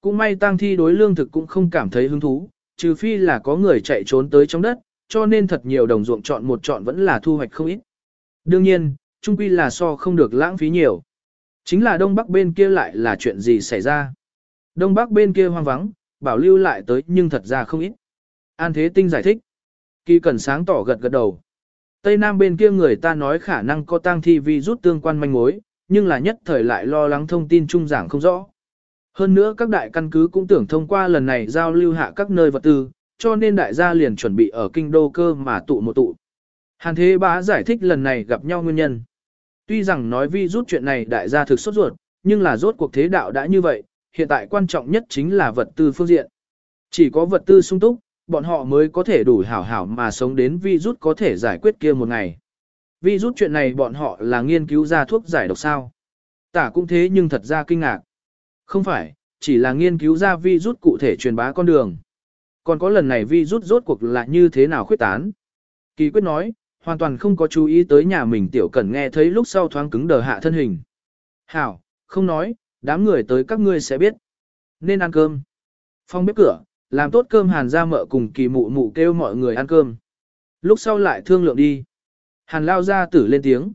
cũng may tang thi đối lương thực cũng không cảm thấy hứng thú, trừ phi là có người chạy trốn tới trong đất, cho nên thật nhiều đồng ruộng chọn một chọn vẫn là thu hoạch không ít. Đương nhiên, trung quy là so không được lãng phí nhiều. Chính là đông bắc bên kia lại là chuyện gì xảy ra. Đông bắc bên kia hoang vắng, bảo lưu lại tới nhưng thật ra không ít. An Thế Tinh giải thích. Kỳ cẩn sáng tỏ gật gật đầu. Tây Nam bên kia người ta nói khả năng có tang thi vi rút tương quan manh mối, nhưng là nhất thời lại lo lắng thông tin trung giảng không rõ. Hơn nữa các đại căn cứ cũng tưởng thông qua lần này giao lưu hạ các nơi vật tư, cho nên đại gia liền chuẩn bị ở kinh đô cơ mà tụ một tụ. Hàn Thế Bá giải thích lần này gặp nhau nguyên nhân. Tuy rằng nói vi rút chuyện này đại gia thực sốt ruột, nhưng là rốt cuộc thế đạo đã như vậy, hiện tại quan trọng nhất chính là vật tư phương diện. Chỉ có vật tư sung túc, bọn họ mới có thể đủ hảo hảo mà sống đến vi rút có thể giải quyết kia một ngày. Vi rút chuyện này bọn họ là nghiên cứu ra thuốc giải độc sao. Tả cũng thế nhưng thật ra kinh ngạc. Không phải, chỉ là nghiên cứu ra vi rút cụ thể truyền bá con đường. Còn có lần này vi rút rốt cuộc là như thế nào khuyết tán. Kỳ quyết nói, hoàn toàn không có chú ý tới nhà mình tiểu cẩn nghe thấy lúc sau thoáng cứng đờ hạ thân hình. Hảo, không nói, đám người tới các ngươi sẽ biết. Nên ăn cơm. Phong bếp cửa, làm tốt cơm hàn ra mợ cùng kỳ mụ mụ kêu mọi người ăn cơm. Lúc sau lại thương lượng đi. Hàn lao ra tử lên tiếng.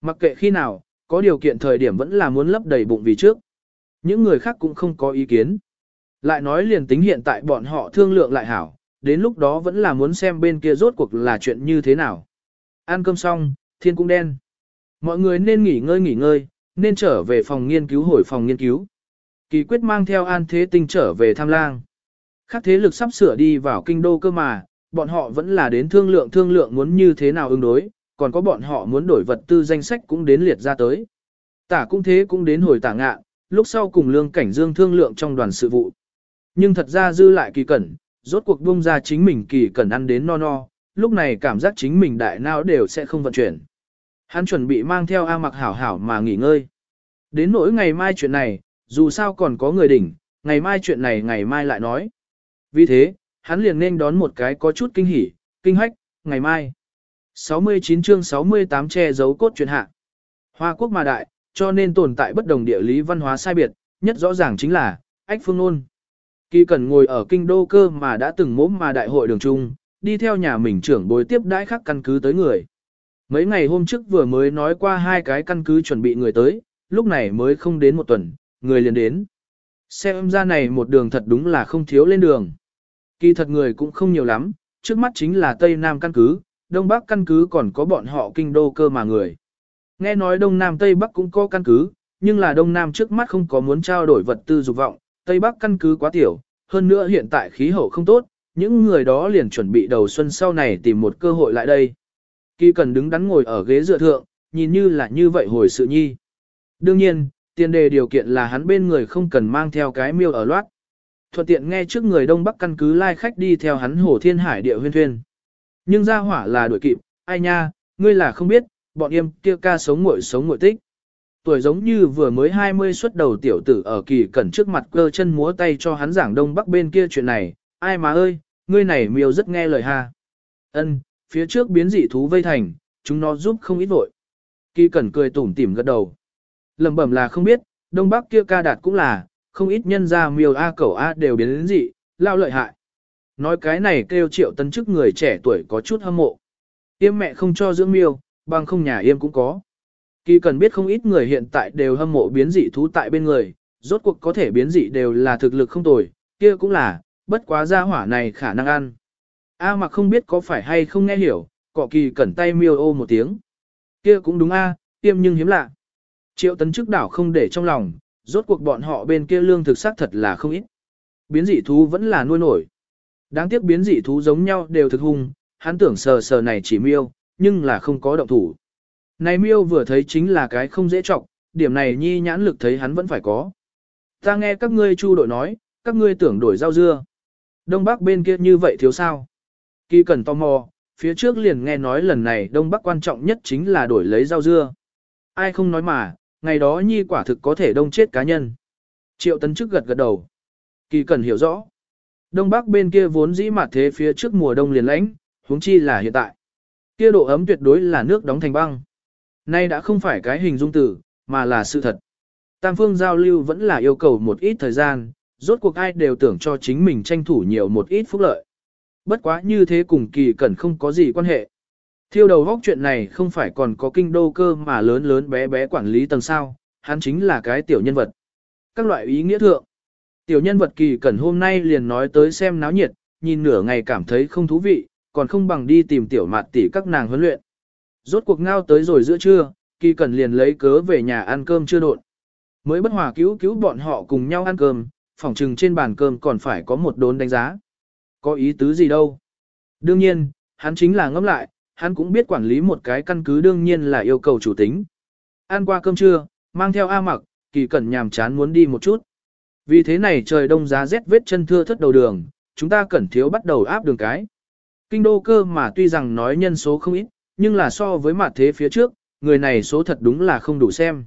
Mặc kệ khi nào, có điều kiện thời điểm vẫn là muốn lấp đầy bụng vì trước. Những người khác cũng không có ý kiến. Lại nói liền tính hiện tại bọn họ thương lượng lại hảo, đến lúc đó vẫn là muốn xem bên kia rốt cuộc là chuyện như thế nào. Ăn cơm xong, thiên cũng đen. Mọi người nên nghỉ ngơi nghỉ ngơi, nên trở về phòng nghiên cứu hồi phòng nghiên cứu. Kỳ quyết mang theo an thế tinh trở về tham lang. Khác thế lực sắp sửa đi vào kinh đô cơ mà, bọn họ vẫn là đến thương lượng thương lượng muốn như thế nào ứng đối, còn có bọn họ muốn đổi vật tư danh sách cũng đến liệt ra tới. Tả cũng thế cũng đến hồi tả ngạ, lúc sau cùng lương cảnh dương thương lượng trong đoàn sự vụ. Nhưng thật ra dư lại kỳ cẩn, rốt cuộc bung ra chính mình kỳ cẩn ăn đến no no, lúc này cảm giác chính mình đại não đều sẽ không vận chuyển. Hắn chuẩn bị mang theo A mặc hảo hảo mà nghỉ ngơi. Đến nỗi ngày mai chuyện này, dù sao còn có người đỉnh, ngày mai chuyện này ngày mai lại nói. Vì thế, hắn liền nên đón một cái có chút kinh hỉ, kinh hách, ngày mai. 69 chương 68 che giấu cốt chuyện hạ. Hoa quốc mà đại, cho nên tồn tại bất đồng địa lý văn hóa sai biệt, nhất rõ ràng chính là, ách phương ôn. Kỳ cần ngồi ở kinh đô cơ mà đã từng mốm mà đại hội đường trung, đi theo nhà mình trưởng bối tiếp đãi khác căn cứ tới người. Mấy ngày hôm trước vừa mới nói qua hai cái căn cứ chuẩn bị người tới, lúc này mới không đến một tuần, người liền đến. Xem ra này một đường thật đúng là không thiếu lên đường. Kỳ thật người cũng không nhiều lắm, trước mắt chính là Tây Nam căn cứ, Đông Bắc căn cứ còn có bọn họ kinh đô cơ mà người. Nghe nói Đông Nam Tây Bắc cũng có căn cứ, nhưng là Đông Nam trước mắt không có muốn trao đổi vật tư dục vọng, Tây Bắc căn cứ quá tiểu, hơn nữa hiện tại khí hậu không tốt, những người đó liền chuẩn bị đầu xuân sau này tìm một cơ hội lại đây. Kỳ cần đứng đắn ngồi ở ghế dựa thượng, nhìn như là như vậy hồi sự nhi. Đương nhiên, tiền đề điều kiện là hắn bên người không cần mang theo cái miêu ở loát. Thuận tiện nghe trước người Đông Bắc căn cứ lai khách đi theo hắn hồ thiên hải địa huyên thuyên. Nhưng ra hỏa là đuổi kịp, ai nha, ngươi là không biết, bọn em kia ca sống muội sống muội tích. Tuổi giống như vừa mới 20 xuất đầu tiểu tử ở kỳ cẩn trước mặt cơ chân múa tay cho hắn giảng Đông Bắc bên kia chuyện này, ai mà ơi, ngươi này miêu rất nghe lời ha. Ân, phía trước biến dị thú vây thành, chúng nó giúp không ít vội. Kỳ cẩn cười tủm tỉm gật đầu. Lầm bẩm là không biết, Đông Bắc kia ca đạt cũng là, không ít nhân ra miêu A cẩu A đều biến đến dị, lao lợi hại. Nói cái này kêu triệu tân chức người trẻ tuổi có chút hâm mộ. Yêm mẹ không cho dưỡng miêu, bằng không nhà yêm cũng có. Kỳ cần biết không ít người hiện tại đều hâm mộ biến dị thú tại bên người, rốt cuộc có thể biến dị đều là thực lực không tồi, kia cũng là, bất quá gia hỏa này khả năng ăn. A mặc không biết có phải hay không nghe hiểu, cọ kỳ cẩn tay miêu ô một tiếng. Kia cũng đúng a, tiêm nhưng hiếm lạ. Triệu tấn chức đảo không để trong lòng, rốt cuộc bọn họ bên kia lương thực xác thật là không ít. Biến dị thú vẫn là nuôi nổi. Đáng tiếc biến dị thú giống nhau đều thực hung, hắn tưởng sờ sờ này chỉ miêu, nhưng là không có động thủ. Này miêu vừa thấy chính là cái không dễ trọng, điểm này nhi nhãn lực thấy hắn vẫn phải có. Ta nghe các ngươi chu đội nói, các ngươi tưởng đổi rau dưa. Đông Bắc bên kia như vậy thiếu sao? Kỳ cần tò mò, phía trước liền nghe nói lần này Đông Bắc quan trọng nhất chính là đổi lấy rau dưa. Ai không nói mà, ngày đó nhi quả thực có thể đông chết cá nhân. Triệu tấn chức gật gật đầu. Kỳ cần hiểu rõ. Đông Bắc bên kia vốn dĩ mặt thế phía trước mùa đông liền lãnh, huống chi là hiện tại. Kia độ ấm tuyệt đối là nước đóng thành băng. Nay đã không phải cái hình dung từ, mà là sự thật. Tam phương giao lưu vẫn là yêu cầu một ít thời gian, rốt cuộc ai đều tưởng cho chính mình tranh thủ nhiều một ít phúc lợi. Bất quá như thế cùng kỳ cẩn không có gì quan hệ. Thiêu đầu góc chuyện này không phải còn có kinh đô cơ mà lớn lớn bé bé quản lý tầng sao, hắn chính là cái tiểu nhân vật. Các loại ý nghĩa thượng. Tiểu nhân vật kỳ cẩn hôm nay liền nói tới xem náo nhiệt, nhìn nửa ngày cảm thấy không thú vị, còn không bằng đi tìm tiểu mạt tỷ các nàng huấn luyện. Rốt cuộc ngao tới rồi giữa trưa, kỳ cẩn liền lấy cớ về nhà ăn cơm chưa độn. Mới bất hòa cứu cứu bọn họ cùng nhau ăn cơm, phòng trừng trên bàn cơm còn phải có một đốn đánh giá. Có ý tứ gì đâu. Đương nhiên, hắn chính là ngẫm lại, hắn cũng biết quản lý một cái căn cứ đương nhiên là yêu cầu chủ tính. Ăn qua cơm trưa, mang theo A mặc, kỳ cẩn nhàm chán muốn đi một chút. Vì thế này trời đông giá rét vết chân thưa thất đầu đường, chúng ta cẩn thiếu bắt đầu áp đường cái. Kinh đô cơ mà tuy rằng nói nhân số không ít, nhưng là so với mặt thế phía trước, người này số thật đúng là không đủ xem.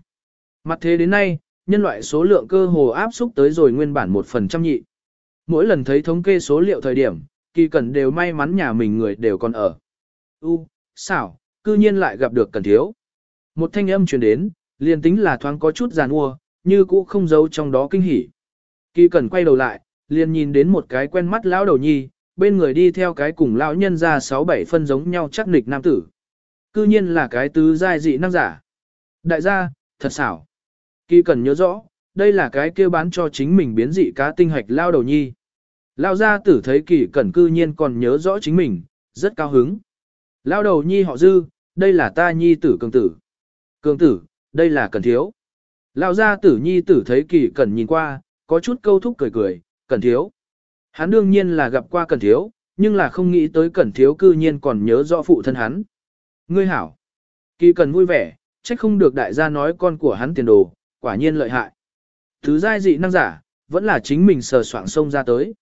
Mặt thế đến nay, nhân loại số lượng cơ hồ áp xúc tới rồi nguyên bản một phần trăm nhị. Mỗi lần thấy thống kê số liệu thời điểm, kỳ Cần đều may mắn nhà mình người đều còn ở. U, xảo, cư nhiên lại gặp được cần thiếu. Một thanh âm truyền đến, liền tính là thoáng có chút giàn ua, như cũ không giấu trong đó kinh hỉ. Kỳ Cần quay đầu lại, liền nhìn đến một cái quen mắt lão đầu nhi, bên người đi theo cái cùng lão nhân ra 6-7 phân giống nhau chắc nịch nam tử. Cư nhiên là cái tứ giai dị năng giả. Đại gia, thật xảo. Kỳ cần nhớ rõ, đây là cái kia bán cho chính mình biến dị cá tinh hạch lao đầu nhi. Lao gia tử thấy kỳ cẩn cư nhiên còn nhớ rõ chính mình, rất cao hứng. Lao đầu nhi họ dư, đây là ta nhi tử cường tử. Cường tử, đây là cần thiếu. Lao gia tử nhi tử thấy kỳ cẩn nhìn qua, có chút câu thúc cười cười, cần thiếu. Hắn đương nhiên là gặp qua cẩn thiếu, nhưng là không nghĩ tới cẩn thiếu cư nhiên còn nhớ rõ phụ thân hắn. Ngươi hảo. Kỳ cần vui vẻ, trách không được đại gia nói con của hắn tiền đồ, quả nhiên lợi hại. Thứ giai dị năng giả, vẫn là chính mình sờ soạng sông ra tới.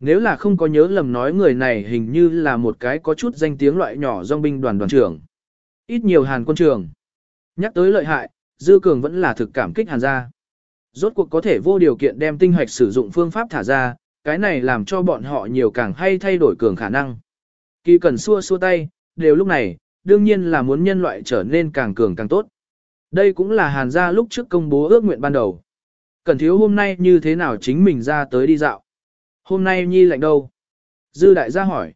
Nếu là không có nhớ lầm nói người này hình như là một cái có chút danh tiếng loại nhỏ dòng binh đoàn đoàn trưởng. Ít nhiều hàn quân trường. Nhắc tới lợi hại, Dư Cường vẫn là thực cảm kích hàn gia. Rốt cuộc có thể vô điều kiện đem tinh hoạch sử dụng phương pháp thả ra, cái này làm cho bọn họ nhiều càng hay thay đổi cường khả năng. Kỳ cần xua xua tay, đều lúc này, đương nhiên là muốn nhân loại trở nên càng cường càng tốt. Đây cũng là hàn gia lúc trước công bố ước nguyện ban đầu. Cần thiếu hôm nay như thế nào chính mình ra tới đi dạo. Hôm nay nhi lạnh đâu? Dư đại gia hỏi.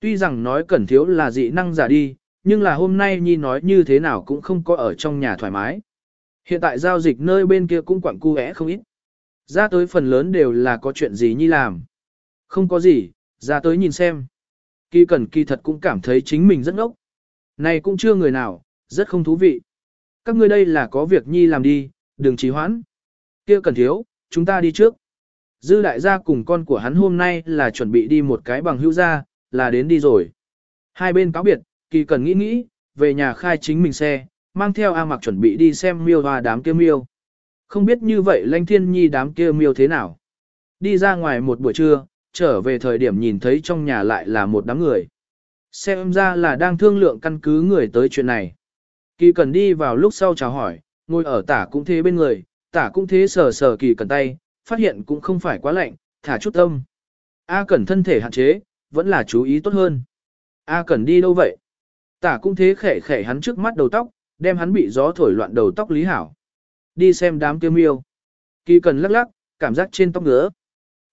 Tuy rằng nói cẩn thiếu là dị năng giả đi, nhưng là hôm nay nhi nói như thế nào cũng không có ở trong nhà thoải mái. Hiện tại giao dịch nơi bên kia cũng quặng cu không ít. Ra tới phần lớn đều là có chuyện gì nhi làm. Không có gì, ra tới nhìn xem. Kỳ cẩn kỳ thật cũng cảm thấy chính mình rất ngốc. Này cũng chưa người nào, rất không thú vị. Các ngươi đây là có việc nhi làm đi, đừng trì hoãn. kia cần thiếu, chúng ta đi trước. Dư đại gia cùng con của hắn hôm nay là chuẩn bị đi một cái bằng hữu gia, là đến đi rồi. Hai bên cáo biệt, kỳ cần nghĩ nghĩ, về nhà khai chính mình xe, mang theo A mặc chuẩn bị đi xem miêu hoa đám kia miêu. Không biết như vậy lanh thiên nhi đám kia miêu thế nào. Đi ra ngoài một buổi trưa, trở về thời điểm nhìn thấy trong nhà lại là một đám người. Xem ra là đang thương lượng căn cứ người tới chuyện này. Kỳ cần đi vào lúc sau chào hỏi, ngồi ở tả cũng thế bên người, tả cũng thế sờ sờ kỳ cần tay, phát hiện cũng không phải quá lạnh, thả chút tâm. A cần thân thể hạn chế, vẫn là chú ý tốt hơn. A cần đi đâu vậy? Tả cũng thế khẻ khẻ hắn trước mắt đầu tóc, đem hắn bị gió thổi loạn đầu tóc lý hảo. Đi xem đám kia miêu. Kỳ cần lắc lắc, cảm giác trên tóc ngứa.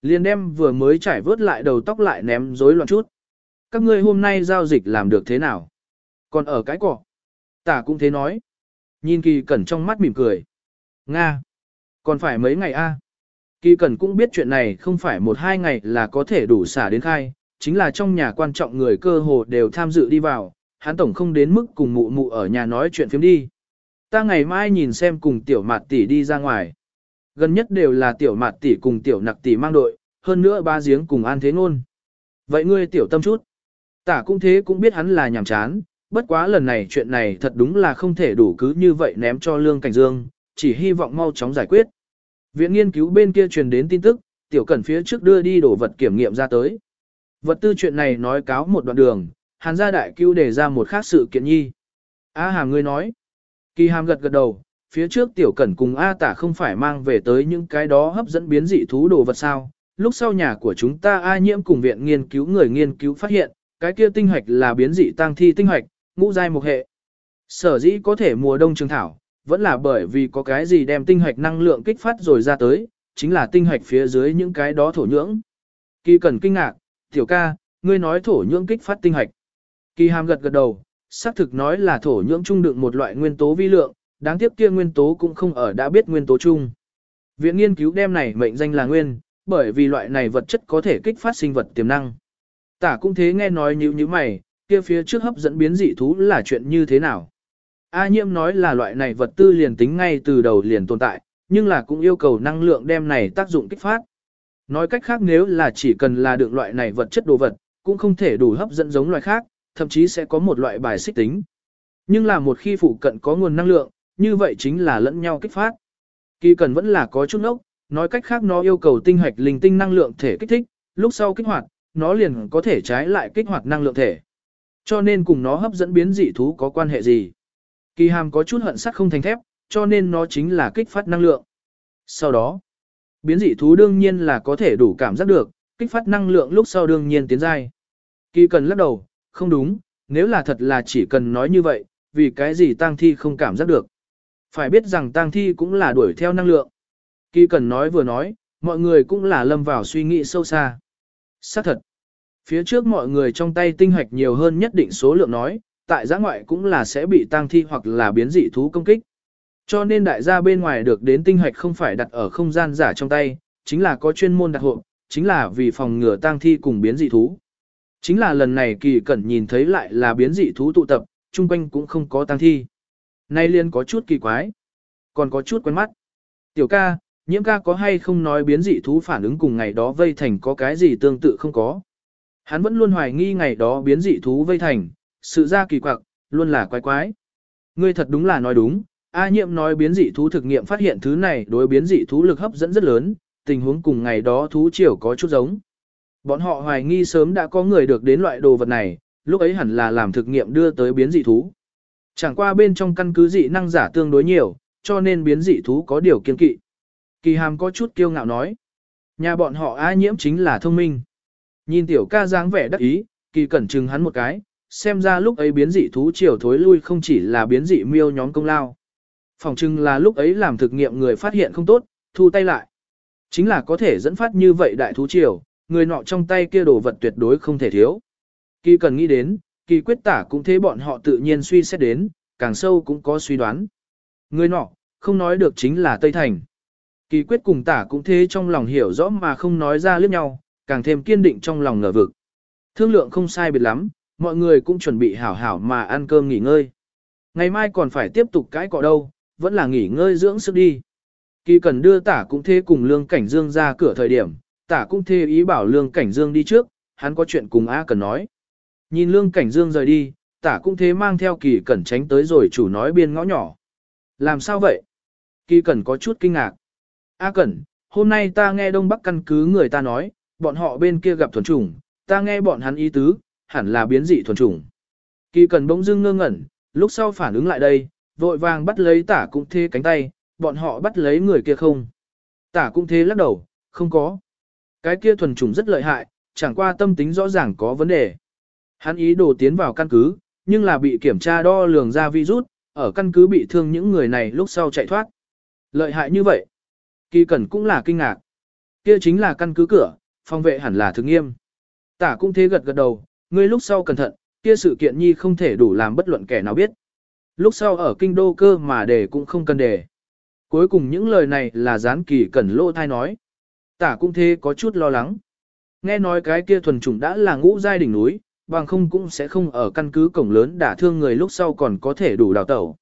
Liền đem vừa mới trải vớt lại đầu tóc lại ném rối loạn chút. Các ngươi hôm nay giao dịch làm được thế nào? Còn ở cái cỏ. Tả cũng thế nói. Nhìn kỳ cẩn trong mắt mỉm cười. Nga. Còn phải mấy ngày a? Kỳ cẩn cũng biết chuyện này không phải một hai ngày là có thể đủ xả đến khai, chính là trong nhà quan trọng người cơ hồ đều tham dự đi vào, hắn tổng không đến mức cùng mụ mụ ở nhà nói chuyện phiếm đi. Ta ngày mai nhìn xem cùng tiểu mạt tỷ đi ra ngoài. Gần nhất đều là tiểu mạt tỷ cùng tiểu nặc tỷ mang đội, hơn nữa ba giếng cùng an thế ngôn. Vậy ngươi tiểu tâm chút. Tả cũng thế cũng biết hắn là nhàm chán, bất quá lần này chuyện này thật đúng là không thể đủ cứ như vậy ném cho Lương Cảnh Dương, chỉ hy vọng mau chóng giải quyết. Viện nghiên cứu bên kia truyền đến tin tức, tiểu cẩn phía trước đưa đi đổ vật kiểm nghiệm ra tới. Vật tư chuyện này nói cáo một đoạn đường, hàn gia đại cứu đề ra một khác sự kiện nhi. A hàm ngươi nói. Kỳ hàm gật gật đầu, phía trước tiểu cẩn cùng A tả không phải mang về tới những cái đó hấp dẫn biến dị thú đồ vật sao. Lúc sau nhà của chúng ta A nhiễm cùng viện nghiên cứu người nghiên cứu phát hiện, cái kia tinh hoạch là biến dị tăng thi tinh hoạch, ngũ giai một hệ. Sở dĩ có thể mùa đông trường thảo, vẫn là bởi vì có cái gì đem tinh hoạch năng lượng kích phát rồi ra tới, chính là tinh hạch phía dưới những cái đó thổ nhưỡng. Kỳ Cẩn kinh ngạc, tiểu ca, ngươi nói thổ nhưỡng kích phát tinh hạch. Kỳ hàm gật gật đầu, xác thực nói là thổ nhưỡng trung đựng một loại nguyên tố vi lượng, đáng tiếc kia nguyên tố cũng không ở đã biết nguyên tố chung. Viện nghiên cứu đem này mệnh danh là nguyên, bởi vì loại này vật chất có thể kích phát sinh vật tiềm năng. Tả cũng thế nghe nói như như mày, kia phía trước hấp dẫn biến dị thú là chuyện như thế nào. A nhiễm nói là loại này vật tư liền tính ngay từ đầu liền tồn tại, nhưng là cũng yêu cầu năng lượng đem này tác dụng kích phát. Nói cách khác nếu là chỉ cần là được loại này vật chất đồ vật, cũng không thể đủ hấp dẫn giống loài khác, thậm chí sẽ có một loại bài xích tính. Nhưng là một khi phụ cận có nguồn năng lượng, như vậy chính là lẫn nhau kích phát. Kỳ cần vẫn là có chút nốc nói cách khác nó yêu cầu tinh hoạch linh tinh năng lượng thể kích thích, lúc sau kích hoạt, nó liền có thể trái lại kích hoạt năng lượng thể. Cho nên cùng nó hấp dẫn biến dị thú có quan hệ gì? Kỳ hàm có chút hận sắt không thành thép, cho nên nó chính là kích phát năng lượng. Sau đó, biến dị thú đương nhiên là có thể đủ cảm giác được, kích phát năng lượng lúc sau đương nhiên tiến giai. Kỳ cần lắc đầu, không đúng, nếu là thật là chỉ cần nói như vậy, vì cái gì tang thi không cảm giác được. Phải biết rằng tang thi cũng là đuổi theo năng lượng. Kỳ cần nói vừa nói, mọi người cũng là lâm vào suy nghĩ sâu xa. Xác thật. Phía trước mọi người trong tay tinh hoạch nhiều hơn nhất định số lượng nói, tại giã ngoại cũng là sẽ bị tang thi hoặc là biến dị thú công kích. Cho nên đại gia bên ngoài được đến tinh hoạch không phải đặt ở không gian giả trong tay, chính là có chuyên môn đặt hộ, chính là vì phòng ngừa tang thi cùng biến dị thú. Chính là lần này kỳ cẩn nhìn thấy lại là biến dị thú tụ tập, chung quanh cũng không có tang thi. Nay liên có chút kỳ quái, còn có chút quen mắt. Tiểu ca, nhiễm ca có hay không nói biến dị thú phản ứng cùng ngày đó vây thành có cái gì tương tự không có. Hắn vẫn luôn hoài nghi ngày đó biến dị thú vây thành, sự ra kỳ quặc, luôn là quái quái. Ngươi thật đúng là nói đúng, A nhiệm nói biến dị thú thực nghiệm phát hiện thứ này đối biến dị thú lực hấp dẫn rất lớn, tình huống cùng ngày đó thú triều có chút giống. Bọn họ hoài nghi sớm đã có người được đến loại đồ vật này, lúc ấy hẳn là làm thực nghiệm đưa tới biến dị thú. Chẳng qua bên trong căn cứ dị năng giả tương đối nhiều, cho nên biến dị thú có điều kiên kỵ. Kỳ hàm có chút kiêu ngạo nói. Nhà bọn họ A nhiễm chính là thông minh. Nhìn tiểu ca dáng vẻ đắc ý, kỳ cẩn trừng hắn một cái, xem ra lúc ấy biến dị thú triều thối lui không chỉ là biến dị miêu nhóm công lao. Phòng trưng là lúc ấy làm thực nghiệm người phát hiện không tốt, thu tay lại. Chính là có thể dẫn phát như vậy đại thú triều, người nọ trong tay kia đồ vật tuyệt đối không thể thiếu. Kỳ cần nghĩ đến, kỳ quyết tả cũng thế bọn họ tự nhiên suy xét đến, càng sâu cũng có suy đoán. Người nọ, không nói được chính là Tây Thành. Kỳ quyết cùng tả cũng thế trong lòng hiểu rõ mà không nói ra liếc nhau, càng thêm kiên định trong lòng ngờ vực. Thương lượng không sai biệt lắm, mọi người cũng chuẩn bị hảo hảo mà ăn cơm nghỉ ngơi. Ngày mai còn phải tiếp tục cãi cọ đâu, vẫn là nghỉ ngơi dưỡng sức đi. Kỳ cần đưa tả cũng thế cùng lương cảnh dương ra cửa thời điểm, tả cũng thế ý bảo lương cảnh dương đi trước, hắn có chuyện cùng A cần nói. Nhìn lương cảnh dương rời đi, tả cũng thế mang theo kỳ cẩn tránh tới rồi chủ nói biên ngõ nhỏ. Làm sao vậy? Kỳ cẩn có chút kinh ngạc. A cẩn, hôm nay ta nghe Đông Bắc căn cứ người ta nói, bọn họ bên kia gặp thuần chủng, ta nghe bọn hắn ý tứ, hẳn là biến dị thuần chủng. Kỳ cẩn bỗng dưng ngơ ngẩn, lúc sau phản ứng lại đây, vội vàng bắt lấy tả cũng thế cánh tay, bọn họ bắt lấy người kia không. Tả cũng thế lắc đầu, không có. Cái kia thuần chủng rất lợi hại, chẳng qua tâm tính rõ ràng có vấn đề. Hắn ý đồ tiến vào căn cứ, nhưng là bị kiểm tra đo lường ra virus, ở căn cứ bị thương những người này lúc sau chạy thoát. Lợi hại như vậy. Kỳ cẩn cũng là kinh ngạc. Kia chính là căn cứ cửa, phòng vệ hẳn là thực nghiêm. Tả cũng thế gật gật đầu, ngươi lúc sau cẩn thận, kia sự kiện nhi không thể đủ làm bất luận kẻ nào biết. Lúc sau ở kinh đô cơ mà để cũng không cần để. Cuối cùng những lời này là gián kỳ cẩn lô thai nói. Tả cũng thế có chút lo lắng. Nghe nói cái kia thuần chủng đã là ngũ giai đỉnh núi, bằng không cũng sẽ không ở căn cứ cổng lớn đả thương người lúc sau còn có thể đủ đào tẩu.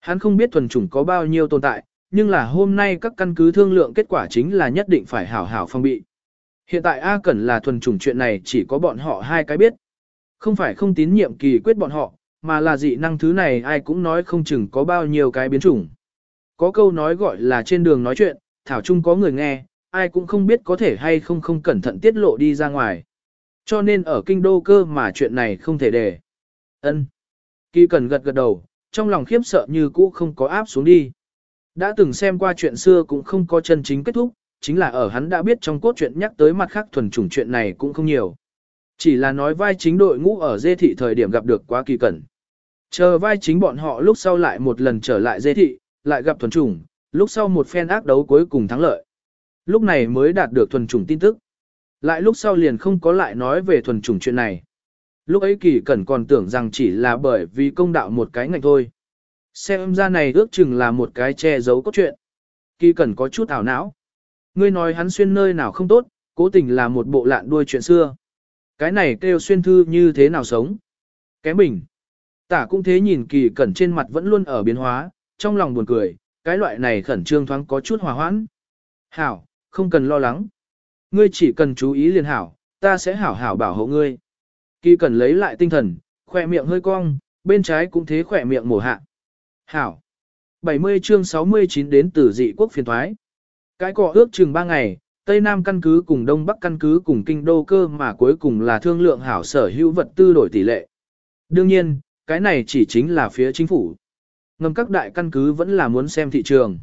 Hắn không biết thuần chủng có bao nhiêu tồn tại, nhưng là hôm nay các căn cứ thương lượng kết quả chính là nhất định phải hảo hảo phong bị. Hiện tại A Cẩn là thuần chủng chuyện này chỉ có bọn họ hai cái biết. Không phải không tín nhiệm kỳ quyết bọn họ, mà là dị năng thứ này ai cũng nói không chừng có bao nhiêu cái biến chủng. Có câu nói gọi là trên đường nói chuyện, thảo chung có người nghe, ai cũng không biết có thể hay không không cẩn thận tiết lộ đi ra ngoài. Cho nên ở kinh đô cơ mà chuyện này không thể để. ân Kỳ cần gật gật đầu, trong lòng khiếp sợ như cũ không có áp xuống đi. Đã từng xem qua chuyện xưa cũng không có chân chính kết thúc, chính là ở hắn đã biết trong cốt truyện nhắc tới mặt khác thuần chủng chuyện này cũng không nhiều. Chỉ là nói vai chính đội ngũ ở dê thị thời điểm gặp được quá kỳ cẩn. Chờ vai chính bọn họ lúc sau lại một lần trở lại dê thị, lại gặp thuần chủng, lúc sau một phen ác đấu cuối cùng thắng lợi. Lúc này mới đạt được thuần chủng tin tức. Lại lúc sau liền không có lại nói về thuần chủng chuyện này. Lúc ấy kỳ cẩn còn tưởng rằng chỉ là bởi vì công đạo một cái ngạch thôi. Xem ra này ước chừng là một cái che giấu cốt truyện. Kỳ cẩn có chút ảo não. Ngươi nói hắn xuyên nơi nào không tốt, cố tình là một bộ lạn đuôi chuyện xưa. Cái này kêu xuyên thư như thế nào sống. Kém bình. Tả cũng thế nhìn kỳ cẩn trên mặt vẫn luôn ở biến hóa, trong lòng buồn cười, cái loại này khẩn trương thoáng có chút hòa hoãn. Hảo, không cần lo lắng. Ngươi chỉ cần chú ý liền hảo, ta sẽ hảo hảo bảo hộ ngươi. Kỳ cần lấy lại tinh thần, khỏe miệng hơi cong, bên trái cũng thế khỏe miệng mổ hạ. Hảo. 70 chương 69 đến từ dị quốc phiền thoái. Cái cọ ước chừng 3 ngày, Tây Nam căn cứ cùng Đông Bắc căn cứ cùng kinh đô cơ mà cuối cùng là thương lượng hảo sở hữu vật tư đổi tỷ lệ. Đương nhiên, cái này chỉ chính là phía chính phủ. Ngầm các đại căn cứ vẫn là muốn xem thị trường.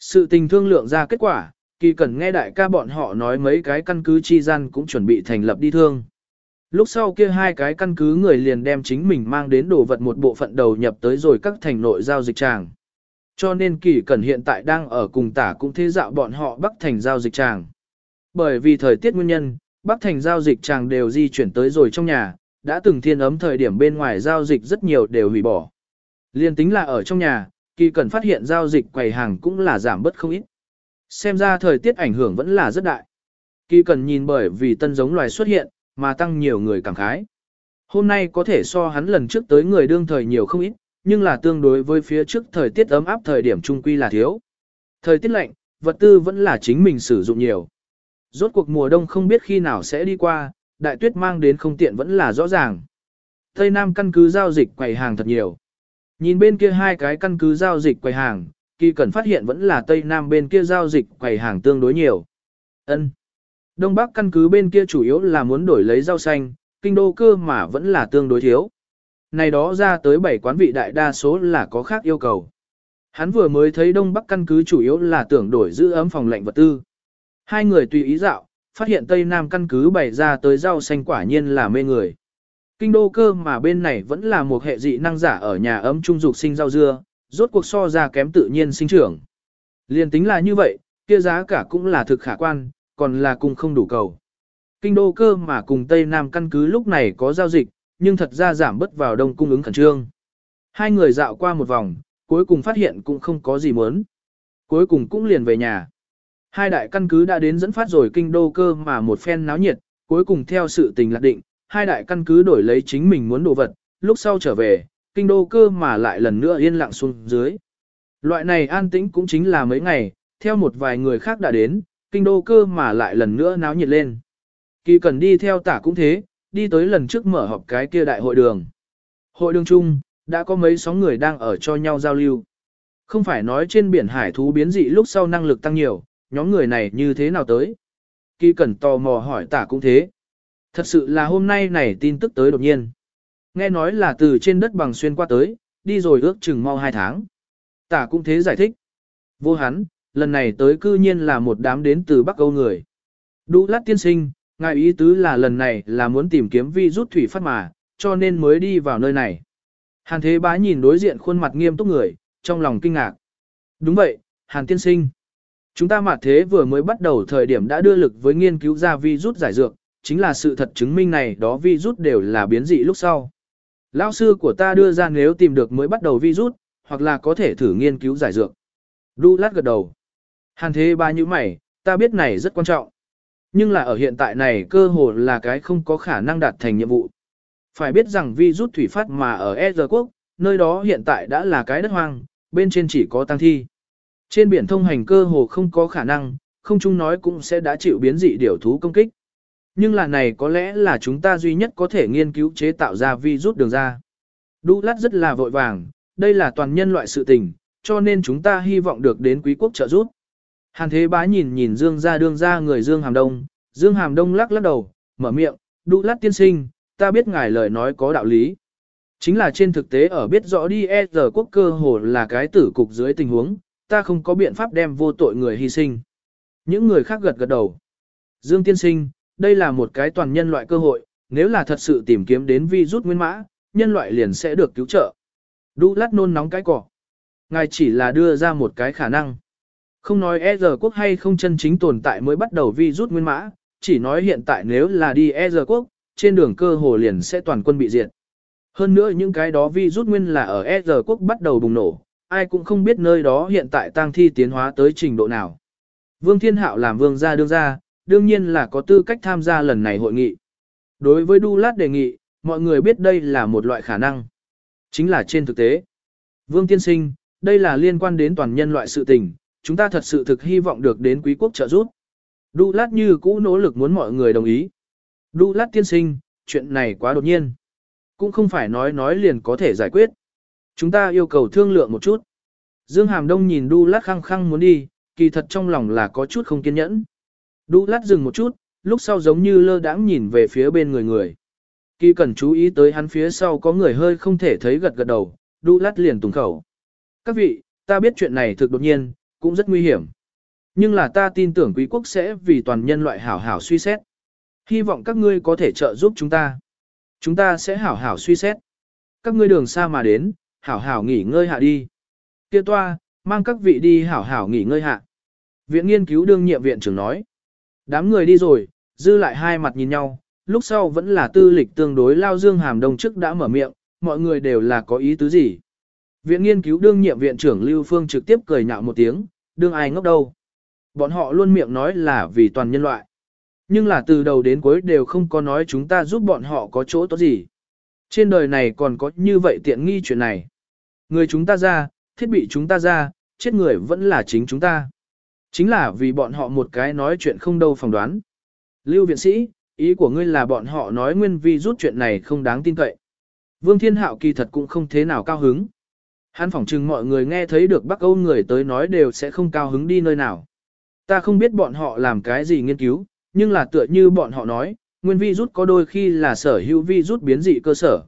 Sự tình thương lượng ra kết quả, kỳ cần nghe đại ca bọn họ nói mấy cái căn cứ chi gian cũng chuẩn bị thành lập đi thương. Lúc sau kia hai cái căn cứ người liền đem chính mình mang đến đồ vật một bộ phận đầu nhập tới rồi các thành nội giao dịch tràng. Cho nên kỳ cẩn hiện tại đang ở cùng tả cũng thế dạo bọn họ bắc thành giao dịch tràng. Bởi vì thời tiết nguyên nhân, bắc thành giao dịch tràng đều di chuyển tới rồi trong nhà, đã từng thiên ấm thời điểm bên ngoài giao dịch rất nhiều đều hủy bỏ. Liên tính là ở trong nhà, kỳ cẩn phát hiện giao dịch quầy hàng cũng là giảm bớt không ít. Xem ra thời tiết ảnh hưởng vẫn là rất đại. Kỳ cần nhìn bởi vì tân giống loài xuất hiện, mà tăng nhiều người cảm khái. Hôm nay có thể so hắn lần trước tới người đương thời nhiều không ít, nhưng là tương đối với phía trước thời tiết ấm áp thời điểm trung quy là thiếu. Thời tiết lạnh, vật tư vẫn là chính mình sử dụng nhiều. Rốt cuộc mùa đông không biết khi nào sẽ đi qua, đại tuyết mang đến không tiện vẫn là rõ ràng. Tây Nam căn cứ giao dịch quầy hàng thật nhiều. Nhìn bên kia hai cái căn cứ giao dịch quầy hàng, kỳ cần phát hiện vẫn là Tây Nam bên kia giao dịch quầy hàng tương đối nhiều. Ân. Đông Bắc căn cứ bên kia chủ yếu là muốn đổi lấy rau xanh, kinh đô cơ mà vẫn là tương đối thiếu. Này đó ra tới 7 quán vị đại đa số là có khác yêu cầu. Hắn vừa mới thấy Đông Bắc căn cứ chủ yếu là tưởng đổi giữ ấm phòng lạnh vật tư. Hai người tùy ý dạo, phát hiện Tây Nam căn cứ bày ra tới rau xanh quả nhiên là mê người. Kinh đô cơ mà bên này vẫn là một hệ dị năng giả ở nhà ấm trung dục sinh rau dưa, rốt cuộc so ra kém tự nhiên sinh trưởng. Liên tính là như vậy, kia giá cả cũng là thực khả quan, còn là cùng không đủ cầu. Kinh đô cơ mà cùng Tây Nam căn cứ lúc này có giao dịch, nhưng thật ra giảm bớt vào đông cung ứng khẩn trương. Hai người dạo qua một vòng, cuối cùng phát hiện cũng không có gì muốn. Cuối cùng cũng liền về nhà. Hai đại căn cứ đã đến dẫn phát rồi kinh đô cơ mà một phen náo nhiệt, cuối cùng theo sự tình lạc định, hai đại căn cứ đổi lấy chính mình muốn đồ vật, lúc sau trở về, kinh đô cơ mà lại lần nữa yên lặng xuống dưới. Loại này an tĩnh cũng chính là mấy ngày, theo một vài người khác đã đến, kinh đô cơ mà lại lần nữa náo nhiệt lên. Kỳ cần đi theo tả cũng thế, đi tới lần trước mở họp cái kia đại hội đường. Hội đường chung, đã có mấy sóng người đang ở cho nhau giao lưu. Không phải nói trên biển hải thú biến dị lúc sau năng lực tăng nhiều, nhóm người này như thế nào tới. Kỳ cẩn tò mò hỏi tả cũng thế. Thật sự là hôm nay này tin tức tới đột nhiên. Nghe nói là từ trên đất bằng xuyên qua tới, đi rồi ước chừng mau hai tháng. Tả cũng thế giải thích. Vô hắn, lần này tới cư nhiên là một đám đến từ Bắc Âu người. Đu lát tiên sinh, ngài ý tứ là lần này là muốn tìm kiếm vi rút thủy phát mà, cho nên mới đi vào nơi này. Hàn thế bá nhìn đối diện khuôn mặt nghiêm túc người, trong lòng kinh ngạc. Đúng vậy, Hàn tiên sinh. Chúng ta mặt thế vừa mới bắt đầu thời điểm đã đưa lực với nghiên cứu ra vi rút giải dược, chính là sự thật chứng minh này đó vi rút đều là biến dị lúc sau. Lão sư của ta đưa ra nếu tìm được mới bắt đầu virus, hoặc là có thể thử nghiên cứu giải dược. Đu lát gật đầu. Hàn thế ba như mày, ta biết này rất quan trọng. Nhưng là ở hiện tại này cơ hồ là cái không có khả năng đạt thành nhiệm vụ. Phải biết rằng virus thủy phát mà ở E quốc, nơi đó hiện tại đã là cái đất hoang, bên trên chỉ có tăng thi. Trên biển thông hành cơ hồ không có khả năng, không chung nói cũng sẽ đã chịu biến dị điều thú công kích. Nhưng là này có lẽ là chúng ta duy nhất có thể nghiên cứu chế tạo ra virus đường ra. Đu lát rất là vội vàng, đây là toàn nhân loại sự tình, cho nên chúng ta hy vọng được đến quý quốc trợ giúp. Hàn thế bá nhìn nhìn Dương ra đương ra người Dương Hàm Đông, Dương Hàm Đông lắc lắc đầu, mở miệng, đu lát tiên sinh, ta biết ngài lời nói có đạo lý. Chính là trên thực tế ở biết rõ đi e giờ quốc cơ hồ là cái tử cục dưới tình huống, ta không có biện pháp đem vô tội người hy sinh. Những người khác gật gật đầu. Dương tiên sinh, đây là một cái toàn nhân loại cơ hội, nếu là thật sự tìm kiếm đến vi rút nguyên mã, nhân loại liền sẽ được cứu trợ. Đu lát nôn nóng cái cỏ. Ngài chỉ là đưa ra một cái khả năng. Không nói e giờ quốc hay không chân chính tồn tại mới bắt đầu vi rút nguyên mã, chỉ nói hiện tại nếu là đi e giờ quốc, trên đường cơ hồ liền sẽ toàn quân bị diệt. Hơn nữa những cái đó vi rút nguyên là ở e giờ quốc bắt đầu bùng nổ, ai cũng không biết nơi đó hiện tại tang thi tiến hóa tới trình độ nào. Vương Thiên Hạo làm vương gia đương gia, đương nhiên là có tư cách tham gia lần này hội nghị. Đối với Đu Lát đề nghị, mọi người biết đây là một loại khả năng. Chính là trên thực tế. Vương Tiên Sinh, đây là liên quan đến toàn nhân loại sự tình, chúng ta thật sự thực hy vọng được đến quý quốc trợ giúp. Đu Lát như cũ nỗ lực muốn mọi người đồng ý. Đu Lát Tiên Sinh, chuyện này quá đột nhiên. Cũng không phải nói nói liền có thể giải quyết. Chúng ta yêu cầu thương lượng một chút. Dương Hàm Đông nhìn Đu Lát khăng khăng muốn đi, kỳ thật trong lòng là có chút không kiên nhẫn. Đu Lát dừng một chút, lúc sau giống như lơ đãng nhìn về phía bên người người. Kỳ cần chú ý tới hắn phía sau có người hơi không thể thấy gật gật đầu, Đu Lát liền tùng khẩu. Các vị, ta biết chuyện này thực đột nhiên, cũng rất nguy hiểm. Nhưng là ta tin tưởng quý quốc sẽ vì toàn nhân loại hảo hảo suy xét. Hy vọng các ngươi có thể trợ giúp chúng ta. Chúng ta sẽ hảo hảo suy xét. Các ngươi đường xa mà đến, hảo hảo nghỉ ngơi hạ đi. Kia toa, mang các vị đi hảo hảo nghỉ ngơi hạ. Viện nghiên cứu đương nhiệm viện trưởng nói. Đám người đi rồi, dư lại hai mặt nhìn nhau, lúc sau vẫn là tư lịch tương đối lao dương hàm đông trước đã mở miệng, mọi người đều là có ý tứ gì. Viện nghiên cứu đương nhiệm viện trưởng Lưu Phương trực tiếp cười nhạo một tiếng, đương ai ngốc đâu. Bọn họ luôn miệng nói là vì toàn nhân loại. Nhưng là từ đầu đến cuối đều không có nói chúng ta giúp bọn họ có chỗ tốt gì. Trên đời này còn có như vậy tiện nghi chuyện này. Người chúng ta ra, thiết bị chúng ta ra, chết người vẫn là chính chúng ta. Chính là vì bọn họ một cái nói chuyện không đâu phỏng đoán. Lưu viện sĩ, ý của ngươi là bọn họ nói nguyên vi rút chuyện này không đáng tin cậy. Vương Thiên Hạo kỳ thật cũng không thế nào cao hứng. Hắn phỏng chừng mọi người nghe thấy được Bắc Âu người tới nói đều sẽ không cao hứng đi nơi nào. Ta không biết bọn họ làm cái gì nghiên cứu, nhưng là tựa như bọn họ nói, nguyên vi rút có đôi khi là sở hữu vi rút biến dị cơ sở.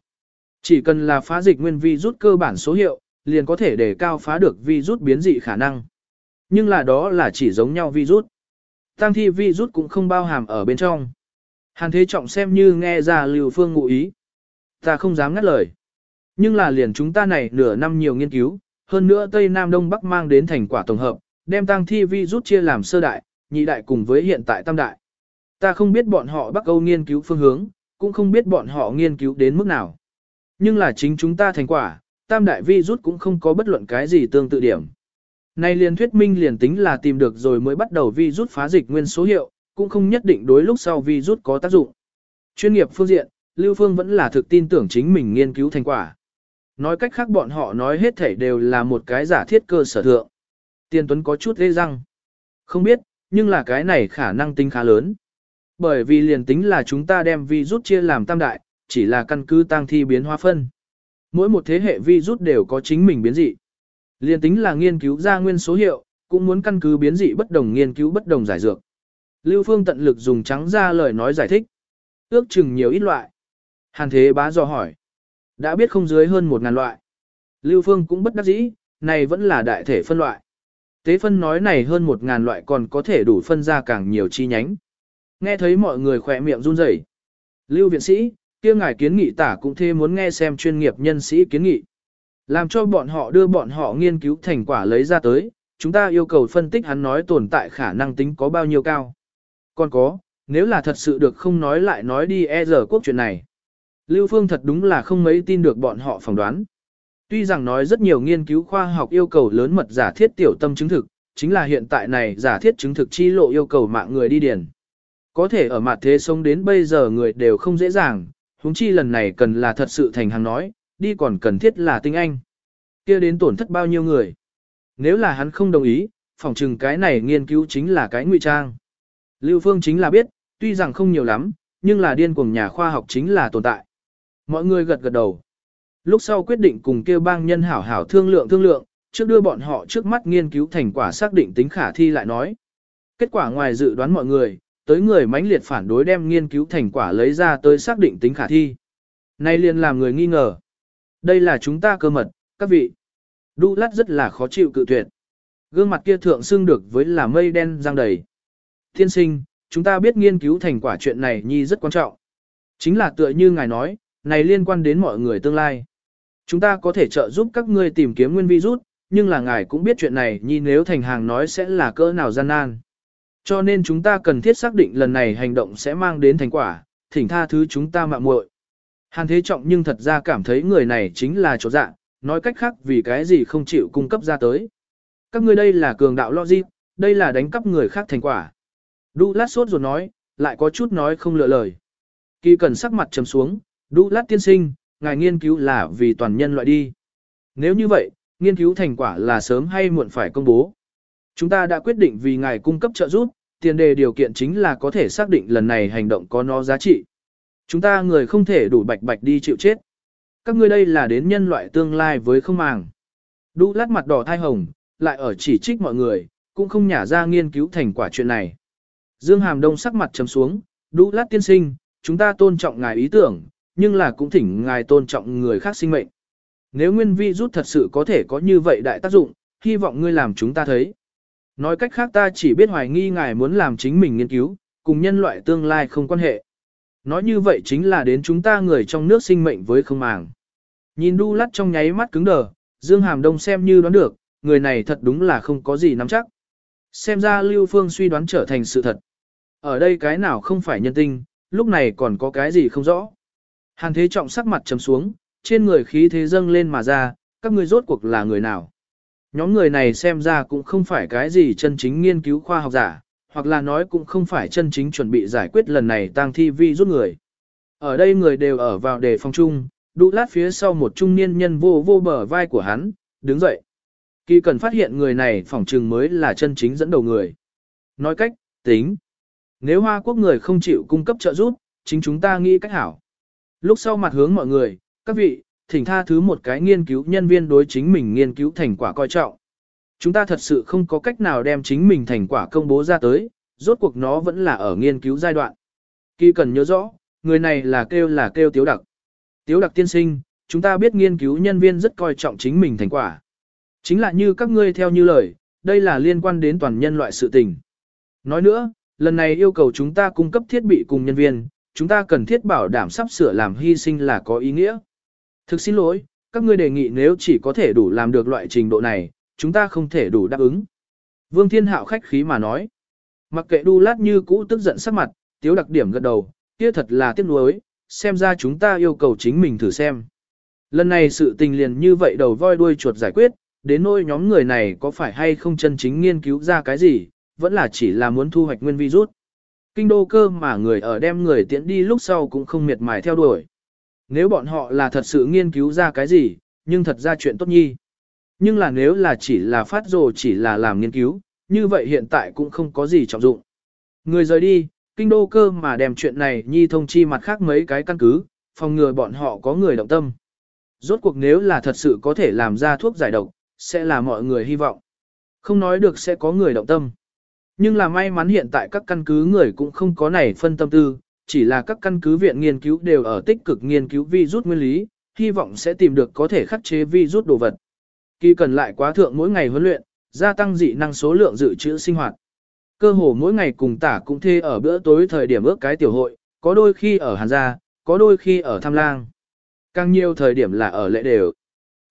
Chỉ cần là phá dịch nguyên vi rút cơ bản số hiệu, liền có thể để cao phá được vi rút biến dị khả năng. Nhưng là đó là chỉ giống nhau virus. Tăng thi virus cũng không bao hàm ở bên trong. Hàn Thế Trọng xem như nghe ra Lưu Phương ngụ ý. Ta không dám ngắt lời. Nhưng là liền chúng ta này nửa năm nhiều nghiên cứu, hơn nữa Tây Nam Đông Bắc mang đến thành quả tổng hợp, đem tăng thi vi rút chia làm sơ đại, nhị đại cùng với hiện tại tam đại. Ta không biết bọn họ Bắc Âu nghiên cứu phương hướng, cũng không biết bọn họ nghiên cứu đến mức nào. Nhưng là chính chúng ta thành quả, tam đại vi rút cũng không có bất luận cái gì tương tự điểm nay liền thuyết minh liền tính là tìm được rồi mới bắt đầu vi rút phá dịch nguyên số hiệu, cũng không nhất định đối lúc sau vi rút có tác dụng. Chuyên nghiệp phương diện, Lưu Phương vẫn là thực tin tưởng chính mình nghiên cứu thành quả. Nói cách khác bọn họ nói hết thảy đều là một cái giả thiết cơ sở thượng. Tiên Tuấn có chút lê răng. Không biết, nhưng là cái này khả năng tính khá lớn. Bởi vì liền tính là chúng ta đem vi rút chia làm tam đại, chỉ là căn cứ tăng thi biến hóa phân. Mỗi một thế hệ vi rút đều có chính mình biến dị liên tính là nghiên cứu ra nguyên số hiệu, cũng muốn căn cứ biến dị bất đồng nghiên cứu bất đồng giải dược. Lưu Phương tận lực dùng trắng ra lời nói giải thích. Ước chừng nhiều ít loại. Hàn Thế bá dò hỏi. Đã biết không dưới hơn một ngàn loại. Lưu Phương cũng bất đắc dĩ, này vẫn là đại thể phân loại. Tế phân nói này hơn một ngàn loại còn có thể đủ phân ra càng nhiều chi nhánh. Nghe thấy mọi người khỏe miệng run rẩy. Lưu viện sĩ, kia ngài kiến nghị tả cũng thê muốn nghe xem chuyên nghiệp nhân sĩ kiến nghị. Làm cho bọn họ đưa bọn họ nghiên cứu thành quả lấy ra tới, chúng ta yêu cầu phân tích hắn nói tồn tại khả năng tính có bao nhiêu cao. Còn có, nếu là thật sự được không nói lại nói đi e giờ quốc chuyện này. Lưu Phương thật đúng là không mấy tin được bọn họ phỏng đoán. Tuy rằng nói rất nhiều nghiên cứu khoa học yêu cầu lớn mật giả thiết tiểu tâm chứng thực, chính là hiện tại này giả thiết chứng thực chi lộ yêu cầu mạng người đi điền. Có thể ở mặt thế sống đến bây giờ người đều không dễ dàng, huống chi lần này cần là thật sự thành hàng nói, đi còn cần thiết là tinh anh. kia đến tổn thất bao nhiêu người. Nếu là hắn không đồng ý, phòng trừng cái này nghiên cứu chính là cái ngụy trang. Lưu Phương chính là biết, tuy rằng không nhiều lắm, nhưng là điên cuồng nhà khoa học chính là tồn tại. Mọi người gật gật đầu. Lúc sau quyết định cùng kêu bang nhân hảo hảo thương lượng thương lượng, trước đưa bọn họ trước mắt nghiên cứu thành quả xác định tính khả thi lại nói. Kết quả ngoài dự đoán mọi người, tới người mãnh liệt phản đối đem nghiên cứu thành quả lấy ra tới xác định tính khả thi. Nay liền làm người nghi ngờ. Đây là chúng ta cơ mật, các vị. Đu lát rất là khó chịu cự tuyệt. Gương mặt kia thượng xưng được với là mây đen giăng đầy. Thiên sinh, chúng ta biết nghiên cứu thành quả chuyện này nhi rất quan trọng. Chính là tựa như ngài nói, này liên quan đến mọi người tương lai. Chúng ta có thể trợ giúp các ngươi tìm kiếm nguyên virus, nhưng là ngài cũng biết chuyện này nhi nếu thành hàng nói sẽ là cỡ nào gian nan. Cho nên chúng ta cần thiết xác định lần này hành động sẽ mang đến thành quả, thỉnh tha thứ chúng ta mạo muội. Hàn Thế Trọng nhưng thật ra cảm thấy người này chính là chỗ dạ, nói cách khác vì cái gì không chịu cung cấp ra tới. Các ngươi đây là cường đạo logic, đây là đánh cắp người khác thành quả. Đu lát sốt rồi nói, lại có chút nói không lựa lời. Kỳ cần sắc mặt trầm xuống, đu lát tiên sinh, ngài nghiên cứu là vì toàn nhân loại đi. Nếu như vậy, nghiên cứu thành quả là sớm hay muộn phải công bố. Chúng ta đã quyết định vì ngài cung cấp trợ giúp, tiền đề điều kiện chính là có thể xác định lần này hành động có nó giá trị. Chúng ta người không thể đủ bạch bạch đi chịu chết. Các ngươi đây là đến nhân loại tương lai với không màng. Đu lát mặt đỏ thai hồng, lại ở chỉ trích mọi người, cũng không nhả ra nghiên cứu thành quả chuyện này. Dương Hàm Đông sắc mặt trầm xuống, đu lát tiên sinh, chúng ta tôn trọng ngài ý tưởng, nhưng là cũng thỉnh ngài tôn trọng người khác sinh mệnh. Nếu nguyên vi rút thật sự có thể có như vậy đại tác dụng, hy vọng ngươi làm chúng ta thấy. Nói cách khác ta chỉ biết hoài nghi ngài muốn làm chính mình nghiên cứu, cùng nhân loại tương lai không quan hệ. Nói như vậy chính là đến chúng ta người trong nước sinh mệnh với không màng. Nhìn đu lắt trong nháy mắt cứng đờ, Dương Hàm Đông xem như đoán được, người này thật đúng là không có gì nắm chắc. Xem ra Lưu Phương suy đoán trở thành sự thật. Ở đây cái nào không phải nhân tinh, lúc này còn có cái gì không rõ. Hàn Thế Trọng sắc mặt trầm xuống, trên người khí thế dâng lên mà ra, các ngươi rốt cuộc là người nào. Nhóm người này xem ra cũng không phải cái gì chân chính nghiên cứu khoa học giả, hoặc là nói cũng không phải chân chính chuẩn bị giải quyết lần này tang thi vi rút người. Ở đây người đều ở vào đề phòng chung, đu lát phía sau một trung niên nhân vô vô bờ vai của hắn, đứng dậy. Kỳ cần phát hiện người này phỏng trừng mới là chân chính dẫn đầu người. Nói cách, tính. Nếu Hoa Quốc người không chịu cung cấp trợ giúp, chính chúng ta nghĩ cách hảo. Lúc sau mặt hướng mọi người, các vị, thỉnh tha thứ một cái nghiên cứu nhân viên đối chính mình nghiên cứu thành quả coi trọng. Chúng ta thật sự không có cách nào đem chính mình thành quả công bố ra tới, rốt cuộc nó vẫn là ở nghiên cứu giai đoạn. Kỳ cần nhớ rõ, người này là kêu là kêu tiếu đặc. Tiếu đặc tiên sinh, chúng ta biết nghiên cứu nhân viên rất coi trọng chính mình thành quả. Chính là như các ngươi theo như lời, đây là liên quan đến toàn nhân loại sự tình. Nói nữa, lần này yêu cầu chúng ta cung cấp thiết bị cùng nhân viên, chúng ta cần thiết bảo đảm sắp sửa làm hy sinh là có ý nghĩa. Thực xin lỗi, các ngươi đề nghị nếu chỉ có thể đủ làm được loại trình độ này, chúng ta không thể đủ đáp ứng. Vương Thiên Hạo khách khí mà nói. Mặc kệ đu lát như cũ tức giận sắc mặt, tiếu đặc điểm gật đầu, kia thật là tiếc nuối, xem ra chúng ta yêu cầu chính mình thử xem. Lần này sự tình liền như vậy đầu voi đuôi chuột giải quyết, đến nỗi nhóm người này có phải hay không chân chính nghiên cứu ra cái gì, vẫn là chỉ là muốn thu hoạch nguyên virus. Kinh đô cơ mà người ở đem người tiễn đi lúc sau cũng không miệt mài theo đuổi. Nếu bọn họ là thật sự nghiên cứu ra cái gì, nhưng thật ra chuyện tốt nhi. Nhưng là nếu là chỉ là phát rồ chỉ là làm nghiên cứu, như vậy hiện tại cũng không có gì trọng dụng. Người rời đi, kinh đô cơ mà đem chuyện này nhi thông chi mặt khác mấy cái căn cứ, phòng ngừa bọn họ có người động tâm. Rốt cuộc nếu là thật sự có thể làm ra thuốc giải độc, sẽ là mọi người hy vọng. Không nói được sẽ có người động tâm. Nhưng là may mắn hiện tại các căn cứ người cũng không có này phân tâm tư, chỉ là các căn cứ viện nghiên cứu đều ở tích cực nghiên cứu virus nguyên lý, hy vọng sẽ tìm được có thể khắc chế virus đồ vật. Kỳ cần lại quá thượng mỗi ngày huấn luyện, gia tăng dị năng số lượng dự trữ sinh hoạt. Cơ hồ mỗi ngày cùng tả cũng thê ở bữa tối thời điểm ước cái tiểu hội, có đôi khi ở Hàn Gia, có đôi khi ở Tham Lang. Càng nhiều thời điểm là ở lễ đều.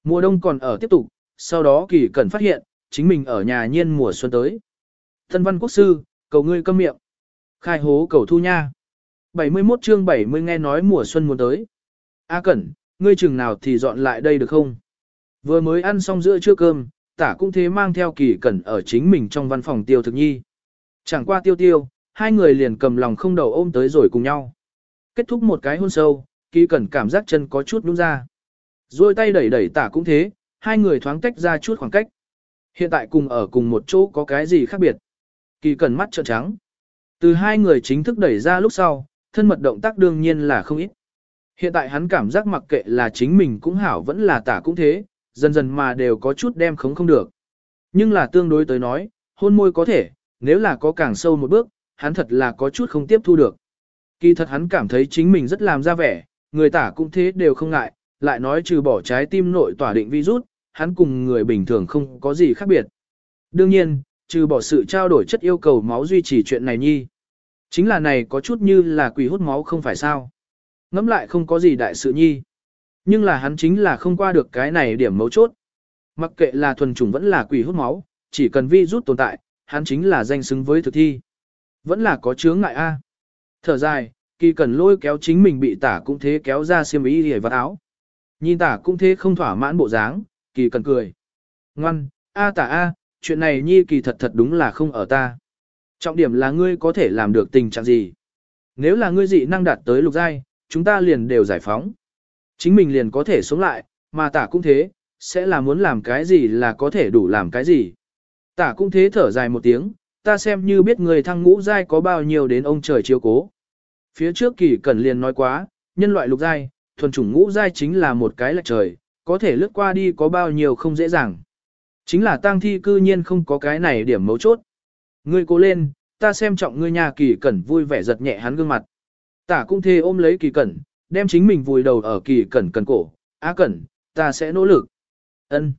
Mùa đông còn ở tiếp tục, sau đó kỳ cần phát hiện, chính mình ở nhà nhiên mùa xuân tới. Thân văn quốc sư, cầu ngươi câm miệng. Khai hố cầu thu nha. 71 chương 70 nghe nói mùa xuân muốn tới. A Cẩn, ngươi chừng nào thì dọn lại đây được không? Vừa mới ăn xong giữa trưa cơm, tả cũng thế mang theo kỳ cẩn ở chính mình trong văn phòng tiêu thực nhi. Chẳng qua tiêu tiêu, hai người liền cầm lòng không đầu ôm tới rồi cùng nhau. Kết thúc một cái hôn sâu, kỳ cẩn cảm giác chân có chút đúng ra. Rồi tay đẩy đẩy tả cũng thế, hai người thoáng tách ra chút khoảng cách. Hiện tại cùng ở cùng một chỗ có cái gì khác biệt. Kỳ cẩn mắt trợn trắng. Từ hai người chính thức đẩy ra lúc sau, thân mật động tác đương nhiên là không ít. Hiện tại hắn cảm giác mặc kệ là chính mình cũng hảo vẫn là tả cũng thế, dần dần mà đều có chút đem khống không được. Nhưng là tương đối tới nói, hôn môi có thể, nếu là có càng sâu một bước, hắn thật là có chút không tiếp thu được. Kỳ thật hắn cảm thấy chính mình rất làm ra vẻ, người tả cũng thế đều không ngại, lại nói trừ bỏ trái tim nội tỏa định virus, hắn cùng người bình thường không có gì khác biệt. Đương nhiên, trừ bỏ sự trao đổi chất yêu cầu máu duy trì chuyện này nhi. Chính là này có chút như là quỷ hút máu không phải sao. Ngắm lại không có gì đại sự nhi. Nhưng là hắn chính là không qua được cái này điểm mấu chốt. Mặc kệ là thuần chủng vẫn là quỷ hút máu, chỉ cần vi rút tồn tại, hắn chính là danh xứng với thực thi. Vẫn là có chướng ngại a. Thở dài, kỳ cần lôi kéo chính mình bị tả cũng thế kéo ra xiêm y hề vật áo. Nhìn tả cũng thế không thỏa mãn bộ dáng, kỳ cần cười. Ngoan, a tả a, chuyện này nhi kỳ thật thật đúng là không ở ta. Trọng điểm là ngươi có thể làm được tình trạng gì. Nếu là ngươi dị năng đạt tới lục giai, chúng ta liền đều giải phóng. Chính mình liền có thể sống lại, mà tả cũng thế, sẽ là muốn làm cái gì là có thể đủ làm cái gì. Tả cũng thế thở dài một tiếng, ta xem như biết người thăng ngũ giai có bao nhiêu đến ông trời chiếu cố. Phía trước kỳ cẩn liền nói quá, nhân loại lục giai, thuần chủng ngũ giai chính là một cái lệch trời, có thể lướt qua đi có bao nhiêu không dễ dàng. Chính là tang thi cư nhiên không có cái này điểm mấu chốt. Ngươi cố lên, ta xem trọng ngươi nhà kỳ cẩn vui vẻ giật nhẹ hắn gương mặt. Tả cũng thê ôm lấy kỳ cẩn, đem chính mình vùi đầu ở kỳ cẩn cẩn cổ. Á cẩn, ta sẽ nỗ lực. ân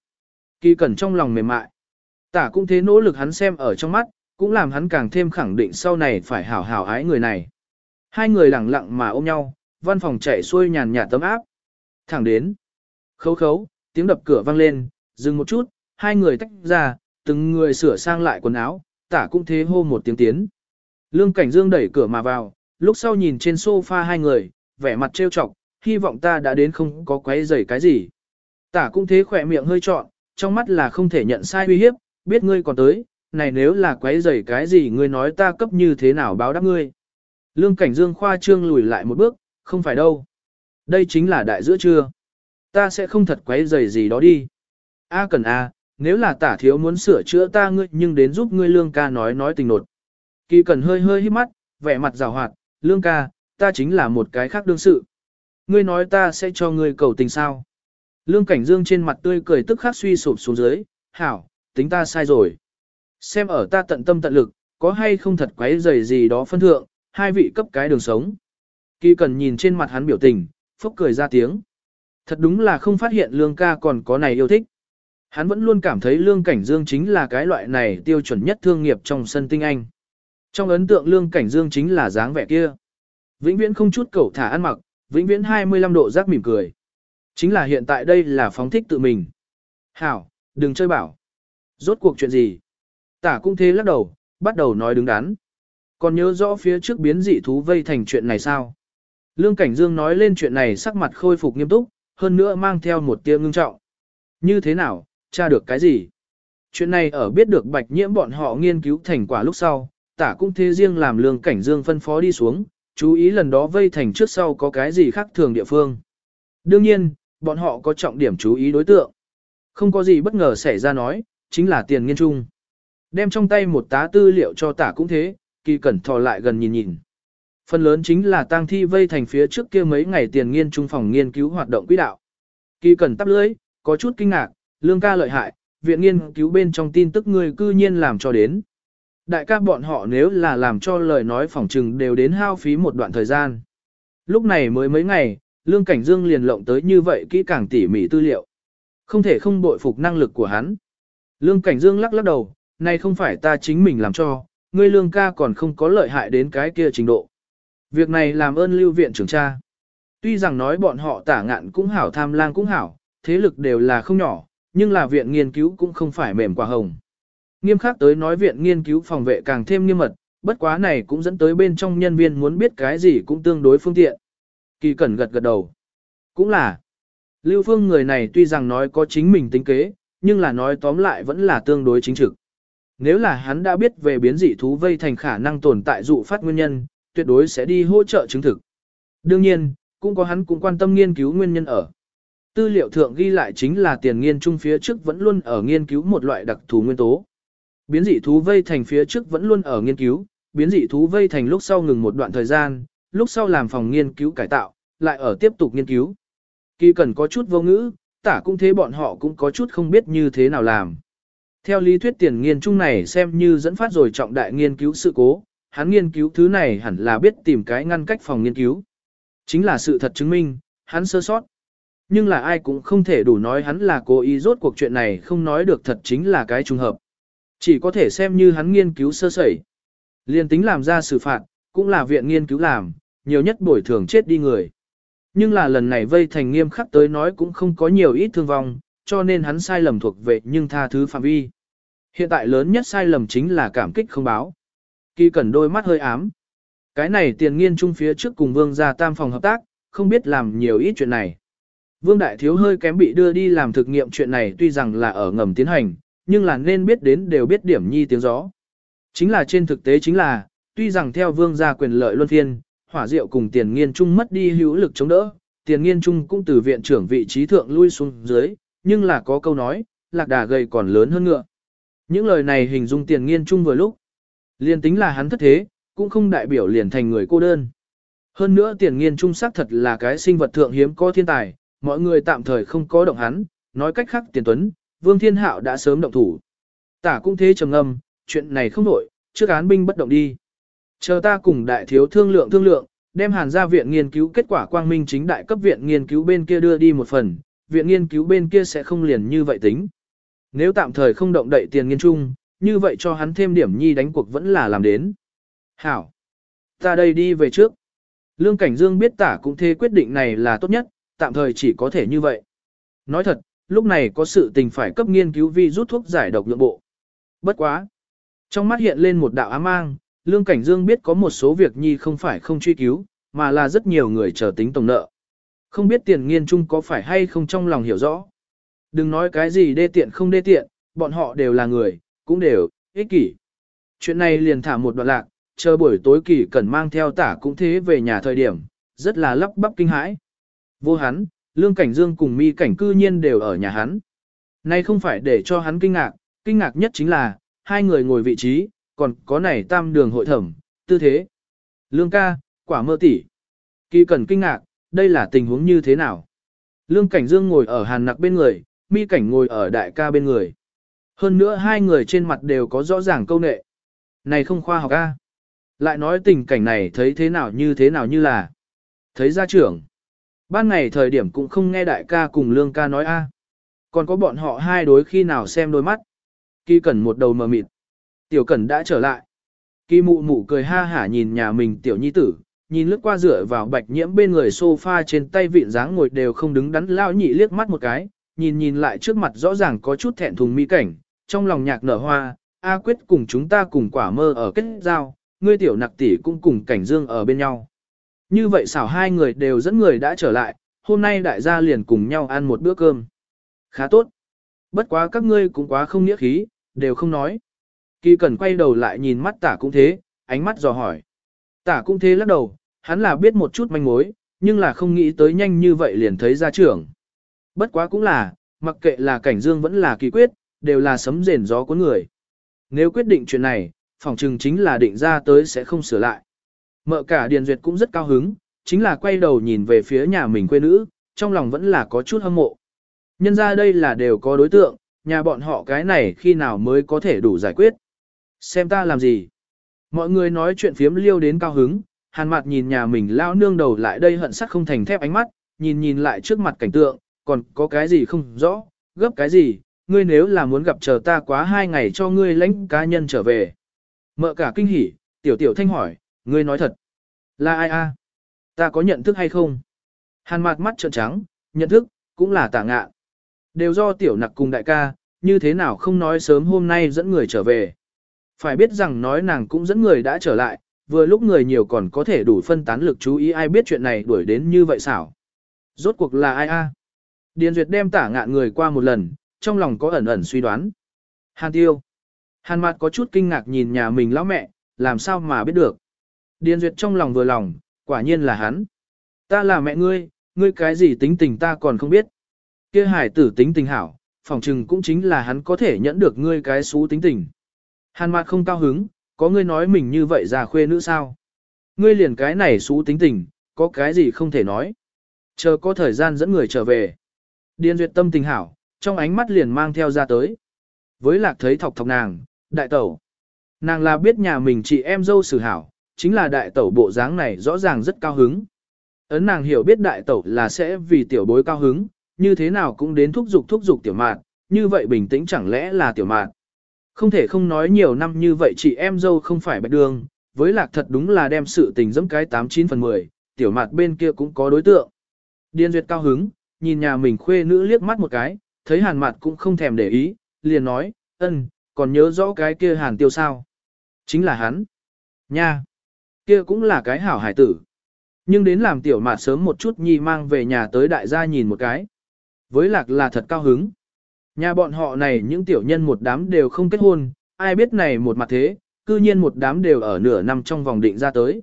Kỳ cẩn trong lòng mềm mại. Tả cũng thế nỗ lực hắn xem ở trong mắt, cũng làm hắn càng thêm khẳng định sau này phải hảo hảo ái người này. Hai người lặng lặng mà ôm nhau, văn phòng chạy xuôi nhàn nhạt tấm áp. Thẳng đến. Khấu khấu, tiếng đập cửa vang lên, dừng một chút, hai người tách ra, từng người sửa sang lại quần áo, tả cũng thế hô một tiếng tiến. Lương Cảnh Dương đẩy cửa mà vào, lúc sau nhìn trên sofa hai người, vẻ mặt trêu chọc, hy vọng ta đã đến không có quấy rầy cái gì. Tả cũng thế khỏe miệng hơi trọn, trong mắt là không thể nhận sai uy hiếp, biết ngươi còn tới, này nếu là quấy rầy cái gì ngươi nói ta cấp như thế nào báo đáp ngươi. Lương Cảnh Dương khoa trương lùi lại một bước, không phải đâu. Đây chính là đại giữa trưa. Ta sẽ không thật quấy rầy gì đó đi. A cần A, nếu là tả thiếu muốn sửa chữa ta ngươi nhưng đến giúp ngươi lương ca nói nói tình nột. Kỳ cần hơi hơi hít mắt, vẻ mặt rào hoạt, lương ca, ta chính là một cái khác đương sự. Ngươi nói ta sẽ cho ngươi cầu tình sao. Lương cảnh dương trên mặt tươi cười tức khắc suy sụp xuống dưới, hảo, tính ta sai rồi. Xem ở ta tận tâm tận lực, có hay không thật quấy rầy gì đó phân thượng, hai vị cấp cái đường sống. Kỳ cần nhìn trên mặt hắn biểu tình, phốc cười ra tiếng. Thật đúng là không phát hiện lương ca còn có này yêu thích. Hắn vẫn luôn cảm thấy Lương Cảnh Dương chính là cái loại này tiêu chuẩn nhất thương nghiệp trong sân tinh anh. Trong ấn tượng Lương Cảnh Dương chính là dáng vẻ kia. Vĩnh viễn không chút cẩu thả ăn mặc, vĩnh viễn 25 độ giác mỉm cười. Chính là hiện tại đây là phóng thích tự mình. Hảo, đừng chơi bảo. Rốt cuộc chuyện gì? Tả cũng thế lắc đầu, bắt đầu nói đứng đắn. Còn nhớ rõ phía trước biến dị thú vây thành chuyện này sao? Lương Cảnh Dương nói lên chuyện này sắc mặt khôi phục nghiêm túc, hơn nữa mang theo một tia ngưng trọng. Như thế nào, tra được cái gì. Chuyện này ở biết được bạch nhiễm bọn họ nghiên cứu thành quả lúc sau, tả cũng thế riêng làm lương cảnh dương phân phó đi xuống, chú ý lần đó vây thành trước sau có cái gì khác thường địa phương. Đương nhiên, bọn họ có trọng điểm chú ý đối tượng. Không có gì bất ngờ xảy ra nói, chính là tiền nghiên trung. Đem trong tay một tá tư liệu cho tả cũng thế, kỳ cẩn thò lại gần nhìn nhìn. Phần lớn chính là tang thi vây thành phía trước kia mấy ngày tiền nghiên trung phòng nghiên cứu hoạt động quỹ đạo. Kỳ cẩn tắp lưới, có chút kinh ngạc, lương ca lợi hại, viện nghiên cứu bên trong tin tức ngươi cư nhiên làm cho đến. Đại ca bọn họ nếu là làm cho lời nói phỏng trừng đều đến hao phí một đoạn thời gian. Lúc này mới mấy ngày, Lương Cảnh Dương liền lộng tới như vậy kỹ càng tỉ mỉ tư liệu. Không thể không bội phục năng lực của hắn. Lương Cảnh Dương lắc lắc đầu, này không phải ta chính mình làm cho, ngươi Lương ca còn không có lợi hại đến cái kia trình độ. Việc này làm ơn lưu viện trưởng cha. Tuy rằng nói bọn họ tả ngạn cũng hảo tham lang cũng hảo, thế lực đều là không nhỏ, nhưng là viện nghiên cứu cũng không phải mềm quả hồng. Nghiêm khắc tới nói viện nghiên cứu phòng vệ càng thêm nghiêm mật, bất quá này cũng dẫn tới bên trong nhân viên muốn biết cái gì cũng tương đối phương tiện. Kỳ cẩn gật gật đầu. Cũng là, Lưu Phương người này tuy rằng nói có chính mình tính kế, nhưng là nói tóm lại vẫn là tương đối chính trực. Nếu là hắn đã biết về biến dị thú vây thành khả năng tồn tại dụ phát nguyên nhân, tuyệt đối sẽ đi hỗ trợ chứng thực. Đương nhiên, cũng có hắn cũng quan tâm nghiên cứu nguyên nhân ở. Tư liệu thượng ghi lại chính là tiền nghiên trung phía trước vẫn luôn ở nghiên cứu một loại đặc thù nguyên tố. Biến dị thú vây thành phía trước vẫn luôn ở nghiên cứu, biến dị thú vây thành lúc sau ngừng một đoạn thời gian, lúc sau làm phòng nghiên cứu cải tạo, lại ở tiếp tục nghiên cứu. Kỳ cần có chút vô ngữ, tả cũng thế bọn họ cũng có chút không biết như thế nào làm. Theo lý thuyết tiền nghiên chung này xem như dẫn phát rồi trọng đại nghiên cứu sự cố, hắn nghiên cứu thứ này hẳn là biết tìm cái ngăn cách phòng nghiên cứu. Chính là sự thật chứng minh, hắn sơ sót. Nhưng là ai cũng không thể đủ nói hắn là cố ý rốt cuộc chuyện này không nói được thật chính là cái trùng hợp. Chỉ có thể xem như hắn nghiên cứu sơ sẩy. Liên tính làm ra xử phạt, cũng là viện nghiên cứu làm, nhiều nhất bồi thường chết đi người. Nhưng là lần này vây thành nghiêm khắc tới nói cũng không có nhiều ít thương vong, cho nên hắn sai lầm thuộc về nhưng tha thứ phạm vi. Hiện tại lớn nhất sai lầm chính là cảm kích không báo. Kỳ cần đôi mắt hơi ám. Cái này tiền nghiên trung phía trước cùng vương gia tam phòng hợp tác, không biết làm nhiều ít chuyện này. Vương Đại Thiếu hơi kém bị đưa đi làm thực nghiệm chuyện này tuy rằng là ở ngầm tiến hành, nhưng là nên biết đến đều biết điểm nhi tiếng gió. Chính là trên thực tế chính là, tuy rằng theo vương gia quyền lợi luân phiên, hỏa diệu cùng tiền nghiên trung mất đi hữu lực chống đỡ, tiền nghiên trung cũng từ viện trưởng vị trí thượng lui xuống dưới, nhưng là có câu nói, lạc đà gầy còn lớn hơn ngựa. Những lời này hình dung tiền nghiên trung vừa lúc. liền tính là hắn thất thế, cũng không đại biểu liền thành người cô đơn. Hơn nữa tiền nghiên trung xác thật là cái sinh vật thượng hiếm có thiên tài, mọi người tạm thời không có động hắn, nói cách khác tiền tuấn, vương thiên hạo đã sớm động thủ. Tả cũng thế trầm ngâm, chuyện này không đổi, trước án binh bất động đi. Chờ ta cùng đại thiếu thương lượng thương lượng, đem hàn ra viện nghiên cứu kết quả quang minh chính đại cấp viện nghiên cứu bên kia đưa đi một phần, viện nghiên cứu bên kia sẽ không liền như vậy tính. Nếu tạm thời không động đậy tiền nghiên trung, như vậy cho hắn thêm điểm nhi đánh cuộc vẫn là làm đến. Hảo! Ta đây đi về trước. Lương Cảnh Dương biết tả cũng thế quyết định này là tốt nhất, tạm thời chỉ có thể như vậy. Nói thật, lúc này có sự tình phải cấp nghiên cứu vi rút thuốc giải độc lượng bộ. Bất quá! Trong mắt hiện lên một đạo ám mang, Lương Cảnh Dương biết có một số việc nhi không phải không truy cứu, mà là rất nhiều người chờ tính tổng nợ. Không biết tiền nghiên chung có phải hay không trong lòng hiểu rõ. Đừng nói cái gì đê tiện không đê tiện, bọn họ đều là người, cũng đều, ích kỷ. Chuyện này liền thả một đoạn lạc, chờ buổi tối kỳ cần mang theo tả cũng thế về nhà thời điểm, rất là lắp bắp kinh hãi. Vô hắn, Lương Cảnh Dương cùng mi cảnh cư nhiên đều ở nhà hắn. Nay không phải để cho hắn kinh ngạc, kinh ngạc nhất chính là, hai người ngồi vị trí, còn có này tam đường hội thẩm, tư thế. Lương ca, quả mơ tỷ. Kỳ cần kinh ngạc, đây là tình huống như thế nào? Lương Cảnh Dương ngồi ở hàn nặc bên người, mi cảnh ngồi ở đại ca bên người. Hơn nữa hai người trên mặt đều có rõ ràng câu nệ. Này không khoa học a. Lại nói tình cảnh này thấy thế nào như thế nào như là. Thấy gia trưởng. Ban ngày thời điểm cũng không nghe đại ca cùng lương ca nói a. Còn có bọn họ hai đối khi nào xem đôi mắt. Kỳ cẩn một đầu mờ mịt. Tiểu cẩn đã trở lại. Kỳ mụ mụ cười ha hả nhìn nhà mình tiểu nhi tử, nhìn lướt qua rửa vào bạch nhiễm bên người sofa trên tay vịn dáng ngồi đều không đứng đắn lao nhị liếc mắt một cái, nhìn nhìn lại trước mặt rõ ràng có chút thẹn thùng mỹ cảnh, trong lòng nhạc nở hoa, A quyết cùng chúng ta cùng quả mơ ở kết giao, ngươi tiểu nặc tỷ cũng cùng cảnh dương ở bên nhau. Như vậy xảo hai người đều dẫn người đã trở lại, hôm nay đại gia liền cùng nhau ăn một bữa cơm. Khá tốt. Bất quá các ngươi cũng quá không nghĩa khí, đều không nói. Kỳ cần quay đầu lại nhìn mắt tả cũng thế, ánh mắt dò hỏi. Tả cũng thế lắc đầu, hắn là biết một chút manh mối, nhưng là không nghĩ tới nhanh như vậy liền thấy ra trưởng. Bất quá cũng là, mặc kệ là cảnh dương vẫn là kỳ quyết, đều là sấm rền gió của người. Nếu quyết định chuyện này, phòng trừng chính là định ra tới sẽ không sửa lại. Mợ cả Điền Duyệt cũng rất cao hứng, chính là quay đầu nhìn về phía nhà mình quê nữ, trong lòng vẫn là có chút hâm mộ. Nhân ra đây là đều có đối tượng, nhà bọn họ cái này khi nào mới có thể đủ giải quyết. Xem ta làm gì? Mọi người nói chuyện phiếm liêu đến cao hứng, hàn mặt nhìn nhà mình lao nương đầu lại đây hận sắt không thành thép ánh mắt, nhìn nhìn lại trước mặt cảnh tượng, còn có cái gì không rõ, gấp cái gì, ngươi nếu là muốn gặp chờ ta quá hai ngày cho ngươi lãnh cá nhân trở về. Mợ cả kinh hỉ, tiểu tiểu thanh hỏi, ngươi nói thật. Là ai a? Ta có nhận thức hay không? Hàn mặt mắt trợn trắng, nhận thức, cũng là tả ngạ. Đều do tiểu nặc cùng đại ca, như thế nào không nói sớm hôm nay dẫn người trở về. Phải biết rằng nói nàng cũng dẫn người đã trở lại, vừa lúc người nhiều còn có thể đủ phân tán lực chú ý ai biết chuyện này đuổi đến như vậy xảo. Rốt cuộc là ai a? Điền Duyệt đem tả ngạn người qua một lần, trong lòng có ẩn ẩn suy đoán. Hàn tiêu. Hàn mặt có chút kinh ngạc nhìn nhà mình lão mẹ, làm sao mà biết được. Điền Duyệt trong lòng vừa lòng, quả nhiên là hắn. Ta là mẹ ngươi, ngươi cái gì tính tình ta còn không biết. kia hải tử tính tình hảo, phòng trừng cũng chính là hắn có thể nhẫn được ngươi cái xú tính tình. Hàn mặt không cao hứng, có ngươi nói mình như vậy già khuê nữ sao. Ngươi liền cái này xú tính tình, có cái gì không thể nói. Chờ có thời gian dẫn người trở về. Điền duyệt tâm tình hảo, trong ánh mắt liền mang theo ra tới. Với lạc thấy thọc thọc nàng, đại tẩu. Nàng là biết nhà mình chị em dâu xử hảo, chính là đại tẩu bộ dáng này rõ ràng rất cao hứng. Ấn nàng hiểu biết đại tẩu là sẽ vì tiểu bối cao hứng, như thế nào cũng đến thúc giục thúc giục tiểu mạn, như vậy bình tĩnh chẳng lẽ là tiểu mạn. Không thể không nói nhiều năm như vậy chị em dâu không phải bạch đường, với lạc thật đúng là đem sự tình dẫm cái 89 phần 10, tiểu mạt bên kia cũng có đối tượng. Điên duyệt cao hứng, nhìn nhà mình khuê nữ liếc mắt một cái, thấy hàn mặt cũng không thèm để ý, liền nói, ân, còn nhớ rõ cái kia hàn tiêu sao. Chính là hắn. Nha. Kia cũng là cái hảo hải tử. Nhưng đến làm tiểu mạt sớm một chút nhi mang về nhà tới đại gia nhìn một cái. Với lạc là thật cao hứng. Nhà bọn họ này những tiểu nhân một đám đều không kết hôn, ai biết này một mặt thế, cư nhiên một đám đều ở nửa năm trong vòng định ra tới.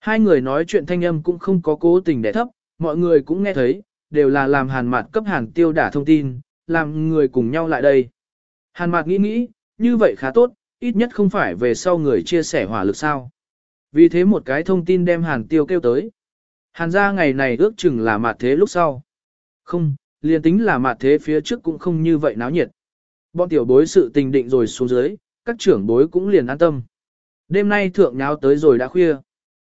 Hai người nói chuyện thanh âm cũng không có cố tình để thấp, mọi người cũng nghe thấy, đều là làm hàn mạt cấp hàn tiêu đả thông tin, làm người cùng nhau lại đây. Hàn mạt nghĩ nghĩ, như vậy khá tốt, ít nhất không phải về sau người chia sẻ hỏa lực sao. Vì thế một cái thông tin đem hàn tiêu kêu tới. Hàn Gia ngày này ước chừng là mạt thế lúc sau. Không, liền tính là mạt thế phía trước cũng không như vậy náo nhiệt. Bọn tiểu bối sự tình định rồi xuống dưới, các trưởng bối cũng liền an tâm. Đêm nay thượng nháo tới rồi đã khuya.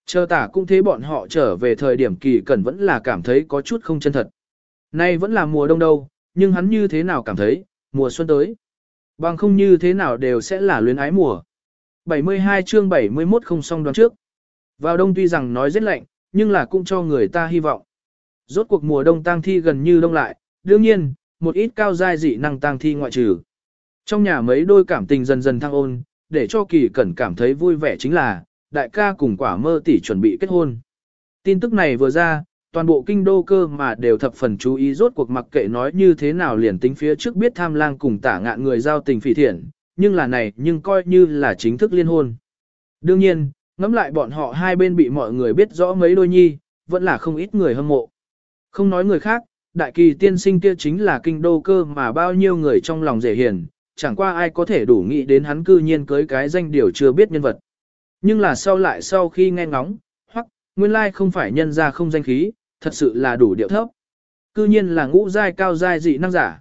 Chờ tả cũng thế bọn họ trở về thời điểm kỳ cẩn vẫn là cảm thấy có chút không chân thật. Nay vẫn là mùa đông đâu, nhưng hắn như thế nào cảm thấy, mùa xuân tới. Bằng không như thế nào đều sẽ là luyến ái mùa. 72 chương 71 không xong đoán trước. Vào đông tuy rằng nói rất lạnh, nhưng là cũng cho người ta hy vọng. Rốt cuộc mùa đông tang thi gần như đông lại, đương nhiên, một ít cao giai dị năng tang thi ngoại trừ. Trong nhà mấy đôi cảm tình dần dần thăng ôn, để cho kỳ cẩn cảm thấy vui vẻ chính là, đại ca cùng quả mơ tỷ chuẩn bị kết hôn. Tin tức này vừa ra, toàn bộ kinh đô cơ mà đều thập phần chú ý rốt cuộc mặc kệ nói như thế nào liền tính phía trước biết tham lang cùng tả ngạn người giao tình phỉ thiện, nhưng là này nhưng coi như là chính thức liên hôn. Đương nhiên, ngẫm lại bọn họ hai bên bị mọi người biết rõ mấy đôi nhi, vẫn là không ít người hâm mộ. Không nói người khác, đại kỳ tiên sinh kia chính là kinh đô cơ mà bao nhiêu người trong lòng dễ hiền, chẳng qua ai có thể đủ nghĩ đến hắn cư nhiên cưới cái danh điều chưa biết nhân vật. Nhưng là sau lại sau khi nghe ngóng, hoặc, nguyên lai không phải nhân ra không danh khí, thật sự là đủ điệu thấp. Cư nhiên là ngũ giai cao giai dị năng giả.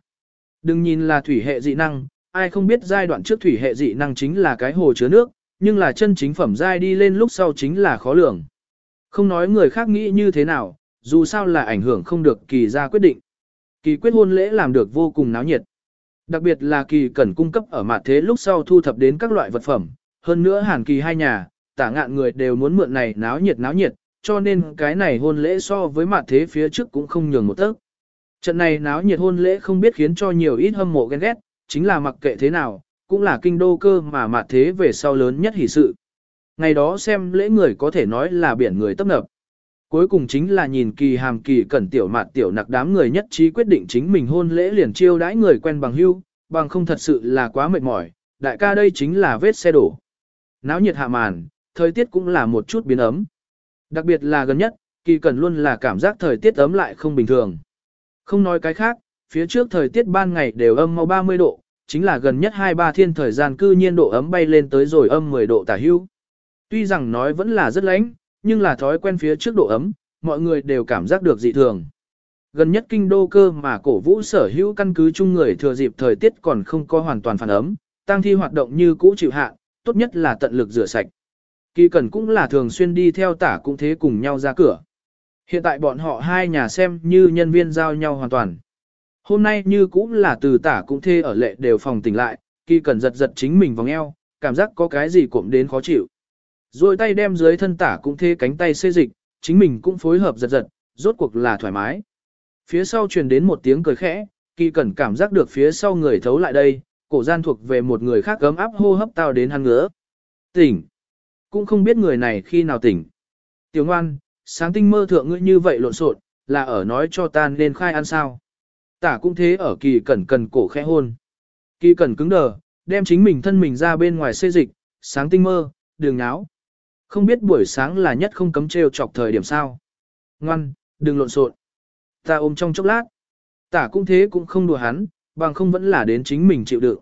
Đừng nhìn là thủy hệ dị năng, ai không biết giai đoạn trước thủy hệ dị năng chính là cái hồ chứa nước, nhưng là chân chính phẩm giai đi lên lúc sau chính là khó lường. Không nói người khác nghĩ như thế nào, dù sao là ảnh hưởng không được kỳ ra quyết định. Kỳ quyết hôn lễ làm được vô cùng náo nhiệt. Đặc biệt là kỳ cần cung cấp ở mặt thế lúc sau thu thập đến các loại vật phẩm, hơn nữa hàn kỳ hai nhà, tả ngạn người đều muốn mượn này náo nhiệt náo nhiệt, cho nên cái này hôn lễ so với mặt thế phía trước cũng không nhường một tấc. Trận này náo nhiệt hôn lễ không biết khiến cho nhiều ít hâm mộ ghen ghét, chính là mặc kệ thế nào, cũng là kinh đô cơ mà mạt thế về sau lớn nhất hỷ sự. Ngày đó xem lễ người có thể nói là biển người tấp nập. Cuối cùng chính là nhìn kỳ hàm kỳ cẩn tiểu mạt tiểu nặc đám người nhất trí quyết định chính mình hôn lễ liền chiêu đãi người quen bằng hưu, bằng không thật sự là quá mệt mỏi, đại ca đây chính là vết xe đổ. Náo nhiệt hạ màn, thời tiết cũng là một chút biến ấm. Đặc biệt là gần nhất, kỳ cẩn luôn là cảm giác thời tiết ấm lại không bình thường. Không nói cái khác, phía trước thời tiết ban ngày đều âm mau 30 độ, chính là gần nhất 2-3 thiên thời gian cư nhiên độ ấm bay lên tới rồi âm 10 độ tả hưu. Tuy rằng nói vẫn là rất lạnh, nhưng là thói quen phía trước độ ấm, mọi người đều cảm giác được dị thường. Gần nhất kinh đô cơ mà cổ vũ sở hữu căn cứ chung người thừa dịp thời tiết còn không có hoàn toàn phản ấm, tăng thi hoạt động như cũ chịu hạ, tốt nhất là tận lực rửa sạch. Kỳ cần cũng là thường xuyên đi theo tả cũng thế cùng nhau ra cửa. Hiện tại bọn họ hai nhà xem như nhân viên giao nhau hoàn toàn. Hôm nay như cũng là từ tả cũng thê ở lệ đều phòng tỉnh lại, Kỳ Cần giật giật chính mình vòng eo, cảm giác có cái gì cũng đến khó chịu. Rồi tay đem dưới thân tả cũng thê cánh tay xê dịch, chính mình cũng phối hợp giật giật, rốt cuộc là thoải mái. Phía sau truyền đến một tiếng cười khẽ, kỳ cẩn cảm giác được phía sau người thấu lại đây, cổ gian thuộc về một người khác gấm áp hô hấp tao đến hắn ngứa. Tỉnh! Cũng không biết người này khi nào tỉnh. Tiểu ngoan, sáng tinh mơ thượng ngươi như vậy lộn xộn, là ở nói cho ta nên khai ăn sao. Tả cũng thế ở kỳ cẩn cần cổ khẽ hôn. Kỳ cẩn cứng đờ, đem chính mình thân mình ra bên ngoài xê dịch, sáng tinh mơ, đường náo. Không biết buổi sáng là nhất không cấm trêu chọc thời điểm sao. Ngoan, đừng lộn xộn. Ta ôm trong chốc lát. Tả cũng thế cũng không đùa hắn, bằng không vẫn là đến chính mình chịu đựng.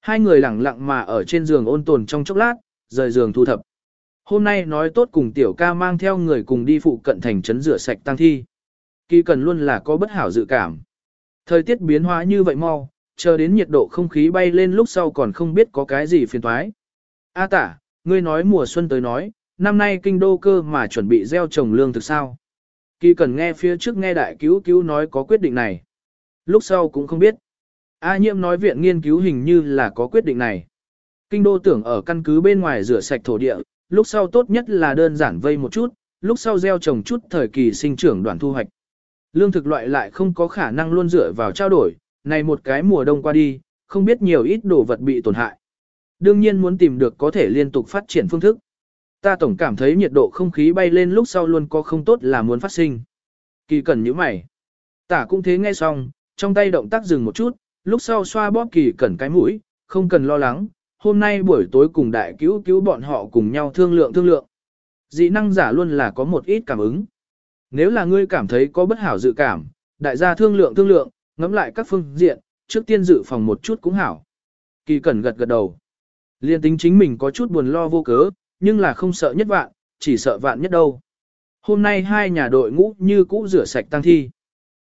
Hai người lẳng lặng mà ở trên giường ôn tồn trong chốc lát, rời giường thu thập. Hôm nay nói tốt cùng tiểu ca mang theo người cùng đi phụ cận thành trấn rửa sạch tăng thi. Kỳ cần luôn là có bất hảo dự cảm. Thời tiết biến hóa như vậy mau, chờ đến nhiệt độ không khí bay lên lúc sau còn không biết có cái gì phiền toái. A tả, ngươi nói mùa xuân tới nói, năm nay kinh đô cơ mà chuẩn bị gieo trồng lương thực sao. Kỳ cần nghe phía trước nghe đại cứu cứu nói có quyết định này. Lúc sau cũng không biết. A nhiễm nói viện nghiên cứu hình như là có quyết định này. Kinh đô tưởng ở căn cứ bên ngoài rửa sạch thổ địa, lúc sau tốt nhất là đơn giản vây một chút, lúc sau gieo trồng chút thời kỳ sinh trưởng đoạn thu hoạch. Lương thực loại lại không có khả năng luôn dựa vào trao đổi, này một cái mùa đông qua đi, không biết nhiều ít đồ vật bị tổn hại. Đương nhiên muốn tìm được có thể liên tục phát triển phương thức. Ta tổng cảm thấy nhiệt độ không khí bay lên lúc sau luôn có không tốt là muốn phát sinh. Kỳ cần như mày. Tả cũng thế nghe xong, trong tay động tác dừng một chút, lúc sau xoa bóp kỳ cẩn cái mũi, không cần lo lắng, hôm nay buổi tối cùng đại cứu cứu bọn họ cùng nhau thương lượng thương lượng. Dị năng giả luôn là có một ít cảm ứng. Nếu là ngươi cảm thấy có bất hảo dự cảm, đại gia thương lượng thương lượng, ngẫm lại các phương diện, trước tiên dự phòng một chút cũng hảo. Kỳ cẩn gật gật đầu. Liên tính chính mình có chút buồn lo vô cớ, nhưng là không sợ nhất vạn, chỉ sợ vạn nhất đâu. Hôm nay hai nhà đội ngũ như cũ rửa sạch tăng thi.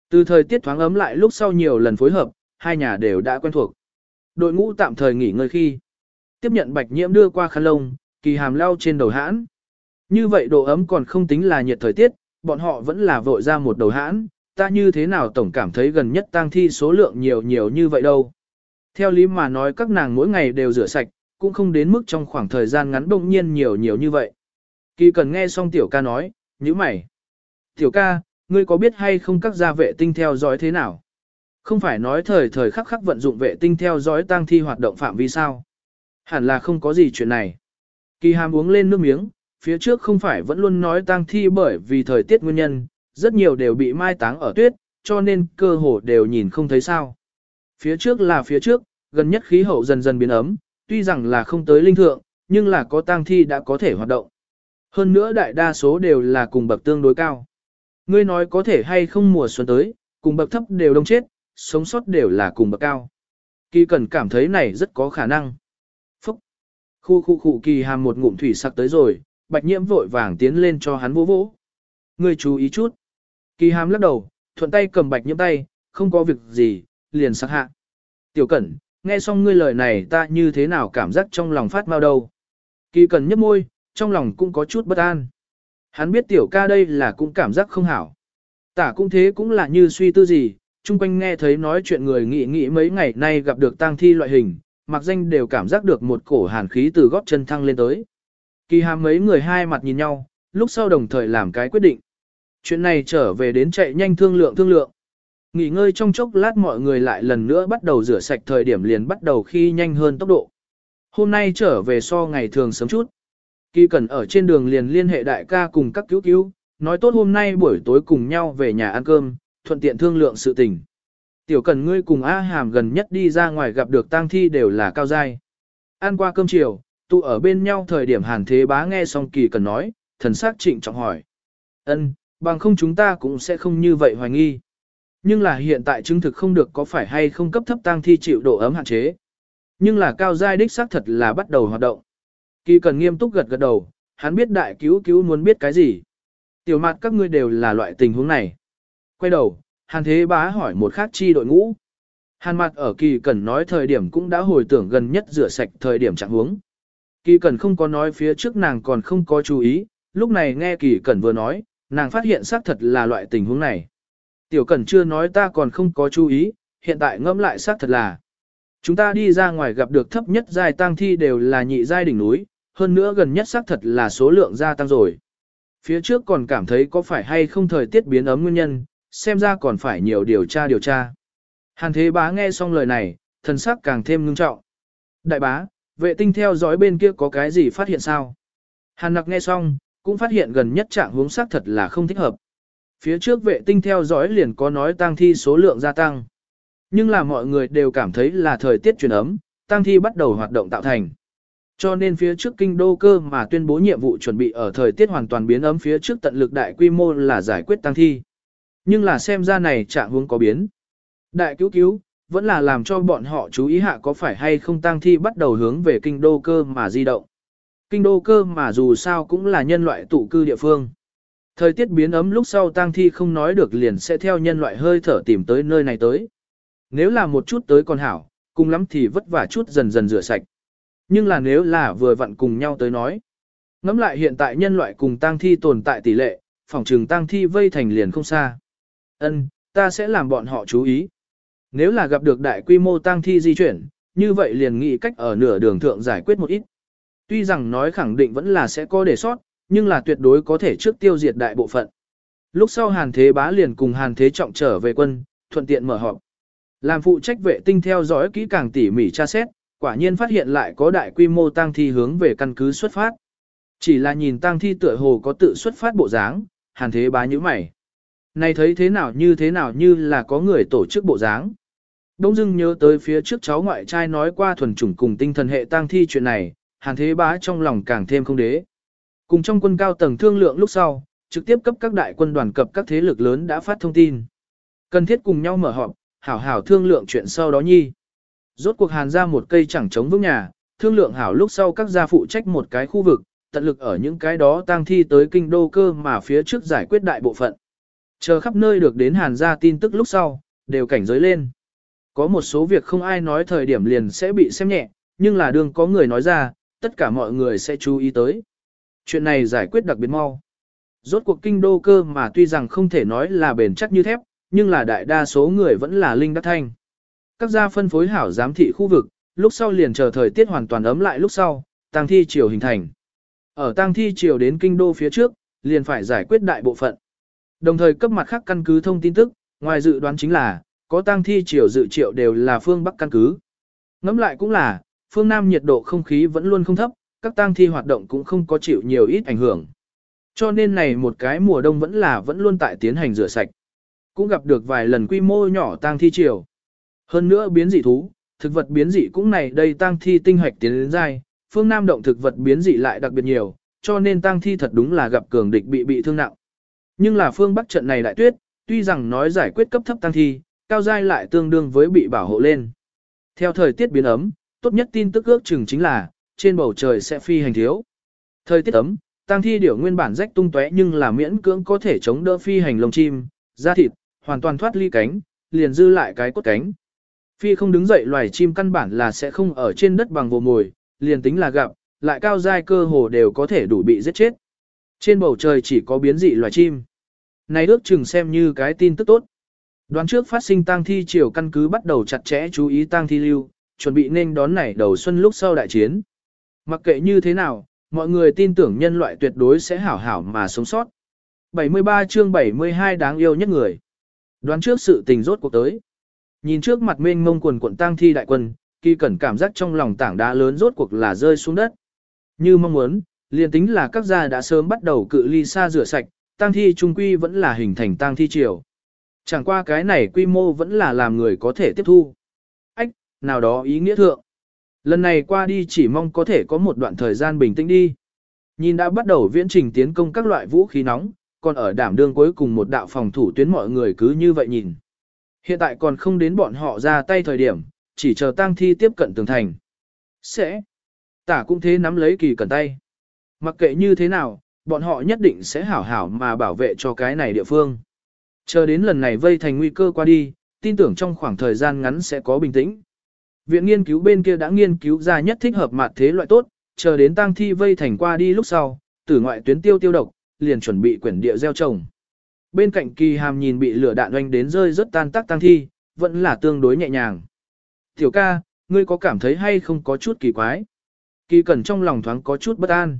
Từ thời tiết thoáng ấm lại lúc sau nhiều lần phối hợp, hai nhà đều đã quen thuộc. Đội ngũ tạm thời nghỉ ngơi khi. Tiếp nhận bạch nhiễm đưa qua khăn lông, kỳ hàm lao trên đầu hãn. Như vậy độ ấm còn không tính là nhiệt thời tiết, bọn họ vẫn là vội ra một đầu hãn, ta như thế nào tổng cảm thấy gần nhất tang thi số lượng nhiều nhiều như vậy đâu. Theo lý mà nói các nàng mỗi ngày đều rửa sạch, cũng không đến mức trong khoảng thời gian ngắn bỗng nhiên nhiều nhiều như vậy. Kỳ cần nghe xong tiểu ca nói, như mày. Tiểu ca, ngươi có biết hay không các gia vệ tinh theo dõi thế nào? Không phải nói thời thời khắc khắc vận dụng vệ tinh theo dõi tang thi hoạt động phạm vi sao? Hẳn là không có gì chuyện này. Kỳ hàm uống lên nước miếng, phía trước không phải vẫn luôn nói tang thi bởi vì thời tiết nguyên nhân, rất nhiều đều bị mai táng ở tuyết, cho nên cơ hồ đều nhìn không thấy sao. Phía trước là phía trước, gần nhất khí hậu dần dần biến ấm, tuy rằng là không tới linh thượng, nhưng là có tang thi đã có thể hoạt động. Hơn nữa đại đa số đều là cùng bậc tương đối cao. Ngươi nói có thể hay không mùa xuân tới, cùng bậc thấp đều đông chết, sống sót đều là cùng bậc cao. Kỳ cần cảm thấy này rất có khả năng. Phúc! Khu khu khu kỳ hàm một ngụm thủy sắc tới rồi, bạch nhiễm vội vàng tiến lên cho hắn vỗ vỗ. Ngươi chú ý chút. Kỳ hàm lắc đầu, thuận tay cầm bạch nhiễm tay, không có việc gì, liền sắc hạ. Tiểu cẩn, nghe xong ngươi lời này ta như thế nào cảm giác trong lòng phát mau đâu. Kỳ cẩn nhấp môi, trong lòng cũng có chút bất an. Hắn biết tiểu ca đây là cũng cảm giác không hảo. Tả cũng thế cũng là như suy tư gì, chung quanh nghe thấy nói chuyện người nghĩ nghĩ mấy ngày nay gặp được tang thi loại hình, mặc danh đều cảm giác được một cổ hàn khí từ góp chân thăng lên tới. Kỳ hàm mấy người hai mặt nhìn nhau, lúc sau đồng thời làm cái quyết định. Chuyện này trở về đến chạy nhanh thương lượng thương lượng. Nghỉ ngơi trong chốc lát mọi người lại lần nữa bắt đầu rửa sạch thời điểm liền bắt đầu khi nhanh hơn tốc độ. Hôm nay trở về so ngày thường sớm chút. Kỳ cần ở trên đường liền liên hệ đại ca cùng các cứu cứu, nói tốt hôm nay buổi tối cùng nhau về nhà ăn cơm, thuận tiện thương lượng sự tình. Tiểu cần ngươi cùng A Hàm gần nhất đi ra ngoài gặp được tang thi đều là cao dai. Ăn qua cơm chiều, tụ ở bên nhau thời điểm hàn thế bá nghe xong kỳ cần nói, thần sắc trịnh trọng hỏi. ân bằng không chúng ta cũng sẽ không như vậy hoài nghi. Nhưng là hiện tại chứng thực không được có phải hay không cấp thấp tang thi chịu độ ấm hạn chế. Nhưng là cao giai đích xác thật là bắt đầu hoạt động. Kỳ cần nghiêm túc gật gật đầu, hắn biết đại cứu cứu muốn biết cái gì. Tiểu mặt các ngươi đều là loại tình huống này. Quay đầu, hàn thế bá hỏi một khác chi đội ngũ. Hàn mặt ở kỳ cần nói thời điểm cũng đã hồi tưởng gần nhất rửa sạch thời điểm trạng huống. Kỳ Cẩn không có nói phía trước nàng còn không có chú ý, lúc này nghe kỳ Cẩn vừa nói, nàng phát hiện xác thật là loại tình huống này. Tiểu Cẩn chưa nói ta còn không có chú ý, hiện tại ngẫm lại xác thật là. Chúng ta đi ra ngoài gặp được thấp nhất giai tang thi đều là nhị giai đỉnh núi, hơn nữa gần nhất xác thật là số lượng gia tăng rồi. Phía trước còn cảm thấy có phải hay không thời tiết biến ấm nguyên nhân, xem ra còn phải nhiều điều tra điều tra. Hàn thế bá nghe xong lời này, thần sắc càng thêm ngưng trọng. Đại bá, vệ tinh theo dõi bên kia có cái gì phát hiện sao? Hàn nặc nghe xong, cũng phát hiện gần nhất trạng hướng xác thật là không thích hợp. Phía trước vệ tinh theo dõi liền có nói tăng thi số lượng gia tăng. Nhưng là mọi người đều cảm thấy là thời tiết chuyển ấm, tăng thi bắt đầu hoạt động tạo thành. Cho nên phía trước kinh đô cơ mà tuyên bố nhiệm vụ chuẩn bị ở thời tiết hoàn toàn biến ấm phía trước tận lực đại quy mô là giải quyết tăng thi. Nhưng là xem ra này trạng hướng có biến. Đại cứu cứu, vẫn là làm cho bọn họ chú ý hạ có phải hay không tang thi bắt đầu hướng về kinh đô cơ mà di động. Kinh đô cơ mà dù sao cũng là nhân loại tụ cư địa phương. Thời tiết biến ấm lúc sau tang thi không nói được liền sẽ theo nhân loại hơi thở tìm tới nơi này tới. Nếu là một chút tới còn hảo, cùng lắm thì vất vả chút dần dần rửa sạch. Nhưng là nếu là vừa vặn cùng nhau tới nói. Ngắm lại hiện tại nhân loại cùng tang thi tồn tại tỷ lệ, phòng trừng tang thi vây thành liền không xa. Ân, ta sẽ làm bọn họ chú ý. Nếu là gặp được đại quy mô tang thi di chuyển, như vậy liền nghĩ cách ở nửa đường thượng giải quyết một ít. Tuy rằng nói khẳng định vẫn là sẽ có đề sót, nhưng là tuyệt đối có thể trước tiêu diệt đại bộ phận. Lúc sau Hàn Thế Bá liền cùng Hàn Thế Trọng trở về quân, thuận tiện mở họp. Làm phụ trách vệ tinh theo dõi kỹ càng tỉ mỉ tra xét, quả nhiên phát hiện lại có đại quy mô tang thi hướng về căn cứ xuất phát. Chỉ là nhìn tang thi tựa hồ có tự xuất phát bộ dáng, hàn thế bá nhíu mày. Này thấy thế nào như thế nào như là có người tổ chức bộ dáng. Đông dưng nhớ tới phía trước cháu ngoại trai nói qua thuần chủng cùng tinh thần hệ tang thi chuyện này, hàn thế bá trong lòng càng thêm không đế. Cùng trong quân cao tầng thương lượng lúc sau, trực tiếp cấp các đại quân đoàn cập các thế lực lớn đã phát thông tin. Cần thiết cùng nhau mở họp, hảo hảo thương lượng chuyện sau đó nhi. Rốt cuộc hàn ra một cây chẳng chống vững nhà, thương lượng hảo lúc sau các gia phụ trách một cái khu vực, tận lực ở những cái đó tang thi tới kinh đô cơ mà phía trước giải quyết đại bộ phận. Chờ khắp nơi được đến hàn ra tin tức lúc sau, đều cảnh giới lên. Có một số việc không ai nói thời điểm liền sẽ bị xem nhẹ, nhưng là đương có người nói ra, tất cả mọi người sẽ chú ý tới. Chuyện này giải quyết đặc biệt mau. Rốt cuộc kinh đô cơ mà tuy rằng không thể nói là bền chắc như thép, nhưng là đại đa số người vẫn là linh đắc thanh. Các gia phân phối hảo giám thị khu vực, lúc sau liền chờ thời tiết hoàn toàn ấm lại lúc sau, tang thi chiều hình thành. Ở tang thi chiều đến kinh đô phía trước, liền phải giải quyết đại bộ phận. Đồng thời cấp mặt khác căn cứ thông tin tức, ngoài dự đoán chính là, có tang thi triều dự triệu đều là phương Bắc căn cứ. Ngắm lại cũng là, phương Nam nhiệt độ không khí vẫn luôn không thấp, các tang thi hoạt động cũng không có chịu nhiều ít ảnh hưởng. Cho nên này một cái mùa đông vẫn là vẫn luôn tại tiến hành rửa sạch. Cũng gặp được vài lần quy mô nhỏ tang thi triều. Hơn nữa biến dị thú, thực vật biến dị cũng này đây tang thi tinh hoạch tiến đến dai, phương Nam động thực vật biến dị lại đặc biệt nhiều, cho nên tang thi thật đúng là gặp cường địch bị bị thương nặng. Nhưng là phương Bắc trận này lại tuyết, tuy rằng nói giải quyết cấp thấp tang thi, cao giai lại tương đương với bị bảo hộ lên. Theo thời tiết biến ấm, tốt nhất tin tức ước chừng chính là, trên bầu trời sẽ phi hành thiếu. Thời tiết ấm, tăng thi điểu nguyên bản rách tung tóe nhưng là miễn cưỡng có thể chống đỡ phi hành lông chim, da thịt, hoàn toàn thoát ly cánh, liền dư lại cái cốt cánh. Phi không đứng dậy loài chim căn bản là sẽ không ở trên đất bằng vô mồi, liền tính là gặp, lại cao giai cơ hồ đều có thể đủ bị giết chết. Trên bầu trời chỉ có biến dị loài chim. Này ước chừng xem như cái tin tức tốt. Đoán trước phát sinh tang thi triều căn cứ bắt đầu chặt chẽ chú ý tang thi lưu, chuẩn bị nên đón nảy đầu xuân lúc sau đại chiến. Mặc kệ như thế nào, mọi người tin tưởng nhân loại tuyệt đối sẽ hảo hảo mà sống sót. 73 chương 72 đáng yêu nhất người. Đoán trước sự tình rốt cuộc tới. Nhìn trước mặt mênh mông quần quận tang thi đại quân, kỳ cẩn cảm giác trong lòng tảng đá lớn rốt cuộc là rơi xuống đất. Như mong muốn, liền tính là các gia đã sớm bắt đầu cự ly xa rửa sạch, tang thi trung quy vẫn là hình thành tang thi triều. Chẳng qua cái này quy mô vẫn là làm người có thể tiếp thu. Ách, nào đó ý nghĩa thượng. Lần này qua đi chỉ mong có thể có một đoạn thời gian bình tĩnh đi. Nhìn đã bắt đầu viễn trình tiến công các loại vũ khí nóng, còn ở đảm đương cuối cùng một đạo phòng thủ tuyến mọi người cứ như vậy nhìn. Hiện tại còn không đến bọn họ ra tay thời điểm, chỉ chờ tang thi tiếp cận tường thành. Sẽ. Tả cũng thế nắm lấy kỳ cẩn tay. Mặc kệ như thế nào, bọn họ nhất định sẽ hảo hảo mà bảo vệ cho cái này địa phương. Chờ đến lần này vây thành nguy cơ qua đi, tin tưởng trong khoảng thời gian ngắn sẽ có bình tĩnh. Viện nghiên cứu bên kia đã nghiên cứu ra nhất thích hợp mặt thế loại tốt, chờ đến tang thi vây thành qua đi lúc sau, tử ngoại tuyến tiêu tiêu độc, liền chuẩn bị quyển địa gieo trồng. Bên cạnh kỳ hàm nhìn bị lửa đạn oanh đến rơi rất tan tác tang thi, vẫn là tương đối nhẹ nhàng. Tiểu ca, ngươi có cảm thấy hay không có chút kỳ quái? Kỳ cẩn trong lòng thoáng có chút bất an.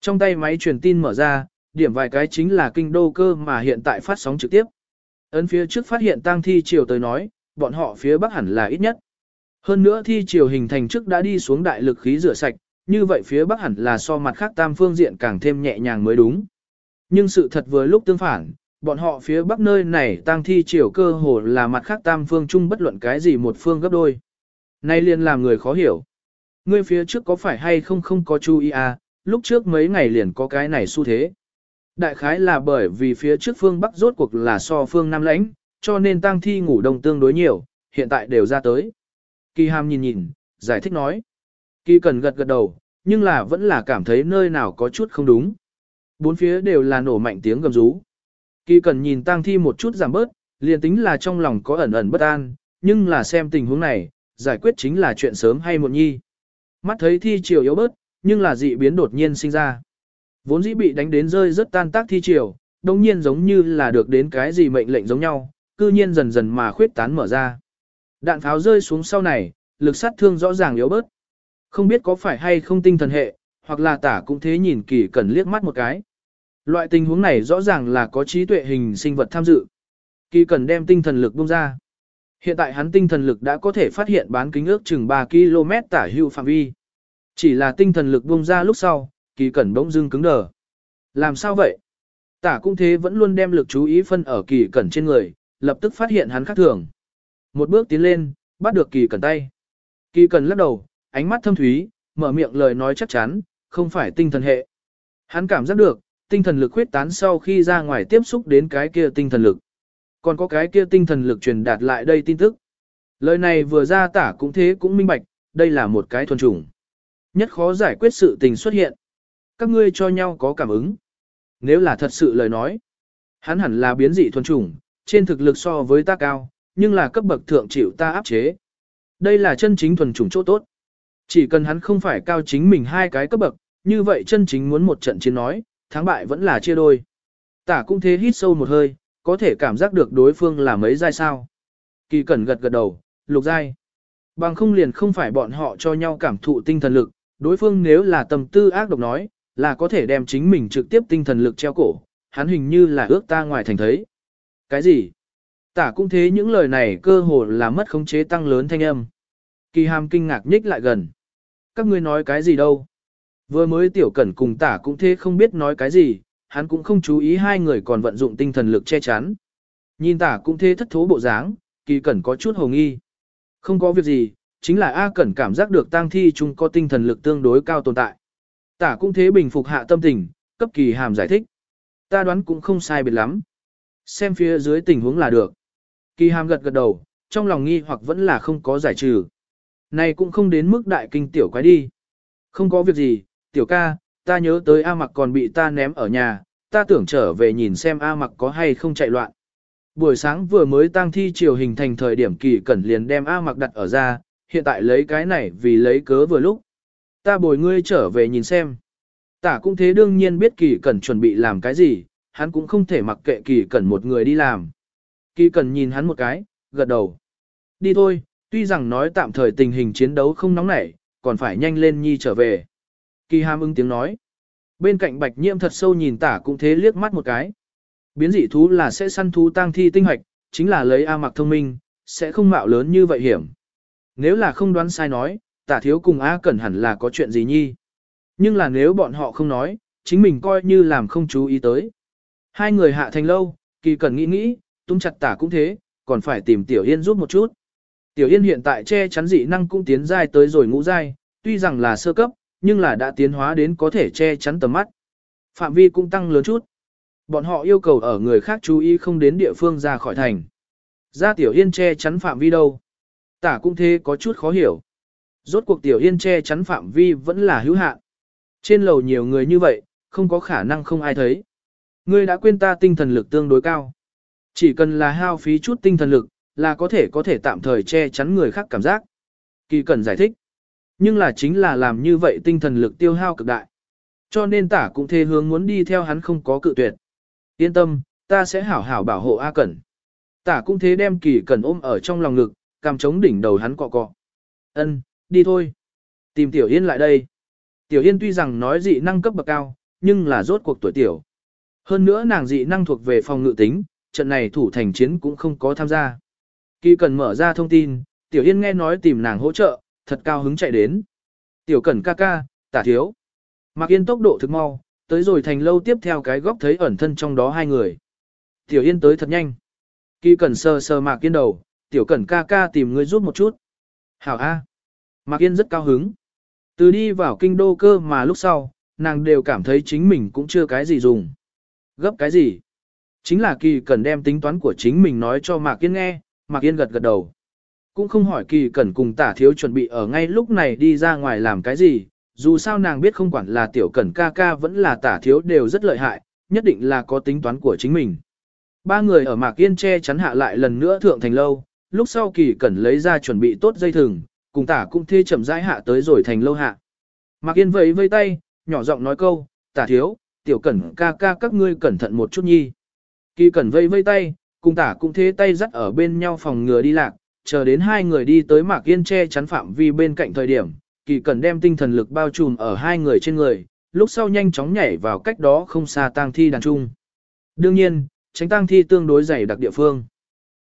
Trong tay máy truyền tin mở ra, điểm vài cái chính là kinh đô cơ mà hiện tại phát sóng trực tiếp. Ấn phía trước phát hiện tang thi chiều tới nói, bọn họ phía bắc hẳn là ít nhất. Hơn nữa thi chiều hình thành trước đã đi xuống đại lực khí rửa sạch, như vậy phía bắc hẳn là so mặt khác tam phương diện càng thêm nhẹ nhàng mới đúng. Nhưng sự thật vừa lúc tương phản, bọn họ phía bắc nơi này tang thi chiều cơ hồ là mặt khác tam phương chung bất luận cái gì một phương gấp đôi. Nay liền làm người khó hiểu. Ngươi phía trước có phải hay không không có chú ý à, lúc trước mấy ngày liền có cái này xu thế. Đại khái là bởi vì phía trước phương Bắc rốt cuộc là so phương Nam lãnh, cho nên tang thi ngủ đông tương đối nhiều, hiện tại đều ra tới. Kỳ hàm nhìn nhìn, giải thích nói. Kỳ cần gật gật đầu, nhưng là vẫn là cảm thấy nơi nào có chút không đúng. Bốn phía đều là nổ mạnh tiếng gầm rú. Kỳ cần nhìn tang thi một chút giảm bớt, liền tính là trong lòng có ẩn ẩn bất an, nhưng là xem tình huống này, giải quyết chính là chuyện sớm hay muộn nhi. Mắt thấy thi chiều yếu bớt, nhưng là dị biến đột nhiên sinh ra. Vốn dĩ bị đánh đến rơi rất tan tác thi triều, đồng nhiên giống như là được đến cái gì mệnh lệnh giống nhau, cư nhiên dần dần mà khuyết tán mở ra. Đạn pháo rơi xuống sau này, lực sát thương rõ ràng yếu bớt. Không biết có phải hay không tinh thần hệ, hoặc là tả cũng thế nhìn kỳ cần liếc mắt một cái. Loại tình huống này rõ ràng là có trí tuệ hình sinh vật tham dự. Kỳ cần đem tinh thần lực bung ra. Hiện tại hắn tinh thần lực đã có thể phát hiện bán kính ước chừng 3 km tả hữu phạm vi. Chỉ là tinh thần lực bung ra lúc sau, kỳ cẩn bỗng dưng cứng đờ. Làm sao vậy? Tả cũng thế vẫn luôn đem lực chú ý phân ở kỳ cẩn trên người, lập tức phát hiện hắn khác thường. Một bước tiến lên, bắt được kỳ cẩn tay. Kỳ cẩn lắc đầu, ánh mắt thâm thúy, mở miệng lời nói chắc chắn, không phải tinh thần hệ. Hắn cảm giác được, tinh thần lực huyết tán sau khi ra ngoài tiếp xúc đến cái kia tinh thần lực. Còn có cái kia tinh thần lực truyền đạt lại đây tin tức. Lời này vừa ra tả cũng thế cũng minh bạch, đây là một cái thuần chủng. Nhất khó giải quyết sự tình xuất hiện. Các ngươi cho nhau có cảm ứng. Nếu là thật sự lời nói, hắn hẳn là biến dị thuần chủng, trên thực lực so với ta cao, nhưng là cấp bậc thượng chịu ta áp chế. Đây là chân chính thuần chủng chỗ tốt. Chỉ cần hắn không phải cao chính mình hai cái cấp bậc, như vậy chân chính muốn một trận chiến nói, thắng bại vẫn là chia đôi. Tả cũng thế hít sâu một hơi, có thể cảm giác được đối phương là mấy giai sao. Kỳ cẩn gật gật đầu, lục giai. Bằng không liền không phải bọn họ cho nhau cảm thụ tinh thần lực, đối phương nếu là tầm tư ác độc nói, là có thể đem chính mình trực tiếp tinh thần lực treo cổ, hắn hình như là ước ta ngoài thành thấy. Cái gì? Tả cũng thế những lời này cơ hồ là mất khống chế tăng lớn thanh âm. Kỳ hàm kinh ngạc nhích lại gần. Các ngươi nói cái gì đâu? Vừa mới tiểu cẩn cùng tả cũng thế không biết nói cái gì, hắn cũng không chú ý hai người còn vận dụng tinh thần lực che chắn. Nhìn tả cũng thế thất thố bộ dáng, kỳ cẩn có chút hồ nghi. Không có việc gì, chính là A cẩn cảm giác được tang thi chúng có tinh thần lực tương đối cao tồn tại. Tả cũng thế bình phục hạ tâm tình, cấp kỳ hàm giải thích. Ta đoán cũng không sai biệt lắm. Xem phía dưới tình huống là được. Kỳ hàm gật gật đầu, trong lòng nghi hoặc vẫn là không có giải trừ. Này cũng không đến mức đại kinh tiểu quái đi. Không có việc gì, tiểu ca, ta nhớ tới A mặc còn bị ta ném ở nhà, ta tưởng trở về nhìn xem A mặc có hay không chạy loạn. Buổi sáng vừa mới tang thi chiều hình thành thời điểm kỳ cẩn liền đem A mặc đặt ở ra, hiện tại lấy cái này vì lấy cớ vừa lúc. Ta bồi ngươi trở về nhìn xem. Tả cũng thế đương nhiên biết kỳ cẩn chuẩn bị làm cái gì, hắn cũng không thể mặc kệ kỳ cẩn một người đi làm. Kỳ cẩn nhìn hắn một cái, gật đầu. Đi thôi, tuy rằng nói tạm thời tình hình chiến đấu không nóng nảy, còn phải nhanh lên nhi trở về. Kỳ hàm ứng tiếng nói. Bên cạnh bạch nhiễm thật sâu nhìn tả cũng thế liếc mắt một cái. Biến dị thú là sẽ săn thú tang thi tinh hoạch, chính là lấy A mặc thông minh, sẽ không mạo lớn như vậy hiểm. Nếu là không đoán sai nói, tả thiếu cùng A cẩn hẳn là có chuyện gì nhi. Nhưng là nếu bọn họ không nói, chính mình coi như làm không chú ý tới. Hai người hạ thành lâu, kỳ cần nghĩ nghĩ, tung chặt tả cũng thế, còn phải tìm Tiểu Yên giúp một chút. Tiểu Yên hiện tại che chắn dị năng cũng tiến giai tới rồi ngũ giai, tuy rằng là sơ cấp, nhưng là đã tiến hóa đến có thể che chắn tầm mắt. Phạm vi cũng tăng lớn chút. Bọn họ yêu cầu ở người khác chú ý không đến địa phương ra khỏi thành. Ra Tiểu Yên che chắn phạm vi đâu? Tả cũng thế có chút khó hiểu. Rốt cuộc Tiểu Yên che chắn phạm vi vẫn là hữu hạn. Trên lầu nhiều người như vậy, không có khả năng không ai thấy. Ngươi đã quên ta tinh thần lực tương đối cao. Chỉ cần là hao phí chút tinh thần lực, là có thể có thể tạm thời che chắn người khác cảm giác. Kỳ cần giải thích. Nhưng là chính là làm như vậy tinh thần lực tiêu hao cực đại. Cho nên tả cũng thê hướng muốn đi theo hắn không có cự tuyệt. Yên tâm, ta sẽ hảo hảo bảo hộ A Cẩn. Tả cũng thế đem kỳ cẩn ôm ở trong lòng ngực, cầm chống đỉnh đầu hắn cọ cọ. Ân, đi thôi. Tìm Tiểu Yên lại đây. Tiểu Yên tuy rằng nói dị năng cấp bậc cao, nhưng là rốt cuộc tuổi tiểu. Hơn nữa nàng dị năng thuộc về phòng ngự tính, trận này thủ thành chiến cũng không có tham gia. Kỳ cần mở ra thông tin, Tiểu Yên nghe nói tìm nàng hỗ trợ, thật cao hứng chạy đến. Tiểu Cẩn ca ca, tả thiếu. Mạc Yên tốc độ thực mau, tới rồi thành lâu tiếp theo cái góc thấy ẩn thân trong đó hai người. Tiểu Yên tới thật nhanh. Kỳ Cẩn sờ sờ Mạc Yên đầu, Tiểu Cẩn ca ca tìm người giúp một chút. Hảo A. Mạc Yên rất cao hứng. Từ đi vào kinh đô cơ mà lúc sau, nàng đều cảm thấy chính mình cũng chưa cái gì dùng. Gấp cái gì? Chính là kỳ cần đem tính toán của chính mình nói cho Mạc Yên nghe, Mạc Yên gật gật đầu. Cũng không hỏi kỳ cần cùng tả thiếu chuẩn bị ở ngay lúc này đi ra ngoài làm cái gì, dù sao nàng biết không quản là tiểu cẩn ca ca vẫn là tả thiếu đều rất lợi hại, nhất định là có tính toán của chính mình. Ba người ở Mạc Yên che chắn hạ lại lần nữa thượng thành lâu, lúc sau kỳ cẩn lấy ra chuẩn bị tốt dây thừng, cùng tả cũng thê chậm rãi hạ tới rồi thành lâu hạ. Mạc Yên vẫy vây tay, nhỏ giọng nói câu, tả thiếu, tiểu cẩn ca ca các ngươi cẩn thận một chút nhi. Kỳ cẩn vây vây tay, cùng tả cũng thế tay dắt ở bên nhau phòng ngừa đi lạc, chờ đến hai người đi tới Mạc Yên che chắn phạm vi bên cạnh thời điểm, kỳ cẩn đem tinh thần lực bao trùm ở hai người trên người, lúc sau nhanh chóng nhảy vào cách đó không xa tang thi đàn trung. Đương nhiên, tránh tang thi tương đối dày đặc địa phương.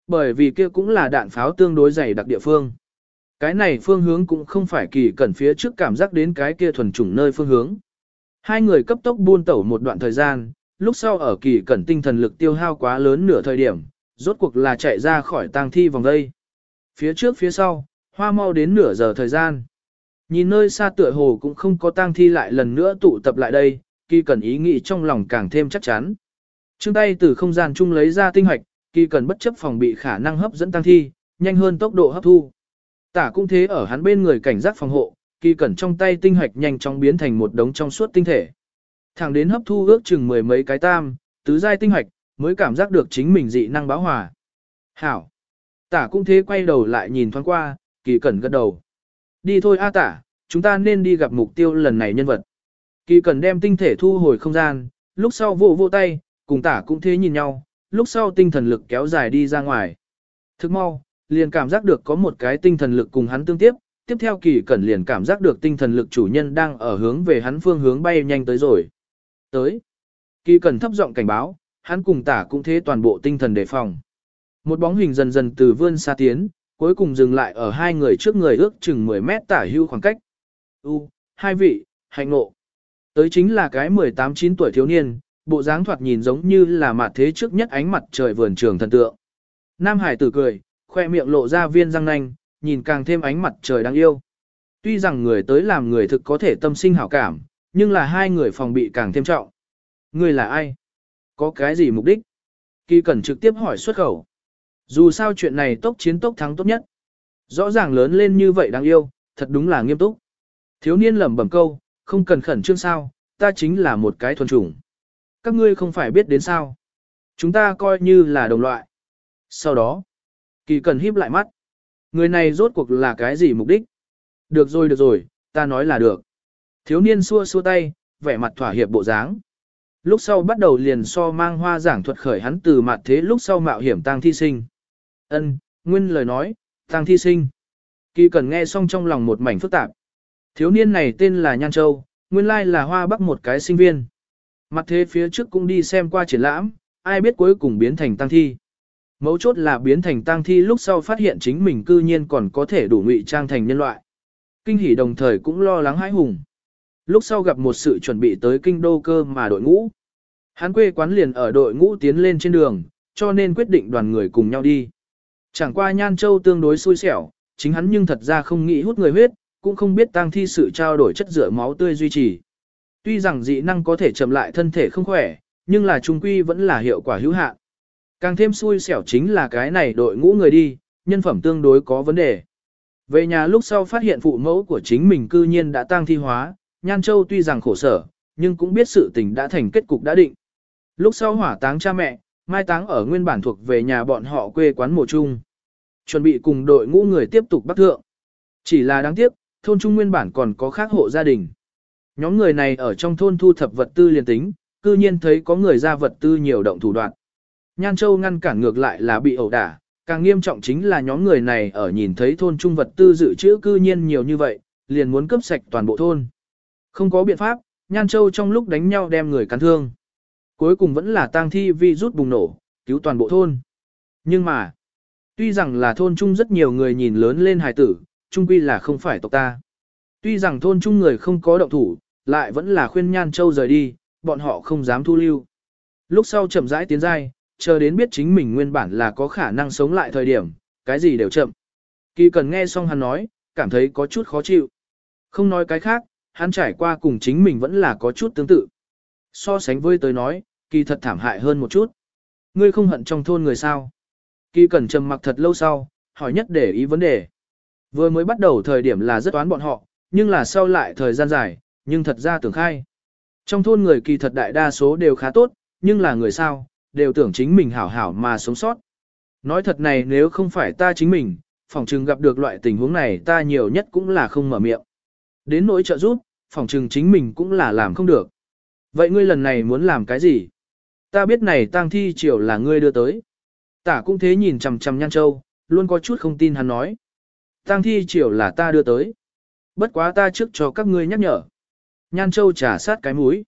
Bởi vì kia cũng là đạn pháo tương đối dày đặc địa phương. Cái này phương hướng cũng không phải kỳ cẩn phía trước cảm giác đến cái kia thuần chủng nơi phương hướng. Hai người cấp tốc buôn tẩu một đoạn thời gian, lúc sau ở kỳ cẩn tinh thần lực tiêu hao quá lớn nửa thời điểm, rốt cuộc là chạy ra khỏi tang thi vòng đây. Phía trước phía sau, hoa mau đến nửa giờ thời gian. Nhìn nơi xa tựa hồ cũng không có tang thi lại lần nữa tụ tập lại đây, kỳ cẩn ý nghĩ trong lòng càng thêm chắc chắn. Trương tay từ không gian chung lấy ra tinh hoạch, kỳ cẩn bất chấp phòng bị khả năng hấp dẫn tang thi, nhanh hơn tốc độ hấp thu. Tả cũng thế ở hắn bên người cảnh giác phòng hộ, kỳ cẩn trong tay tinh hoạch nhanh chóng biến thành một đống trong suốt tinh thể. Thẳng đến hấp thu ước chừng mười mấy cái tam, tứ giai tinh hoạch, mới cảm giác được chính mình dị năng báo hòa. Hảo! Tả cũng thế quay đầu lại nhìn thoáng qua, kỳ cẩn gật đầu. Đi thôi A tả, chúng ta nên đi gặp mục tiêu lần này nhân vật. Kỳ cẩn đem tinh thể thu hồi không gian, lúc sau vỗ vỗ tay, cùng tả cũng thế nhìn nhau, lúc sau tinh thần lực kéo dài đi ra ngoài. Thức mau, liền cảm giác được có một cái tinh thần lực cùng hắn tương tiếp, tiếp theo kỳ cẩn liền cảm giác được tinh thần lực chủ nhân đang ở hướng về hắn phương hướng bay nhanh tới rồi. Tới. Kỳ cẩn thấp giọng cảnh báo, hắn cùng tả cũng thế toàn bộ tinh thần đề phòng. Một bóng hình dần dần từ vươn xa tiến, cuối cùng dừng lại ở hai người trước người ước chừng 10 mét tả hưu khoảng cách. U, hai vị, hạnh ngộ. Tới chính là cái 18-9 tuổi thiếu niên, bộ dáng thoạt nhìn giống như là mặt thế trước nhất ánh mặt trời vườn trường thần tượng. Nam Hải tử cười, khoe miệng lộ ra viên răng nanh, nhìn càng thêm ánh mặt trời đáng yêu. Tuy rằng người tới làm người thực có thể tâm sinh hảo cảm, nhưng là hai người phòng bị càng thêm trọng. Người là ai? Có cái gì mục đích? Kỳ Cẩn trực tiếp hỏi xuất khẩu. Dù sao chuyện này tốc chiến tốc thắng tốt nhất. Rõ ràng lớn lên như vậy đáng yêu, thật đúng là nghiêm túc. Thiếu niên lẩm bẩm câu, không cần khẩn trương sao, ta chính là một cái thuần chủng. Các ngươi không phải biết đến sao. Chúng ta coi như là đồng loại. Sau đó, kỳ cần híp lại mắt. Người này rốt cuộc là cái gì mục đích? Được rồi được rồi, ta nói là được. Thiếu niên xua xua tay, vẻ mặt thỏa hiệp bộ dáng. Lúc sau bắt đầu liền so mang hoa giảng thuật khởi hắn từ mặt thế lúc sau mạo hiểm tang thi sinh. Ân, nguyên lời nói, tang thi sinh. Kỳ cần nghe xong trong lòng một mảnh phức tạp. Thiếu niên này tên là Nhan Châu, nguyên lai là hoa bắc một cái sinh viên. Mặt thế phía trước cũng đi xem qua triển lãm, ai biết cuối cùng biến thành tăng thi. Mấu chốt là biến thành tang thi lúc sau phát hiện chính mình cư nhiên còn có thể đủ ngụy trang thành nhân loại. Kinh hỉ đồng thời cũng lo lắng hãi hùng. Lúc sau gặp một sự chuẩn bị tới kinh đô cơ mà đội ngũ. Hắn quê quán liền ở đội ngũ tiến lên trên đường, cho nên quyết định đoàn người cùng nhau đi. Chẳng qua Nhan Châu tương đối xui xẻo, chính hắn nhưng thật ra không nghĩ hút người huyết, cũng không biết tang thi sự trao đổi chất rửa máu tươi duy trì. Tuy rằng dị năng có thể chậm lại thân thể không khỏe, nhưng là trung quy vẫn là hiệu quả hữu hạn. Càng thêm xui xẻo chính là cái này đội ngũ người đi, nhân phẩm tương đối có vấn đề. Về nhà lúc sau phát hiện phụ mẫu của chính mình cư nhiên đã tang thi hóa, Nhan Châu tuy rằng khổ sở, nhưng cũng biết sự tình đã thành kết cục đã định. Lúc sau hỏa táng cha mẹ, mai táng ở nguyên bản thuộc về nhà bọn họ quê quán mộ trung. Chuẩn bị cùng đội ngũ người tiếp tục bắt thượng. Chỉ là đáng tiếc, thôn trung nguyên bản còn có khác hộ gia đình. Nhóm người này ở trong thôn thu thập vật tư liền tính, cư nhiên thấy có người ra vật tư nhiều động thủ đoạn. Nhan Châu ngăn cản ngược lại là bị ẩu đả, càng nghiêm trọng chính là nhóm người này ở nhìn thấy thôn trung vật tư dự trữ cư nhiên nhiều như vậy, liền muốn cướp sạch toàn bộ thôn. Không có biện pháp, Nhan Châu trong lúc đánh nhau đem người cắn thương. Cuối cùng vẫn là tang thi vi rút bùng nổ, cứu toàn bộ thôn. Nhưng mà, tuy rằng là thôn trung rất nhiều người nhìn lớn lên hài tử, trung quy là không phải tộc ta. Tuy rằng thôn trung người không có động thủ, lại vẫn là khuyên Nhan Châu rời đi, bọn họ không dám thu lưu. Lúc sau chậm rãi tiến dai, chờ đến biết chính mình nguyên bản là có khả năng sống lại thời điểm, cái gì đều chậm. Kỳ cần nghe xong hắn nói, cảm thấy có chút khó chịu. Không nói cái khác, hắn trải qua cùng chính mình vẫn là có chút tương tự. So sánh với tới nói, kỳ thật thảm hại hơn một chút. Ngươi không hận trong thôn người sao? Kỳ cần trầm mặc thật lâu sau, hỏi nhất để ý vấn đề. Vừa mới bắt đầu thời điểm là rất toán bọn họ, nhưng là sau lại thời gian dài, nhưng thật ra tưởng khai. Trong thôn người kỳ thật đại đa số đều khá tốt, nhưng là người sao, đều tưởng chính mình hảo hảo mà sống sót. Nói thật này nếu không phải ta chính mình, phòng trừng gặp được loại tình huống này ta nhiều nhất cũng là không mở miệng. Đến nỗi trợ giúp, phòng trừng chính mình cũng là làm không được. Vậy ngươi lần này muốn làm cái gì? Ta biết này tang thi triều là ngươi đưa tới. Tả cũng thế nhìn chằm chằm Nhan Châu, luôn có chút không tin hắn nói. Tang thi triều là ta đưa tới. Bất quá ta trước cho các ngươi nhắc nhở. Nhan Châu trả sát cái mũi.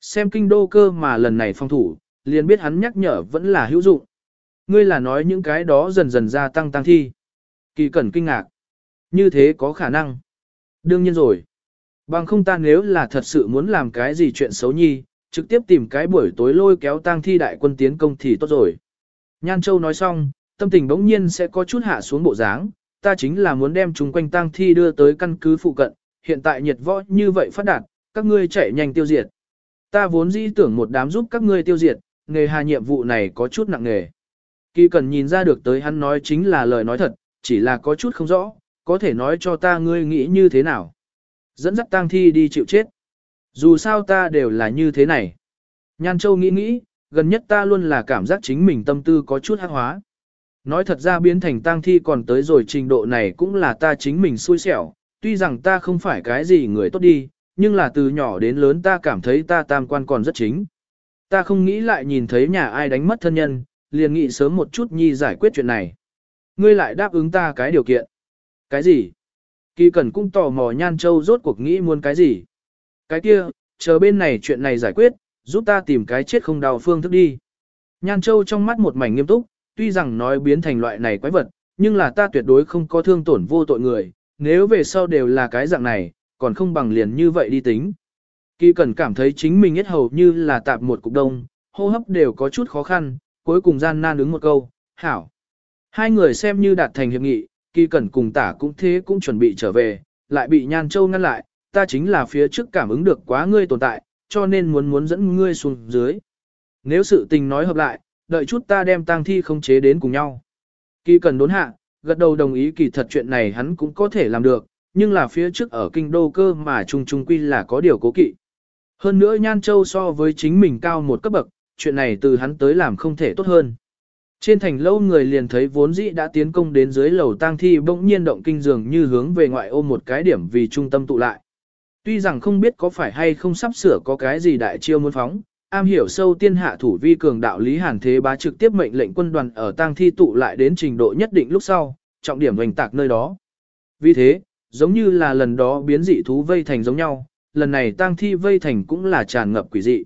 Xem kinh đô cơ mà lần này phong thủ, liền biết hắn nhắc nhở vẫn là hữu dụng. Ngươi là nói những cái đó dần dần gia tăng tăng thi. Kỳ cẩn kinh ngạc. Như thế có khả năng. Đương nhiên rồi. Bằng không ta nếu là thật sự muốn làm cái gì chuyện xấu nhi, trực tiếp tìm cái buổi tối lôi kéo tang thi đại quân tiến công thì tốt rồi. Nhan Châu nói xong, tâm tình bỗng nhiên sẽ có chút hạ xuống bộ dáng, ta chính là muốn đem chúng quanh tang thi đưa tới căn cứ phụ cận, hiện tại nhiệt võ như vậy phát đạt, các ngươi chạy nhanh tiêu diệt. Ta vốn dĩ tưởng một đám giúp các ngươi tiêu diệt, nghề hà nhiệm vụ này có chút nặng nghề. Kỳ cần nhìn ra được tới hắn nói chính là lời nói thật, chỉ là có chút không rõ, có thể nói cho ta ngươi nghĩ như thế nào. Dẫn dắt tang thi đi chịu chết. Dù sao ta đều là như thế này. Nhan Châu nghĩ nghĩ, gần nhất ta luôn là cảm giác chính mình tâm tư có chút hát hóa. Nói thật ra biến thành tang thi còn tới rồi trình độ này cũng là ta chính mình xui xẻo, tuy rằng ta không phải cái gì người tốt đi, nhưng là từ nhỏ đến lớn ta cảm thấy ta tam quan còn rất chính. Ta không nghĩ lại nhìn thấy nhà ai đánh mất thân nhân, liền nghĩ sớm một chút nhi giải quyết chuyện này. Ngươi lại đáp ứng ta cái điều kiện. Cái gì? Kỳ Cẩn cũng tò mò Nhan Châu rốt cuộc nghĩ muốn cái gì. Cái kia, chờ bên này chuyện này giải quyết, giúp ta tìm cái chết không đau phương thức đi. Nhan Châu trong mắt một mảnh nghiêm túc, tuy rằng nói biến thành loại này quái vật, nhưng là ta tuyệt đối không có thương tổn vô tội người, nếu về sau đều là cái dạng này, còn không bằng liền như vậy đi tính. Kỳ Cẩn cảm thấy chính mình hết hầu như là tạp một cục đông, hô hấp đều có chút khó khăn, cuối cùng gian nan ứng một câu, hảo. Hai người xem như đạt thành hiệp nghị, Kỳ Cẩn cùng tả cũng thế cũng chuẩn bị trở về, lại bị Nhan Châu ngăn lại, ta chính là phía trước cảm ứng được quá ngươi tồn tại, cho nên muốn muốn dẫn ngươi xuống dưới. Nếu sự tình nói hợp lại, đợi chút ta đem tang thi không chế đến cùng nhau. Kỳ Cẩn đốn hạ, gật đầu đồng ý kỳ thật chuyện này hắn cũng có thể làm được, nhưng là phía trước ở kinh đô cơ mà Trung Trung quy là có điều cố kỵ. Hơn nữa Nhan Châu so với chính mình cao một cấp bậc, chuyện này từ hắn tới làm không thể tốt hơn. Trên thành lâu người liền thấy vốn dĩ đã tiến công đến dưới lầu tang thi bỗng nhiên động kinh dường như hướng về ngoại ô một cái điểm vì trung tâm tụ lại. Tuy rằng không biết có phải hay không sắp sửa có cái gì đại chiêu muốn phóng, am hiểu sâu tiên hạ thủ vi cường đạo lý hàn thế bá trực tiếp mệnh lệnh quân đoàn ở tang thi tụ lại đến trình độ nhất định lúc sau, trọng điểm hoành tạc nơi đó. Vì thế, giống như là lần đó biến dị thú vây thành giống nhau, lần này tang thi vây thành cũng là tràn ngập quỷ dị.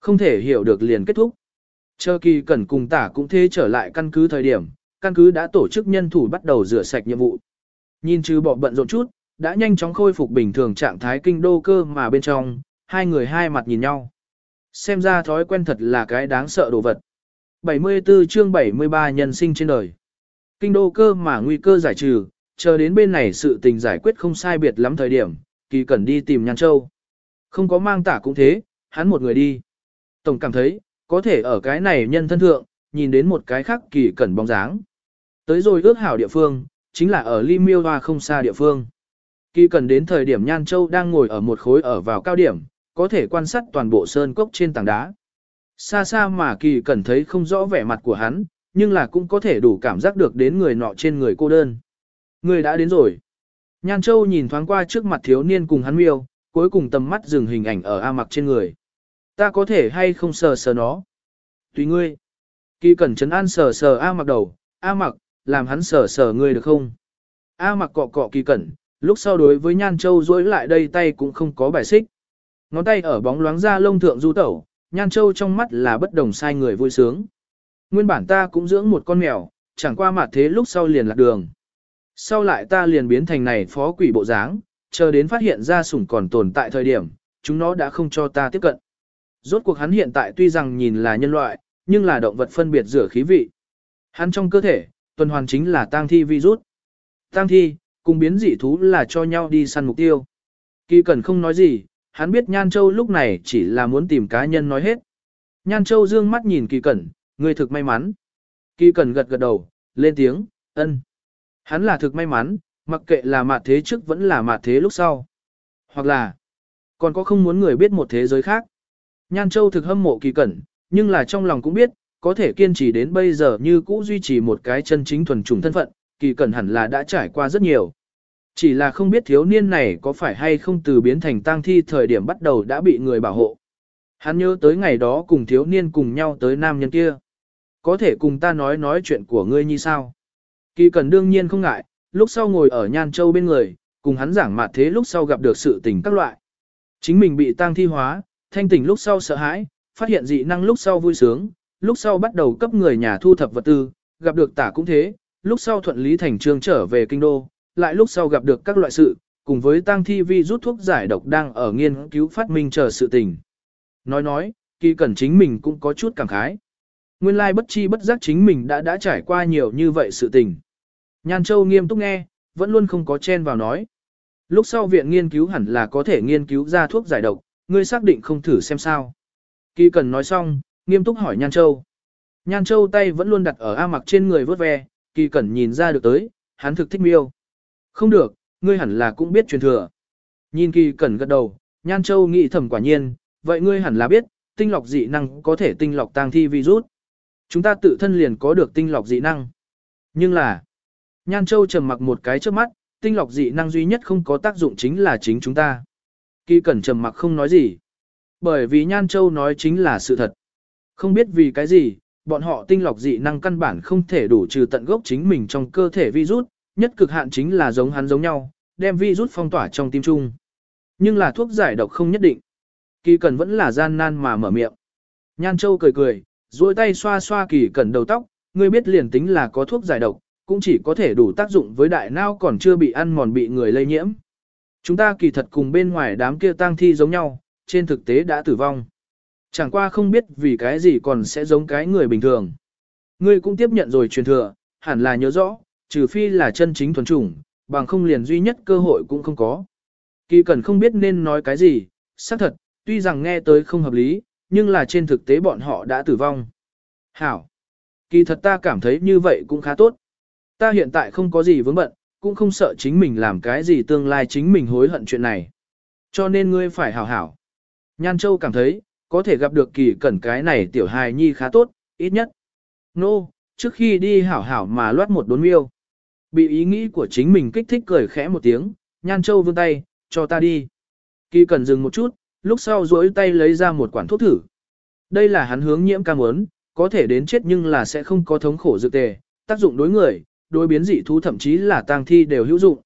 Không thể hiểu được liền kết thúc. Chờ kỳ cẩn cùng tả cũng thế trở lại căn cứ thời điểm, căn cứ đã tổ chức nhân thủ bắt đầu rửa sạch nhiệm vụ. Nhìn trừ bỏ bận rộn chút, đã nhanh chóng khôi phục bình thường trạng thái kinh đô cơ mà bên trong, hai người hai mặt nhìn nhau. Xem ra thói quen thật là cái đáng sợ đồ vật. 74 chương 73 nhân sinh trên đời. Kinh đô cơ mà nguy cơ giải trừ, chờ đến bên này sự tình giải quyết không sai biệt lắm thời điểm, kỳ cẩn đi tìm Nhan Châu. Không có mang tả cũng thế, hắn một người đi. Tổng cảm thấy, có thể ở cái này nhân thân thượng, nhìn đến một cái khác kỳ cẩn bóng dáng. Tới rồi ước hảo địa phương, chính là ở Ly Miêu Hoa không xa địa phương. Kỳ cẩn đến thời điểm Nhan Châu đang ngồi ở một khối ở vào cao điểm, có thể quan sát toàn bộ sơn cốc trên tảng đá. Xa xa mà kỳ cẩn thấy không rõ vẻ mặt của hắn, nhưng là cũng có thể đủ cảm giác được đến người nọ trên người cô đơn. Người đã đến rồi. Nhan Châu nhìn thoáng qua trước mặt thiếu niên cùng hắn miêu, cuối cùng tầm mắt dừng hình ảnh ở A mặc trên người. Ta có thể hay không sờ sờ nó? Tùy ngươi. Kỳ cẩn chấn an sờ sờ A mặc đầu, A mặc, làm hắn sờ sờ ngươi được không? A mặc cọ cọ kỳ cẩn, lúc sau đối với Nhan Châu duỗi lại đây tay cũng không có bài xích. Ngón tay ở bóng loáng ra lông thượng du tẩu, Nhan Châu trong mắt là bất đồng sai người vui sướng. Nguyên bản ta cũng dưỡng một con mèo, chẳng qua mặt thế lúc sau liền lạc đường. Sau lại ta liền biến thành này phó quỷ bộ dáng, chờ đến phát hiện ra sủng còn tồn tại thời điểm, chúng nó đã không cho ta tiếp cận. Rốt cuộc hắn hiện tại tuy rằng nhìn là nhân loại, nhưng là động vật phân biệt rửa khí vị. Hắn trong cơ thể, tuần hoàn chính là tang thi virus. Tang thi, cùng biến dị thú là cho nhau đi săn mục tiêu. Kỳ Cẩn không nói gì, hắn biết Nhan Châu lúc này chỉ là muốn tìm cá nhân nói hết. Nhan Châu dương mắt nhìn Kỳ Cẩn, người thực may mắn. Kỳ Cẩn gật gật đầu, lên tiếng, ân. Hắn là thực may mắn, mặc kệ là mạt thế trước vẫn là mạt thế lúc sau. Hoặc là, còn có không muốn người biết một thế giới khác. Nhan Châu thực hâm mộ kỳ cẩn, nhưng là trong lòng cũng biết, có thể kiên trì đến bây giờ như cũ duy trì một cái chân chính thuần trùng thân phận, kỳ cẩn hẳn là đã trải qua rất nhiều. Chỉ là không biết thiếu niên này có phải hay không từ biến thành tang thi thời điểm bắt đầu đã bị người bảo hộ. Hắn nhớ tới ngày đó cùng thiếu niên cùng nhau tới nam nhân kia. Có thể cùng ta nói nói chuyện của ngươi như sao? Kỳ cần đương nhiên không ngại, lúc sau ngồi ở Nhan Châu bên người, cùng hắn giảng mặt thế lúc sau gặp được sự tình các loại. Chính mình bị tang thi hóa, thanh tỉnh lúc sau sợ hãi, phát hiện dị năng lúc sau vui sướng, lúc sau bắt đầu cấp người nhà thu thập vật tư, gặp được tả cũng thế, lúc sau thuận lý thành trương trở về kinh đô, lại lúc sau gặp được các loại sự, cùng với tang thi vi rút thuốc giải độc đang ở nghiên cứu phát minh chờ sự tình. Nói nói, kỳ cẩn chính mình cũng có chút cảm khái. Nguyên lai bất chi bất giác chính mình đã đã trải qua nhiều như vậy sự tình. Nhan Châu nghiêm túc nghe, vẫn luôn không có chen vào nói. Lúc sau viện nghiên cứu hẳn là có thể nghiên cứu ra thuốc giải độc, ngươi xác định không thử xem sao. Kỳ cần nói xong, nghiêm túc hỏi Nhan Châu. Nhan Châu tay vẫn luôn đặt ở A mặc trên người vớt ve, kỳ cẩn nhìn ra được tới, hắn thực thích miêu. Không được, ngươi hẳn là cũng biết truyền thừa. Nhìn kỳ cẩn gật đầu, Nhan Châu nghĩ thầm quả nhiên, vậy ngươi hẳn là biết, tinh lọc dị năng có thể tinh lọc tang thi virus. Chúng ta tự thân liền có được tinh lọc dị năng. Nhưng là, Nhan Châu trầm mặc một cái trước mắt, tinh lọc dị năng duy nhất không có tác dụng chính là chính chúng ta. Kỳ cẩn trầm mặc không nói gì. Bởi vì Nhan Châu nói chính là sự thật. Không biết vì cái gì, bọn họ tinh lọc dị năng căn bản không thể đủ trừ tận gốc chính mình trong cơ thể virus, nhất cực hạn chính là giống hắn giống nhau, đem virus phong tỏa trong tim trung. Nhưng là thuốc giải độc không nhất định. Kỳ Cẩn vẫn là gian nan mà mở miệng. Nhan Châu cười cười, duỗi tay xoa xoa Kỳ Cẩn đầu tóc, ngươi biết liền tính là có thuốc giải độc, cũng chỉ có thể đủ tác dụng với đại não còn chưa bị ăn mòn bị người lây nhiễm. Chúng ta kỳ thật cùng bên ngoài đám kia tang thi giống nhau, trên thực tế đã tử vong. Chẳng qua không biết vì cái gì còn sẽ giống cái người bình thường. Ngươi cũng tiếp nhận rồi truyền thừa, hẳn là nhớ rõ, trừ phi là chân chính thuần chủng, bằng không liền duy nhất cơ hội cũng không có. Kỳ cần không biết nên nói cái gì, xác thật, tuy rằng nghe tới không hợp lý, nhưng là trên thực tế bọn họ đã tử vong. Hảo! Kỳ thật ta cảm thấy như vậy cũng khá tốt. Ta hiện tại không có gì vướng bận, cũng không sợ chính mình làm cái gì tương lai chính mình hối hận chuyện này. Cho nên ngươi phải hảo hảo. Nhan Châu cảm thấy, có thể gặp được kỳ cẩn cái này tiểu hài nhi khá tốt, ít nhất. Nô, no, trước khi đi hảo hảo mà loát một đốn miêu. Bị ý nghĩ của chính mình kích thích cười khẽ một tiếng, Nhan Châu vươn tay, cho ta đi. Kỳ cẩn dừng một chút, lúc sau duỗi tay lấy ra một quản thuốc thử. Đây là hắn hướng nhiễm ca muốn, có thể đến chết nhưng là sẽ không có thống khổ dược tề, tác dụng đối người, đối biến dị thú thậm chí là tang thi đều hữu dụng.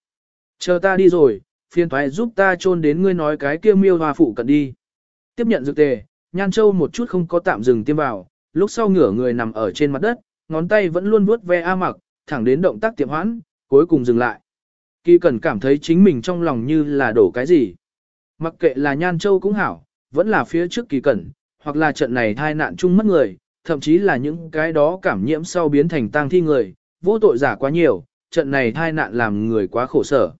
Chờ ta đi rồi, phiền thoái giúp ta chôn đến ngươi nói cái kia miêu hoa phụ cận đi. Tiếp nhận dược tề, Nhan Châu một chút không có tạm dừng tiêm vào, lúc sau ngửa người nằm ở trên mặt đất, ngón tay vẫn luôn vuốt ve A mặc, thẳng đến động tác tiệm hoãn, cuối cùng dừng lại. Kỳ Cẩn cảm thấy chính mình trong lòng như là đổ cái gì. Mặc kệ là Nhan Châu cũng hảo, vẫn là phía trước Kỳ Cẩn, hoặc là trận này thai nạn chung mất người, thậm chí là những cái đó cảm nhiễm sau biến thành tang thi người, vô tội giả quá nhiều, trận này thai nạn làm người quá khổ sở.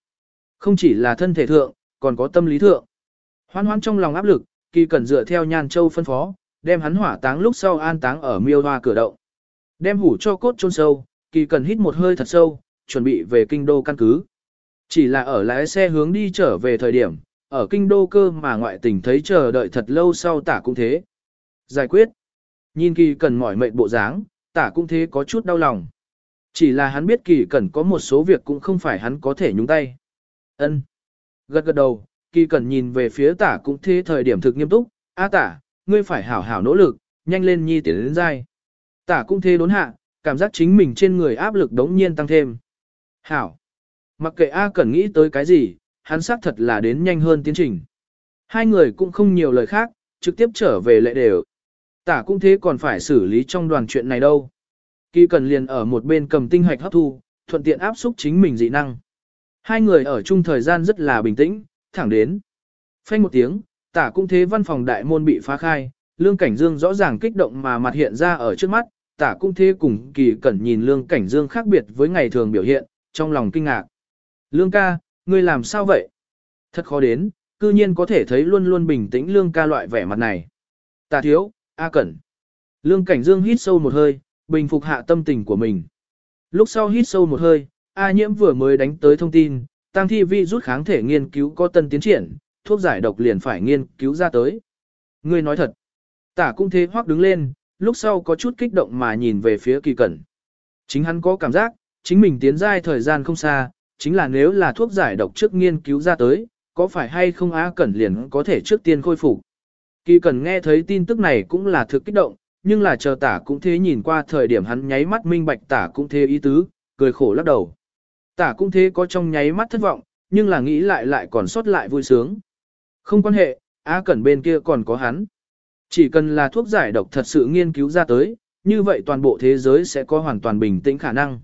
Không chỉ là thân thể thượng, còn có tâm lý thượng. Hoan hoan trong lòng áp lực, kỳ cần dựa theo nhan châu phân phó, đem hắn hỏa táng lúc sau an táng ở miêu hoa cửa động. Đem hủ cho cốt chôn sâu, kỳ cần hít một hơi thật sâu, chuẩn bị về kinh đô căn cứ. Chỉ là ở lái xe hướng đi trở về thời điểm, ở kinh đô cơ mà ngoại tình thấy chờ đợi thật lâu sau tả cũng thế. Giải quyết. Nhìn kỳ cần mỏi mệt bộ dáng, tả cũng thế có chút đau lòng. Chỉ là hắn biết kỳ cẩn có một số việc cũng không phải hắn có thể nhúng tay. ân Gật gật đầu, kỳ cẩn nhìn về phía tả cũng thế thời điểm thực nghiêm túc, a tả, ngươi phải hảo hảo nỗ lực, nhanh lên nhi tiến đến dai. Tả cũng thế đốn hạ, cảm giác chính mình trên người áp lực đống nhiên tăng thêm. Hảo. Mặc kệ A Cẩn nghĩ tới cái gì, hắn xác thật là đến nhanh hơn tiến trình. Hai người cũng không nhiều lời khác, trực tiếp trở về lệ đều. Tả cũng thế còn phải xử lý trong đoàn chuyện này đâu. Kỳ cần liền ở một bên cầm tinh hoạch hấp thu, thuận tiện áp xúc chính mình dị năng. Hai người ở chung thời gian rất là bình tĩnh, thẳng đến. Phanh một tiếng, tả cũng thế văn phòng đại môn bị phá khai, lương cảnh dương rõ ràng kích động mà mặt hiện ra ở trước mắt, tả cũng thế cùng kỳ cẩn nhìn lương cảnh dương khác biệt với ngày thường biểu hiện, trong lòng kinh ngạc. Lương ca, ngươi làm sao vậy? Thật khó đến, cư nhiên có thể thấy luôn luôn bình tĩnh lương ca loại vẻ mặt này. Tả thiếu, A cẩn. Lương cảnh dương hít sâu một hơi, bình phục hạ tâm tình của mình. Lúc sau hít sâu một hơi, A nhiễm vừa mới đánh tới thông tin, tăng thi vi rút kháng thể nghiên cứu có tân tiến triển, thuốc giải độc liền phải nghiên cứu ra tới. Ngươi nói thật. Tả cũng thế hoắc đứng lên, lúc sau có chút kích động mà nhìn về phía kỳ cẩn. Chính hắn có cảm giác, chính mình tiến giai thời gian không xa, chính là nếu là thuốc giải độc trước nghiên cứu ra tới, có phải hay không A Cẩn liền có thể trước tiên khôi phục. Kỳ Cẩn nghe thấy tin tức này cũng là thực kích động, nhưng là chờ tả cũng thế nhìn qua thời điểm hắn nháy mắt minh bạch tả cũng thế ý tứ, cười khổ lắc đầu. Tả cũng thế có trong nháy mắt thất vọng, nhưng là nghĩ lại lại còn sót lại vui sướng. Không quan hệ, A Cẩn bên kia còn có hắn. Chỉ cần là thuốc giải độc thật sự nghiên cứu ra tới, như vậy toàn bộ thế giới sẽ có hoàn toàn bình tĩnh khả năng.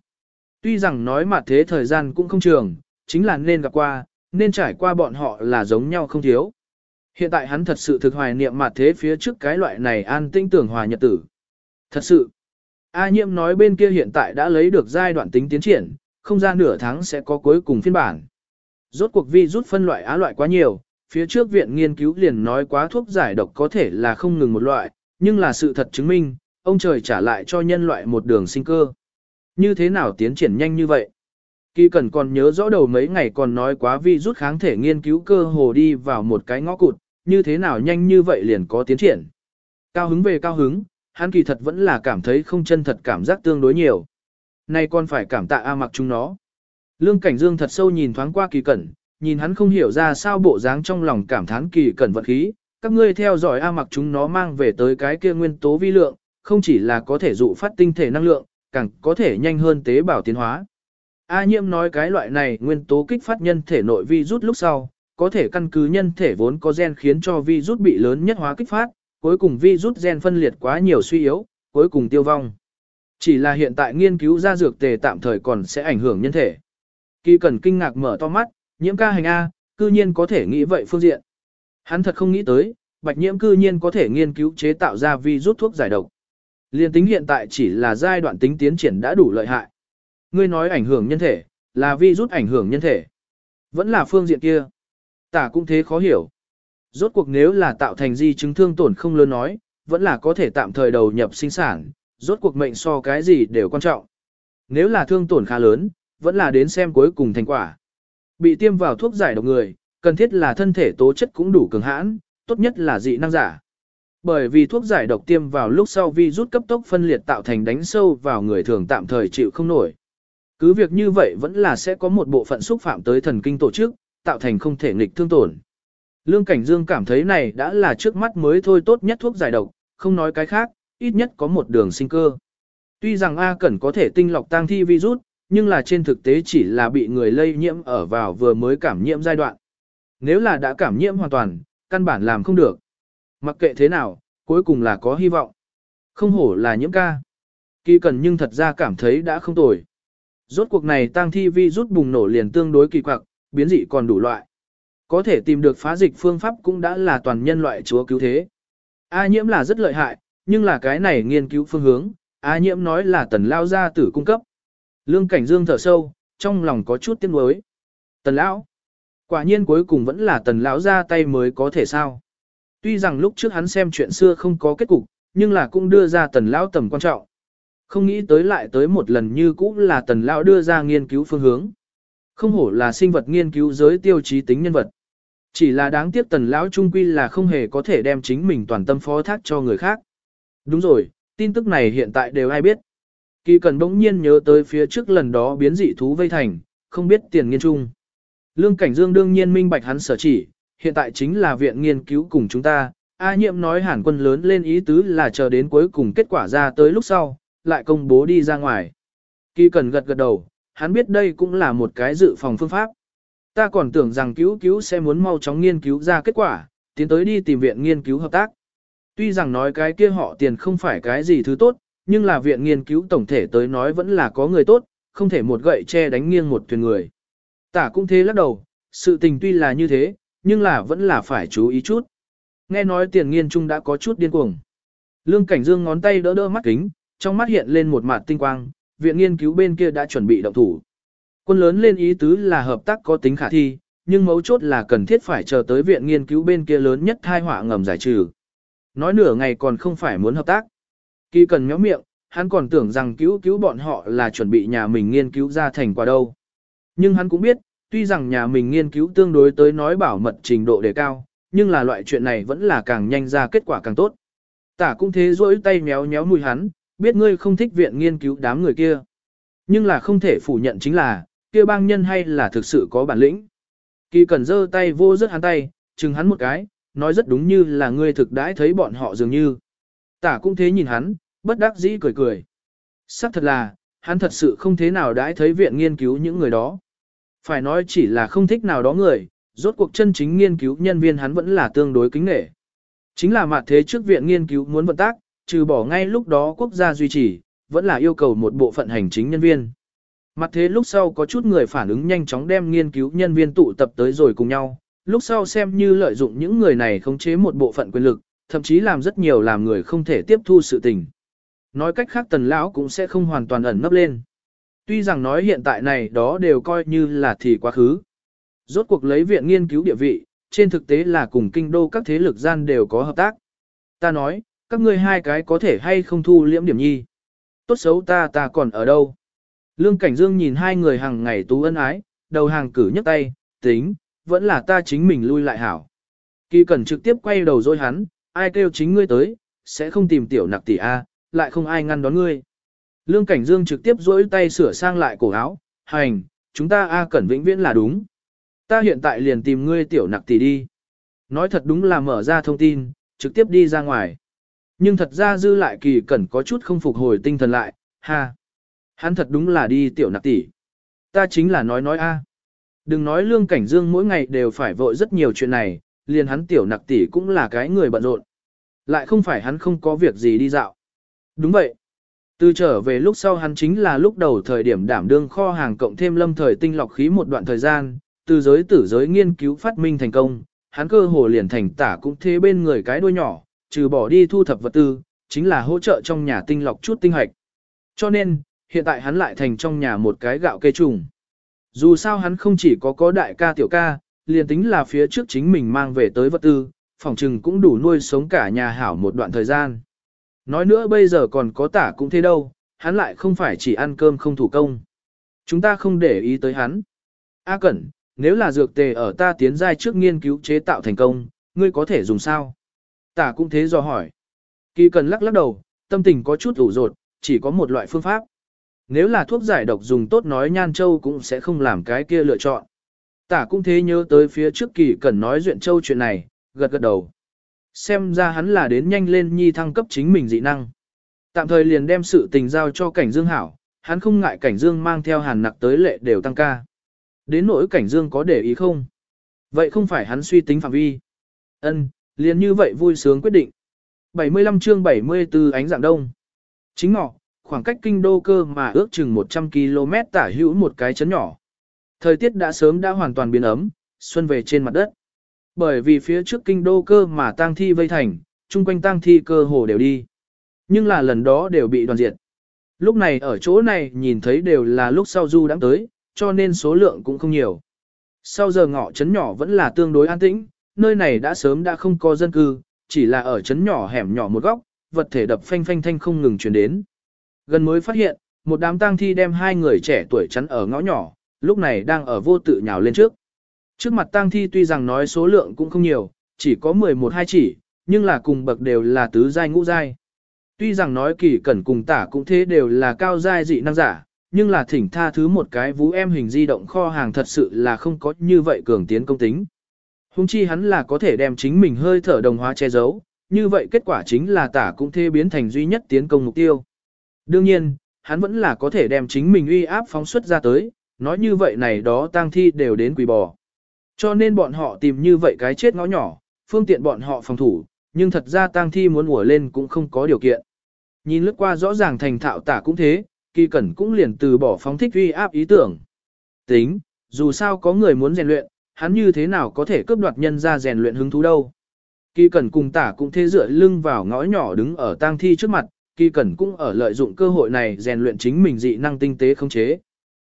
Tuy rằng nói mà thế thời gian cũng không trường, chính là nên gặp qua, nên trải qua bọn họ là giống nhau không thiếu. Hiện tại hắn thật sự thực hoài niệm mặt thế phía trước cái loại này an tinh tưởng hòa nhật tử. Thật sự, A nhiễm nói bên kia hiện tại đã lấy được giai đoạn tính tiến triển, không ra nửa tháng sẽ có cuối cùng phiên bản. Rốt cuộc vi rút phân loại á loại quá nhiều, phía trước viện nghiên cứu liền nói quá thuốc giải độc có thể là không ngừng một loại, nhưng là sự thật chứng minh, ông trời trả lại cho nhân loại một đường sinh cơ. Như thế nào tiến triển nhanh như vậy? Kỳ cần còn nhớ rõ đầu mấy ngày còn nói quá vi rút kháng thể nghiên cứu cơ hồ đi vào một cái ngõ cụt, như thế nào nhanh như vậy liền có tiến triển. Cao hứng về cao hứng, hắn kỳ thật vẫn là cảm thấy không chân thật cảm giác tương đối nhiều. Nay còn phải cảm tạ A mặc chúng nó. Lương Cảnh Dương thật sâu nhìn thoáng qua kỳ cẩn, nhìn hắn không hiểu ra sao bộ dáng trong lòng cảm thán kỳ cẩn vật khí. Các ngươi theo dõi A mặc chúng nó mang về tới cái kia nguyên tố vi lượng, không chỉ là có thể dụ phát tinh thể năng lượng, càng có thể nhanh hơn tế bào tiến hóa. A nhiễm nói cái loại này nguyên tố kích phát nhân thể nội vi rút lúc sau, có thể căn cứ nhân thể vốn có gen khiến cho vi rút bị lớn nhất hóa kích phát, cuối cùng vi rút gen phân liệt quá nhiều suy yếu, cuối cùng tiêu vong. Chỉ là hiện tại nghiên cứu ra dược tề tạm thời còn sẽ ảnh hưởng nhân thể. Kỳ cần kinh ngạc mở to mắt, nhiễm ca hành A, cư nhiên có thể nghĩ vậy phương diện. Hắn thật không nghĩ tới, bạch nhiễm cư nhiên có thể nghiên cứu chế tạo ra vi rút thuốc giải độc. Liên tính hiện tại chỉ là giai đoạn tính tiến triển đã đủ lợi hại. Ngươi nói ảnh hưởng nhân thể, là vi rút ảnh hưởng nhân thể. Vẫn là phương diện kia. Tả cũng thế khó hiểu. Rốt cuộc nếu là tạo thành di chứng thương tổn không lớn nói, vẫn là có thể tạm thời đầu nhập sinh sản, rốt cuộc mệnh so cái gì đều quan trọng. Nếu là thương tổn khá lớn, vẫn là đến xem cuối cùng thành quả. Bị tiêm vào thuốc giải độc người, cần thiết là thân thể tố chất cũng đủ cường hãn, tốt nhất là dị năng giả. Bởi vì thuốc giải độc tiêm vào lúc sau vi rút cấp tốc phân liệt tạo thành đánh sâu vào người thường tạm thời chịu không nổi. Cứ việc như vậy vẫn là sẽ có một bộ phận xúc phạm tới thần kinh tổ chức, tạo thành không thể nghịch thương tổn. Lương Cảnh Dương cảm thấy này đã là trước mắt mới thôi tốt nhất thuốc giải độc, không nói cái khác, ít nhất có một đường sinh cơ. Tuy rằng A Cẩn có thể tinh lọc tang thi virus, nhưng là trên thực tế chỉ là bị người lây nhiễm ở vào vừa mới cảm nhiễm giai đoạn. Nếu là đã cảm nhiễm hoàn toàn, căn bản làm không được. Mặc kệ thế nào, cuối cùng là có hy vọng. Không hổ là nhiễm ca. Kỳ cần nhưng thật ra cảm thấy đã không tồi. Rốt cuộc này tang thi Virus bùng nổ liền tương đối kỳ quặc, biến dị còn đủ loại. Có thể tìm được phá dịch phương pháp cũng đã là toàn nhân loại chúa cứu thế. A nhiễm là rất lợi hại, nhưng là cái này nghiên cứu phương hướng, A nhiễm nói là tần lao gia tử cung cấp. Lương cảnh dương thở sâu, trong lòng có chút tiếc nuối. Tần lão, quả nhiên cuối cùng vẫn là tần lão ra tay mới có thể sao. Tuy rằng lúc trước hắn xem chuyện xưa không có kết cục, nhưng là cũng đưa ra tần lão tầm quan trọng. Không nghĩ tới lại tới một lần như cũ là tần lão đưa ra nghiên cứu phương hướng. Không hổ là sinh vật nghiên cứu giới tiêu chí tính nhân vật. Chỉ là đáng tiếc tần lão trung quy là không hề có thể đem chính mình toàn tâm phó thác cho người khác. Đúng rồi, tin tức này hiện tại đều ai biết. Kỳ cần bỗng nhiên nhớ tới phía trước lần đó biến dị thú vây thành, không biết tiền nghiên trung. Lương Cảnh Dương đương nhiên minh bạch hắn sở chỉ, hiện tại chính là viện nghiên cứu cùng chúng ta. A nhiệm nói hàn quân lớn lên ý tứ là chờ đến cuối cùng kết quả ra tới lúc sau, lại công bố đi ra ngoài. Kỳ cần gật gật đầu, hắn biết đây cũng là một cái dự phòng phương pháp. Ta còn tưởng rằng cứu cứu sẽ muốn mau chóng nghiên cứu ra kết quả, tiến tới đi tìm viện nghiên cứu hợp tác. Tuy rằng nói cái kia họ tiền không phải cái gì thứ tốt, nhưng là viện nghiên cứu tổng thể tới nói vẫn là có người tốt, không thể một gậy che đánh nghiêng một thuyền người. Tả cũng thế lắc đầu, sự tình tuy là như thế, nhưng là vẫn là phải chú ý chút. Nghe nói tiền nghiên trung đã có chút điên cuồng. Lương Cảnh Dương ngón tay đỡ đỡ mắt kính, trong mắt hiện lên một mặt tinh quang, viện nghiên cứu bên kia đã chuẩn bị động thủ. Quân lớn lên ý tứ là hợp tác có tính khả thi, nhưng mấu chốt là cần thiết phải chờ tới viện nghiên cứu bên kia lớn nhất thai họa ngầm giải trừ. Nói nửa ngày còn không phải muốn hợp tác. Kỳ cần méo miệng, hắn còn tưởng rằng cứu cứu bọn họ là chuẩn bị nhà mình nghiên cứu ra thành quả đâu. Nhưng hắn cũng biết, tuy rằng nhà mình nghiên cứu tương đối tới nói bảo mật trình độ đề cao, nhưng là loại chuyện này vẫn là càng nhanh ra kết quả càng tốt. Tả cũng thế rỗi tay méo méo mùi hắn, biết ngươi không thích viện nghiên cứu đám người kia. Nhưng là không thể phủ nhận chính là, kia bang nhân hay là thực sự có bản lĩnh. Kỳ cần giơ tay vô rất hắn tay, chừng hắn một cái, nói rất đúng như là ngươi thực đãi thấy bọn họ dường như. Tả cũng thế nhìn hắn, bất đắc dĩ cười cười. Sắc thật là, hắn thật sự không thế nào đãi thấy viện nghiên cứu những người đó. Phải nói chỉ là không thích nào đó người, rốt cuộc chân chính nghiên cứu nhân viên hắn vẫn là tương đối kính nghệ. Chính là mặt thế trước viện nghiên cứu muốn vận tác, trừ bỏ ngay lúc đó quốc gia duy trì, vẫn là yêu cầu một bộ phận hành chính nhân viên. Mặt thế lúc sau có chút người phản ứng nhanh chóng đem nghiên cứu nhân viên tụ tập tới rồi cùng nhau, lúc sau xem như lợi dụng những người này khống chế một bộ phận quyền lực, thậm chí làm rất nhiều làm người không thể tiếp thu sự tình. Nói cách khác tần lão cũng sẽ không hoàn toàn ẩn nấp lên. Tuy rằng nói hiện tại này đó đều coi như là thì quá khứ. Rốt cuộc lấy viện nghiên cứu địa vị, trên thực tế là cùng kinh đô các thế lực gian đều có hợp tác. Ta nói, các ngươi hai cái có thể hay không thu liễm điểm nhi. Tốt xấu ta ta còn ở đâu. Lương Cảnh Dương nhìn hai người hàng ngày tú ân ái, đầu hàng cử nhấc tay, tính, vẫn là ta chính mình lui lại hảo. Kỳ cần trực tiếp quay đầu dối hắn, ai kêu chính ngươi tới, sẽ không tìm tiểu nặc tỷ A, lại không ai ngăn đón ngươi. Lương Cảnh Dương trực tiếp dối tay sửa sang lại cổ áo, hành, chúng ta A cẩn vĩnh viễn là đúng. Ta hiện tại liền tìm ngươi tiểu nặc tỷ đi. Nói thật đúng là mở ra thông tin, trực tiếp đi ra ngoài. Nhưng thật ra dư lại kỳ cẩn có chút không phục hồi tinh thần lại, ha. Hắn thật đúng là đi tiểu nặc tỷ. Ta chính là nói nói a. Đừng nói lương cảnh dương mỗi ngày đều phải vội rất nhiều chuyện này, liền hắn tiểu nặc tỷ cũng là cái người bận rộn. Lại không phải hắn không có việc gì đi dạo. Đúng vậy. Từ trở về lúc sau hắn chính là lúc đầu thời điểm đảm đương kho hàng cộng thêm lâm thời tinh lọc khí một đoạn thời gian, từ giới tử giới nghiên cứu phát minh thành công, hắn cơ hồ liền thành tả cũng thế bên người cái đuôi nhỏ, trừ bỏ đi thu thập vật tư, chính là hỗ trợ trong nhà tinh lọc chút tinh hạch Cho nên, hiện tại hắn lại thành trong nhà một cái gạo kê trùng. Dù sao hắn không chỉ có có đại ca tiểu ca, liền tính là phía trước chính mình mang về tới vật tư, phòng trừng cũng đủ nuôi sống cả nhà hảo một đoạn thời gian. Nói nữa bây giờ còn có tả cũng thế đâu, hắn lại không phải chỉ ăn cơm không thủ công. Chúng ta không để ý tới hắn. A Cẩn, nếu là dược tề ở ta tiến giai trước nghiên cứu chế tạo thành công, ngươi có thể dùng sao? Tả cũng thế do hỏi. Kỳ cần lắc lắc đầu, tâm tình có chút ủ rột, chỉ có một loại phương pháp. Nếu là thuốc giải độc dùng tốt nói Nhan Châu cũng sẽ không làm cái kia lựa chọn. Tả cũng thế nhớ tới phía trước kỳ cần nói duyện Châu chuyện này, gật gật đầu. Xem ra hắn là đến nhanh lên nhi thăng cấp chính mình dị năng. Tạm thời liền đem sự tình giao cho cảnh dương hảo, hắn không ngại cảnh dương mang theo hàn nặc tới lệ đều tăng ca. Đến nỗi cảnh dương có để ý không? Vậy không phải hắn suy tính phạm vi. Ân, liền như vậy vui sướng quyết định. 75 chương 74 ánh dạng đông. Chính ngọ, khoảng cách kinh đô cơ mà ước chừng 100 km tả hữu một cái chấn nhỏ. Thời tiết đã sớm đã hoàn toàn biến ấm, xuân về trên mặt đất. Bởi vì phía trước kinh đô cơ mà tang thi vây thành, chung quanh tang thi cơ hồ đều đi. Nhưng là lần đó đều bị đoàn diệt. Lúc này ở chỗ này nhìn thấy đều là lúc sau du đã tới, cho nên số lượng cũng không nhiều. Sau giờ ngọ chấn nhỏ vẫn là tương đối an tĩnh, nơi này đã sớm đã không có dân cư, chỉ là ở chấn nhỏ hẻm nhỏ một góc, vật thể đập phanh phanh thanh không ngừng chuyển đến. Gần mới phát hiện, một đám tang thi đem hai người trẻ tuổi chắn ở ngõ nhỏ, lúc này đang ở vô tự nhào lên trước. Trước mặt tang thi tuy rằng nói số lượng cũng không nhiều, chỉ có 11 hai chỉ, nhưng là cùng bậc đều là tứ giai ngũ giai. Tuy rằng nói kỳ cẩn cùng tả cũng thế đều là cao giai dị năng giả, nhưng là thỉnh tha thứ một cái vũ em hình di động kho hàng thật sự là không có như vậy cường tiến công tính. Hùng chi hắn là có thể đem chính mình hơi thở đồng hóa che giấu, như vậy kết quả chính là tả cũng thê biến thành duy nhất tiến công mục tiêu. Đương nhiên, hắn vẫn là có thể đem chính mình uy áp phóng xuất ra tới, nói như vậy này đó tang thi đều đến quỷ bò. Cho nên bọn họ tìm như vậy cái chết ngõ nhỏ, phương tiện bọn họ phòng thủ, nhưng thật ra tang thi muốn ủa lên cũng không có điều kiện. Nhìn lướt qua rõ ràng thành thạo tả cũng thế, kỳ cẩn cũng liền từ bỏ phóng thích uy áp ý tưởng. Tính, dù sao có người muốn rèn luyện, hắn như thế nào có thể cướp đoạt nhân ra rèn luyện hứng thú đâu. Kỳ cẩn cùng tả cũng thế dựa lưng vào ngõ nhỏ đứng ở tang thi trước mặt, kỳ cẩn cũng ở lợi dụng cơ hội này rèn luyện chính mình dị năng tinh tế khống chế.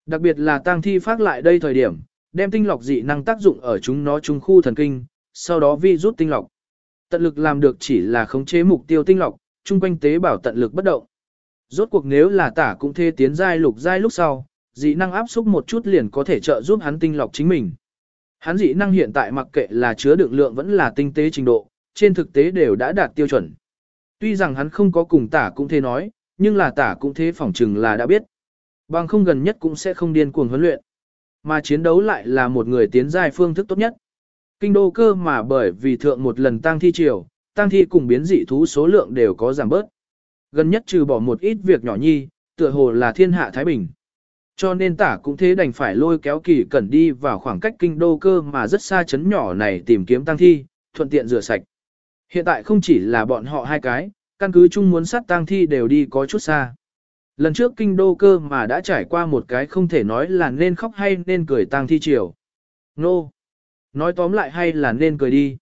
Đặc biệt là tang thi phát lại đây thời điểm, đem tinh lọc dị năng tác dụng ở chúng nó trung khu thần kinh, sau đó vi rút tinh lọc. Tận lực làm được chỉ là khống chế mục tiêu tinh lọc, chung quanh tế bảo tận lực bất động. Rốt cuộc nếu là tả cũng thê tiến giai lục giai lúc sau, dị năng áp xúc một chút liền có thể trợ giúp hắn tinh lọc chính mình. Hắn dị năng hiện tại mặc kệ là chứa đựng lượng vẫn là tinh tế trình độ, trên thực tế đều đã đạt tiêu chuẩn. Tuy rằng hắn không có cùng tả cũng thế nói, nhưng là tả cũng thế phỏng chừng là đã biết. Bằng không gần nhất cũng sẽ không điên cuồng huấn luyện. Mà chiến đấu lại là một người tiến giai phương thức tốt nhất. Kinh đô cơ mà bởi vì thượng một lần tăng thi triều, tăng thi cùng biến dị thú số lượng đều có giảm bớt. Gần nhất trừ bỏ một ít việc nhỏ nhi, tựa hồ là thiên hạ Thái Bình. Cho nên tả cũng thế đành phải lôi kéo kỳ cẩn đi vào khoảng cách kinh đô cơ mà rất xa chấn nhỏ này tìm kiếm tăng thi, thuận tiện rửa sạch. Hiện tại không chỉ là bọn họ hai cái, căn cứ chung muốn sát tang thi đều đi có chút xa. Lần trước kinh đô cơ mà đã trải qua một cái không thể nói là nên khóc hay nên cười tang thi chiều. Nô! No. Nói tóm lại hay là nên cười đi.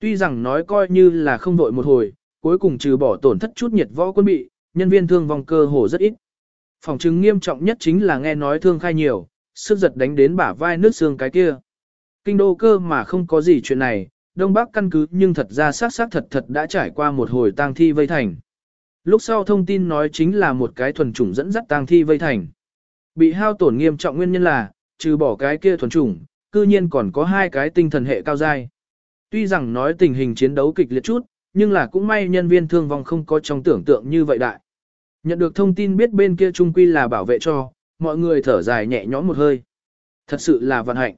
Tuy rằng nói coi như là không đội một hồi, cuối cùng trừ bỏ tổn thất chút nhiệt võ quân bị, nhân viên thương vong cơ hồ rất ít. Phòng chứng nghiêm trọng nhất chính là nghe nói thương khai nhiều, sức giật đánh đến bả vai nước xương cái kia. Kinh đô cơ mà không có gì chuyện này, Đông Bắc căn cứ nhưng thật ra xác xác thật thật đã trải qua một hồi tang thi vây thành. Lúc sau thông tin nói chính là một cái thuần chủng dẫn dắt tang thi vây thành. Bị hao tổn nghiêm trọng nguyên nhân là, trừ bỏ cái kia thuần chủng, cư nhiên còn có hai cái tinh thần hệ cao dai. Tuy rằng nói tình hình chiến đấu kịch liệt chút, nhưng là cũng may nhân viên thương vong không có trong tưởng tượng như vậy đại. Nhận được thông tin biết bên kia trung quy là bảo vệ cho, mọi người thở dài nhẹ nhõm một hơi. Thật sự là vận hạnh.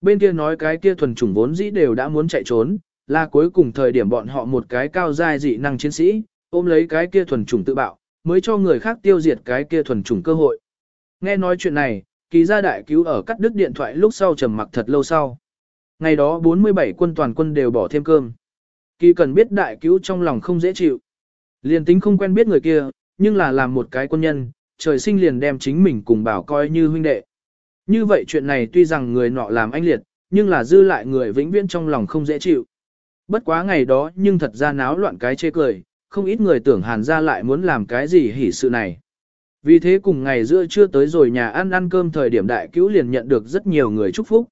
Bên kia nói cái kia thuần chủng vốn dĩ đều đã muốn chạy trốn, là cuối cùng thời điểm bọn họ một cái cao giai dị năng chiến sĩ, ôm lấy cái kia thuần chủng tự bạo, mới cho người khác tiêu diệt cái kia thuần chủng cơ hội. Nghe nói chuyện này, kỳ gia đại cứu ở cắt đứt điện thoại lúc sau trầm mặc thật lâu sau. Ngày đó 47 quân toàn quân đều bỏ thêm cơm. Kỳ cần biết đại cứu trong lòng không dễ chịu. Liền tính không quen biết người kia, nhưng là làm một cái quân nhân, trời sinh liền đem chính mình cùng bảo coi như huynh đệ. Như vậy chuyện này tuy rằng người nọ làm anh liệt, nhưng là dư lại người vĩnh viễn trong lòng không dễ chịu. Bất quá ngày đó nhưng thật ra náo loạn cái chê cười, không ít người tưởng hàn ra lại muốn làm cái gì hỉ sự này. Vì thế cùng ngày giữa trưa tới rồi nhà ăn ăn cơm thời điểm đại cứu liền nhận được rất nhiều người chúc phúc.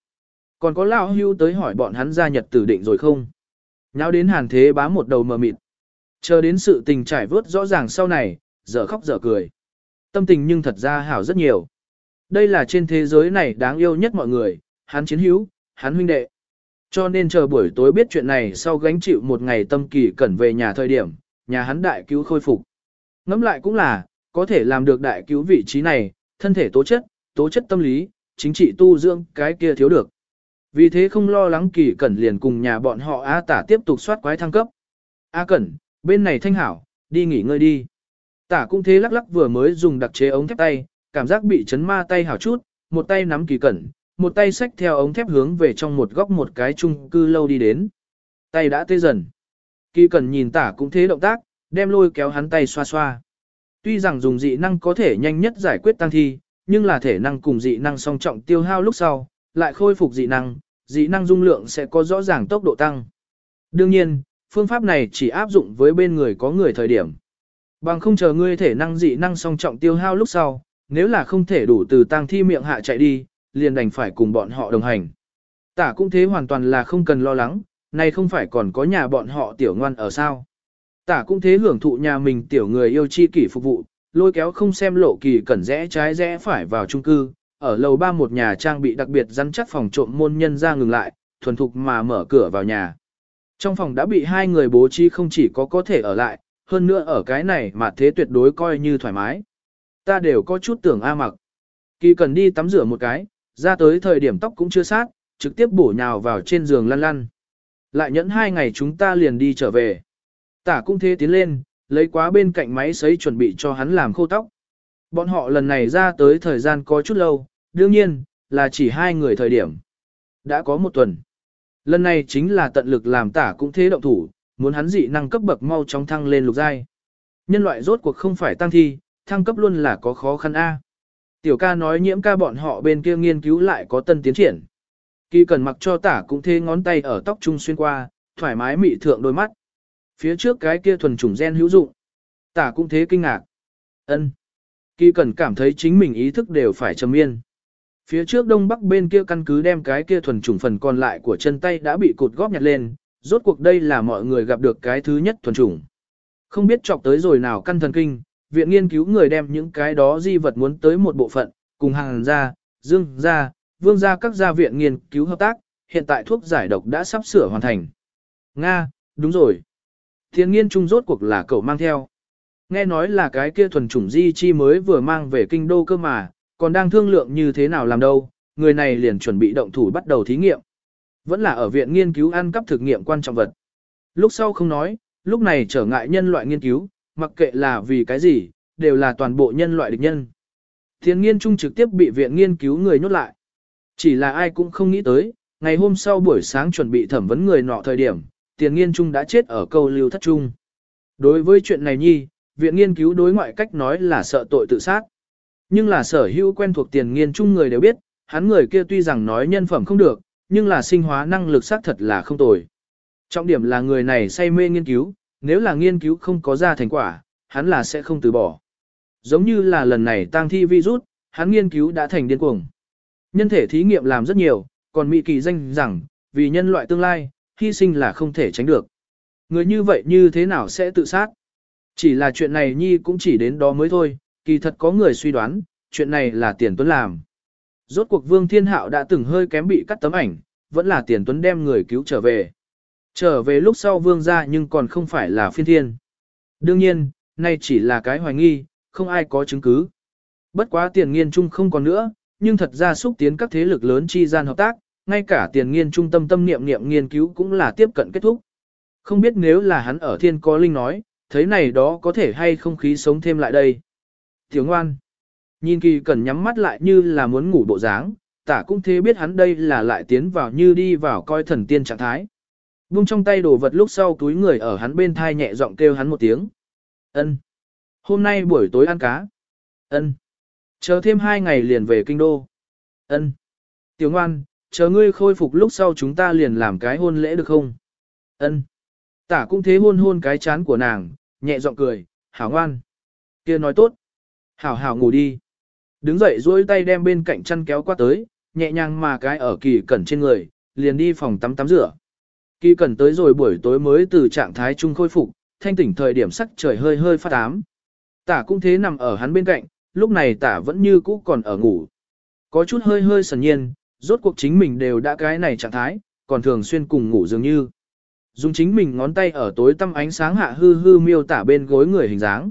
Còn có lão hưu tới hỏi bọn hắn gia nhật tử định rồi không? Nháo đến hàn thế bám một đầu mờ mịt. Chờ đến sự tình trải vớt rõ ràng sau này, giờ khóc giờ cười. Tâm tình nhưng thật ra hảo rất nhiều. Đây là trên thế giới này đáng yêu nhất mọi người, hắn chiến hữu, hắn huynh đệ. Cho nên chờ buổi tối biết chuyện này sau gánh chịu một ngày tâm kỳ cẩn về nhà thời điểm, nhà hắn đại cứu khôi phục. Ngẫm lại cũng là, có thể làm được đại cứu vị trí này, thân thể tố chất, tố chất tâm lý, chính trị tu dưỡng, cái kia thiếu được. Vì thế không lo lắng kỳ cẩn liền cùng nhà bọn họ A tả tiếp tục soát quái thăng cấp. A cẩn, bên này thanh hảo, đi nghỉ ngơi đi. Tả cũng thế lắc lắc vừa mới dùng đặc chế ống thép tay, cảm giác bị chấn ma tay hảo chút, một tay nắm kỳ cẩn, một tay xách theo ống thép hướng về trong một góc một cái chung cư lâu đi đến. Tay đã tê dần. Kỳ cẩn nhìn tả cũng thế động tác, đem lôi kéo hắn tay xoa xoa. Tuy rằng dùng dị năng có thể nhanh nhất giải quyết tăng thi, nhưng là thể năng cùng dị năng song trọng tiêu hao lúc sau, lại khôi phục dị năng, dị năng dung lượng sẽ có rõ ràng tốc độ tăng. Đương nhiên, phương pháp này chỉ áp dụng với bên người có người thời điểm. Bằng không chờ ngươi thể năng dị năng song trọng tiêu hao lúc sau, nếu là không thể đủ từ tăng thi miệng hạ chạy đi, liền đành phải cùng bọn họ đồng hành. Tả cũng thế hoàn toàn là không cần lo lắng, này không phải còn có nhà bọn họ tiểu ngoan ở sao. Tả cũng thế hưởng thụ nhà mình tiểu người yêu chi kỷ phục vụ, lôi kéo không xem lộ kỳ cẩn rẽ trái rẽ phải vào trung cư, ở lầu ba một nhà trang bị đặc biệt rắn chắc phòng trộm môn nhân ra ngừng lại, thuần thục mà mở cửa vào nhà. Trong phòng đã bị hai người bố trí không chỉ có có thể ở lại, hơn nữa ở cái này mà thế tuyệt đối coi như thoải mái. Ta đều có chút tưởng A mặc. Kỳ cần đi tắm rửa một cái, ra tới thời điểm tóc cũng chưa sát, trực tiếp bổ nhào vào trên giường lăn lăn. Lại nhẫn hai ngày chúng ta liền đi trở về. Tả cũng thế tiến lên, lấy quá bên cạnh máy sấy chuẩn bị cho hắn làm khô tóc. Bọn họ lần này ra tới thời gian có chút lâu, đương nhiên, là chỉ hai người thời điểm. Đã có một tuần. Lần này chính là tận lực làm tả cũng thế động thủ, muốn hắn dị năng cấp bậc mau chóng thăng lên lục giai. Nhân loại rốt cuộc không phải tăng thi, thăng cấp luôn là có khó khăn A. Tiểu ca nói nhiễm ca bọn họ bên kia nghiên cứu lại có tân tiến triển. Kỳ cần mặc cho tả cũng thế ngón tay ở tóc trung xuyên qua, thoải mái mị thượng đôi mắt. Phía trước cái kia thuần chủng gen hữu dụng. Tả cũng thế kinh ngạc. ân Kỳ cần cảm thấy chính mình ý thức đều phải trầm yên. Phía trước đông bắc bên kia căn cứ đem cái kia thuần chủng phần còn lại của chân tay đã bị cột góp nhặt lên, rốt cuộc đây là mọi người gặp được cái thứ nhất thuần chủng. Không biết chọc tới rồi nào căn thần kinh, viện nghiên cứu người đem những cái đó di vật muốn tới một bộ phận, cùng hàng ra, dương ra, vương ra các gia viện nghiên cứu hợp tác, hiện tại thuốc giải độc đã sắp sửa hoàn thành. Nga, đúng rồi. Thiên nghiên trung rốt cuộc là cậu mang theo. Nghe nói là cái kia thuần chủng di chi mới vừa mang về kinh đô cơ mà, còn đang thương lượng như thế nào làm đâu, người này liền chuẩn bị động thủ bắt đầu thí nghiệm. Vẫn là ở viện nghiên cứu ăn cắp thực nghiệm quan trọng vật. Lúc sau không nói, lúc này trở ngại nhân loại nghiên cứu, mặc kệ là vì cái gì, đều là toàn bộ nhân loại địch nhân. Thiên nghiên trung trực tiếp bị viện nghiên cứu người nhốt lại. Chỉ là ai cũng không nghĩ tới, ngày hôm sau buổi sáng chuẩn bị thẩm vấn người nọ thời điểm, tiền nghiên trung đã chết ở câu lưu thất trung. Đối với chuyện này nhi, viện nghiên cứu đối ngoại cách nói là sợ tội tự sát. Nhưng là sở hữu quen thuộc tiền nghiên trung người đều biết, hắn người kia tuy rằng nói nhân phẩm không được, nhưng là sinh hóa năng lực xác thật là không tồi. Trọng điểm là người này say mê nghiên cứu, nếu là nghiên cứu không có ra thành quả, hắn là sẽ không từ bỏ. Giống như là lần này tăng thi virus, hắn nghiên cứu đã thành điên cuồng. Nhân thể thí nghiệm làm rất nhiều, còn Mỹ kỳ danh rằng, vì nhân loại tương lai, hy sinh là không thể tránh được. Người như vậy như thế nào sẽ tự sát? Chỉ là chuyện này nhi cũng chỉ đến đó mới thôi, kỳ thật có người suy đoán, chuyện này là tiền tuấn làm. Rốt cuộc Vương Thiên Hạo đã từng hơi kém bị cắt tấm ảnh, vẫn là tiền tuấn đem người cứu trở về. Trở về lúc sau Vương ra nhưng còn không phải là phiên thiên. Đương nhiên, nay chỉ là cái hoài nghi, không ai có chứng cứ. Bất quá tiền nghiên Trung không còn nữa, nhưng thật ra xúc tiến các thế lực lớn chi gian hợp tác, ngay cả tiền nghiên trung tâm tâm niệm niệm nghiên cứu cũng là tiếp cận kết thúc. Không biết nếu là hắn ở thiên có linh nói, thấy này đó có thể hay không khí sống thêm lại đây. Tiểu ngoan, nhìn kỳ cần nhắm mắt lại như là muốn ngủ bộ dáng, tả cũng thế biết hắn đây là lại tiến vào như đi vào coi thần tiên trạng thái. Vung trong tay đồ vật lúc sau túi người ở hắn bên thai nhẹ giọng kêu hắn một tiếng. ân Hôm nay buổi tối ăn cá. ân Chờ thêm hai ngày liền về kinh đô. ân Tiểu ngoan, chờ ngươi khôi phục lúc sau chúng ta liền làm cái hôn lễ được không? ân Tả cũng thế hôn hôn cái chán của nàng, nhẹ giọng cười, hảo ngoan. kia nói tốt. Hảo hảo ngủ đi. Đứng dậy duỗi tay đem bên cạnh chăn kéo qua tới, nhẹ nhàng mà cái ở kỳ cẩn trên người, liền đi phòng tắm tắm rửa. Kỳ cẩn tới rồi buổi tối mới từ trạng thái trung khôi phục, thanh tỉnh thời điểm sắc trời hơi hơi phát ám. Tả cũng thế nằm ở hắn bên cạnh, lúc này tả vẫn như cũ còn ở ngủ. Có chút hơi hơi sần nhiên, rốt cuộc chính mình đều đã cái này trạng thái, còn thường xuyên cùng ngủ dường như. Dùng chính mình ngón tay ở tối tăm ánh sáng hạ hư hư miêu tả bên gối người hình dáng.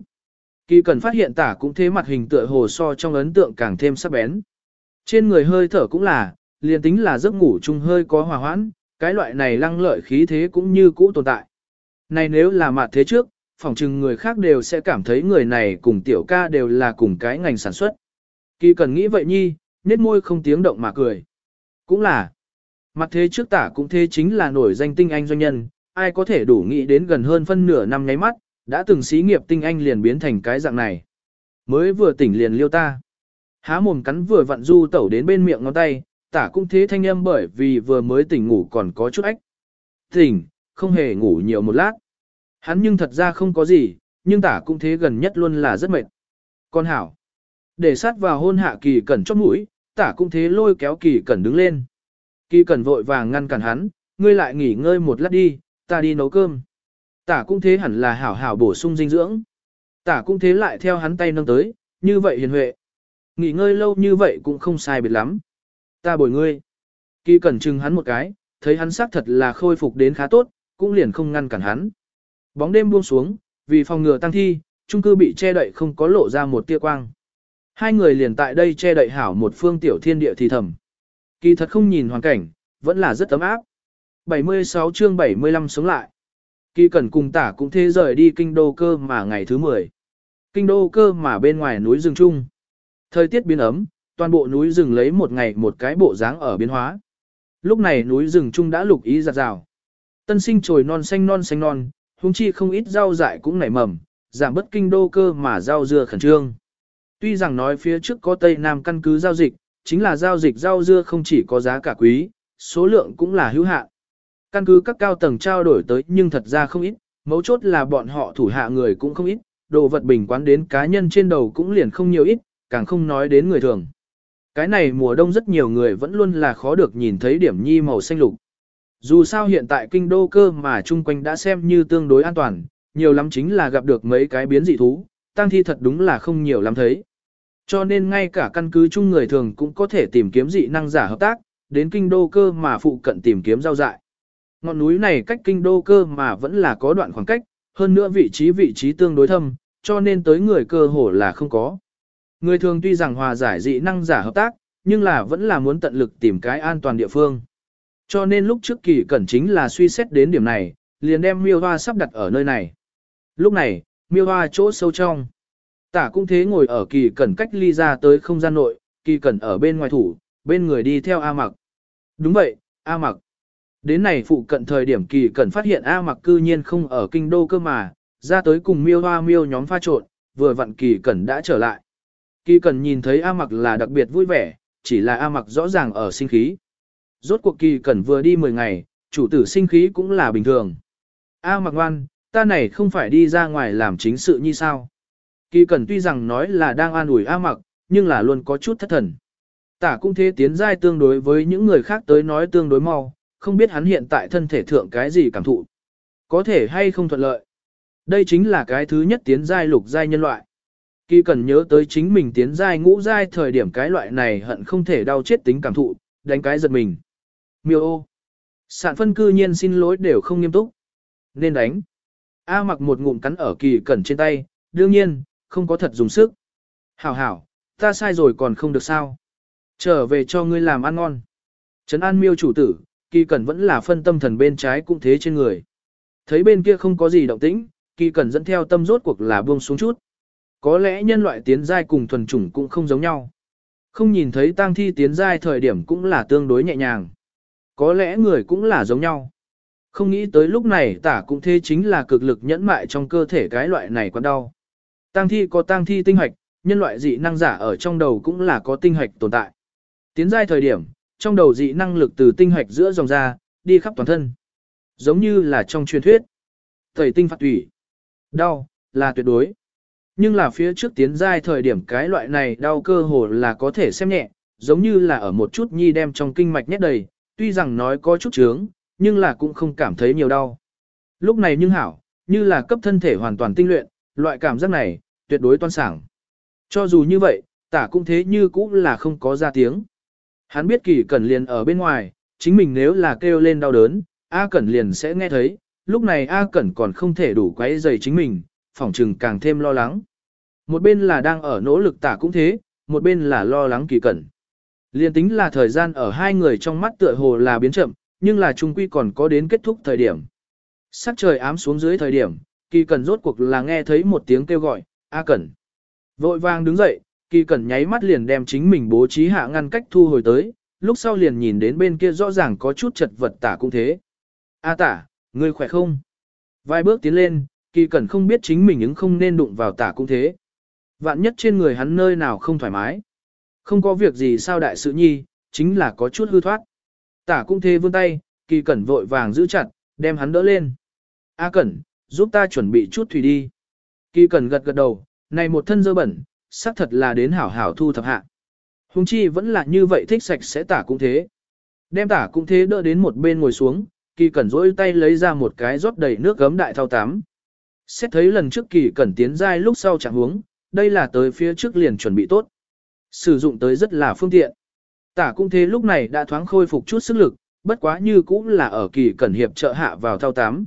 Kỳ cần phát hiện tả cũng thế mặt hình tựa hồ so trong ấn tượng càng thêm sắc bén. Trên người hơi thở cũng là, liền tính là giấc ngủ chung hơi có hòa hoãn, cái loại này lăng lợi khí thế cũng như cũ tồn tại. Này nếu là mặt thế trước, phỏng chừng người khác đều sẽ cảm thấy người này cùng tiểu ca đều là cùng cái ngành sản xuất. Kỳ cần nghĩ vậy nhi, nét môi không tiếng động mà cười. Cũng là, mặt thế trước tả cũng thế chính là nổi danh tinh anh doanh nhân, ai có thể đủ nghĩ đến gần hơn phân nửa năm nháy mắt, đã từng xí nghiệp tinh anh liền biến thành cái dạng này. Mới vừa tỉnh liền liêu ta. Há mồm cắn vừa vặn du tẩu đến bên miệng ngón tay, tả cũng thế thanh âm bởi vì vừa mới tỉnh ngủ còn có chút ách. Tỉnh, không hề ngủ nhiều một lát. Hắn nhưng thật ra không có gì, nhưng tả cũng thế gần nhất luôn là rất mệt. Con hảo. Để sát vào hôn hạ kỳ cẩn chót mũi, tả cũng thế lôi kéo kỳ cẩn đứng lên. Kỳ cẩn vội vàng ngăn cản hắn, ngươi lại nghỉ ngơi một lát đi, ta đi nấu cơm. Tả cũng thế hẳn là hảo hảo bổ sung dinh dưỡng. Tả cũng thế lại theo hắn tay nâng tới, như vậy hiền huệ. Nghỉ ngơi lâu như vậy cũng không sai biệt lắm. Ta bồi ngươi. Kỳ cẩn chừng hắn một cái, thấy hắn xác thật là khôi phục đến khá tốt, cũng liền không ngăn cản hắn. Bóng đêm buông xuống, vì phòng ngừa tăng thi, trung cư bị che đậy không có lộ ra một tia quang. Hai người liền tại đây che đậy hảo một phương tiểu thiên địa thì thầm. Kỳ thật không nhìn hoàn cảnh, vẫn là rất ấm áp. 76 chương 75 sống lại. Kỳ cẩn cùng tả cũng thế rời đi kinh đô cơ mà ngày thứ 10. Kinh đô cơ mà bên ngoài núi rừng trung. Thời tiết biến ấm, toàn bộ núi rừng lấy một ngày một cái bộ dáng ở biến hóa. Lúc này núi rừng trung đã lục ý giặt rào. Tân sinh trồi non xanh non xanh non, huống chi không ít rau dại cũng nảy mầm, giảm bất kinh đô cơ mà rau dưa khẩn trương. Tuy rằng nói phía trước có Tây Nam căn cứ giao dịch, chính là giao dịch rau dưa không chỉ có giá cả quý, số lượng cũng là hữu hạn. Căn cứ các cao tầng trao đổi tới nhưng thật ra không ít, mấu chốt là bọn họ thủ hạ người cũng không ít, đồ vật bình quán đến cá nhân trên đầu cũng liền không nhiều ít, càng không nói đến người thường. Cái này mùa đông rất nhiều người vẫn luôn là khó được nhìn thấy điểm nhi màu xanh lục. Dù sao hiện tại kinh đô cơ mà chung quanh đã xem như tương đối an toàn, nhiều lắm chính là gặp được mấy cái biến dị thú, tăng thi thật đúng là không nhiều lắm thấy. Cho nên ngay cả căn cứ chung người thường cũng có thể tìm kiếm dị năng giả hợp tác, đến kinh đô cơ mà phụ cận tìm kiếm giao dại. Ngọn núi này cách kinh đô cơ mà vẫn là có đoạn khoảng cách, hơn nữa vị trí vị trí tương đối thâm, cho nên tới người cơ hồ là không có. Người thường tuy rằng hòa giải dị năng giả hợp tác, nhưng là vẫn là muốn tận lực tìm cái an toàn địa phương. Cho nên lúc trước kỳ cẩn chính là suy xét đến điểm này, liền đem miêu hoa sắp đặt ở nơi này. Lúc này, miêu hoa chỗ sâu trong. Tả cũng thế ngồi ở kỳ cẩn cách ly ra tới không gian nội, kỳ cẩn ở bên ngoài thủ, bên người đi theo A mặc. Đúng vậy, A mặc. Đến này phụ cận thời điểm kỳ cần phát hiện A mặc cư nhiên không ở kinh đô cơ mà, ra tới cùng miêu hoa miêu nhóm pha trộn, vừa vặn kỳ cẩn đã trở lại. Kỳ cẩn nhìn thấy A mặc là đặc biệt vui vẻ, chỉ là A mặc rõ ràng ở sinh khí. Rốt cuộc kỳ cẩn vừa đi 10 ngày, chủ tử sinh khí cũng là bình thường. A mặc ngoan, ta này không phải đi ra ngoài làm chính sự như sao. Kỳ cẩn tuy rằng nói là đang an ủi A mặc, nhưng là luôn có chút thất thần. Tả cũng thế tiến giai tương đối với những người khác tới nói tương đối mau, không biết hắn hiện tại thân thể thượng cái gì cảm thụ. Có thể hay không thuận lợi. Đây chính là cái thứ nhất tiến giai lục giai nhân loại. Kỳ cần nhớ tới chính mình tiến giai ngũ giai thời điểm cái loại này hận không thể đau chết tính cảm thụ, đánh cái giật mình. Miêu ô. Sản phân cư nhiên xin lỗi đều không nghiêm túc. Nên đánh. A mặc một ngụm cắn ở kỳ cẩn trên tay, đương nhiên, không có thật dùng sức. Hảo hảo, ta sai rồi còn không được sao. Trở về cho ngươi làm ăn ngon. Trấn an miêu chủ tử, kỳ cẩn vẫn là phân tâm thần bên trái cũng thế trên người. Thấy bên kia không có gì động tĩnh, kỳ cẩn dẫn theo tâm rốt cuộc là buông xuống chút. Có lẽ nhân loại tiến giai cùng thuần chủng cũng không giống nhau. Không nhìn thấy tang thi tiến giai thời điểm cũng là tương đối nhẹ nhàng. Có lẽ người cũng là giống nhau. Không nghĩ tới lúc này tả cũng thế chính là cực lực nhẫn mại trong cơ thể cái loại này quá đau. Tang thi có tang thi tinh hoạch, nhân loại dị năng giả ở trong đầu cũng là có tinh hoạch tồn tại. Tiến giai thời điểm, trong đầu dị năng lực từ tinh hoạch giữa dòng ra, đi khắp toàn thân. Giống như là trong truyền thuyết. Tẩy tinh phạt tủy. Đau, là tuyệt đối. Nhưng là phía trước tiến giai thời điểm cái loại này đau cơ hồ là có thể xem nhẹ, giống như là ở một chút nhi đem trong kinh mạch nhét đầy, tuy rằng nói có chút chướng nhưng là cũng không cảm thấy nhiều đau. Lúc này nhưng hảo, như là cấp thân thể hoàn toàn tinh luyện, loại cảm giác này, tuyệt đối toan sảng. Cho dù như vậy, tả cũng thế như cũng là không có ra tiếng. Hắn biết kỳ cẩn liền ở bên ngoài, chính mình nếu là kêu lên đau đớn, A cẩn liền sẽ nghe thấy, lúc này A cẩn còn không thể đủ quấy dày chính mình, phỏng trừng càng thêm lo lắng. Một bên là đang ở nỗ lực tả cũng thế, một bên là lo lắng kỳ cẩn. Liên tính là thời gian ở hai người trong mắt tựa hồ là biến chậm, nhưng là trung quy còn có đến kết thúc thời điểm. Sắc trời ám xuống dưới thời điểm, kỳ cẩn rốt cuộc là nghe thấy một tiếng kêu gọi, A cẩn. Vội vàng đứng dậy, kỳ cẩn nháy mắt liền đem chính mình bố trí hạ ngăn cách thu hồi tới, lúc sau liền nhìn đến bên kia rõ ràng có chút chật vật tả cũng thế. A tả, ngươi khỏe không? Vài bước tiến lên, kỳ cẩn không biết chính mình ứng không nên đụng vào tả cũng thế. Vạn nhất trên người hắn nơi nào không thoải mái. Không có việc gì sao đại sự nhi, chính là có chút hư thoát. Tả cũng thế vươn tay, kỳ cẩn vội vàng giữ chặt, đem hắn đỡ lên. A cẩn, giúp ta chuẩn bị chút thủy đi. Kỳ cẩn gật gật đầu, này một thân dơ bẩn, xác thật là đến hảo hảo thu thập hạ. Hùng chi vẫn là như vậy thích sạch sẽ tả cũng thế. Đem tả cũng thế đỡ đến một bên ngồi xuống, kỳ cẩn rỗi tay lấy ra một cái rót đầy nước gấm đại thao tắm. Xét thấy lần trước kỳ cẩn tiến giai lúc sau chẳng huống, đây là tới phía trước liền chuẩn bị tốt. Sử dụng tới rất là phương tiện. Tả cũng thế lúc này đã thoáng khôi phục chút sức lực, bất quá như cũng là ở kỳ cẩn hiệp trợ hạ vào thao tắm.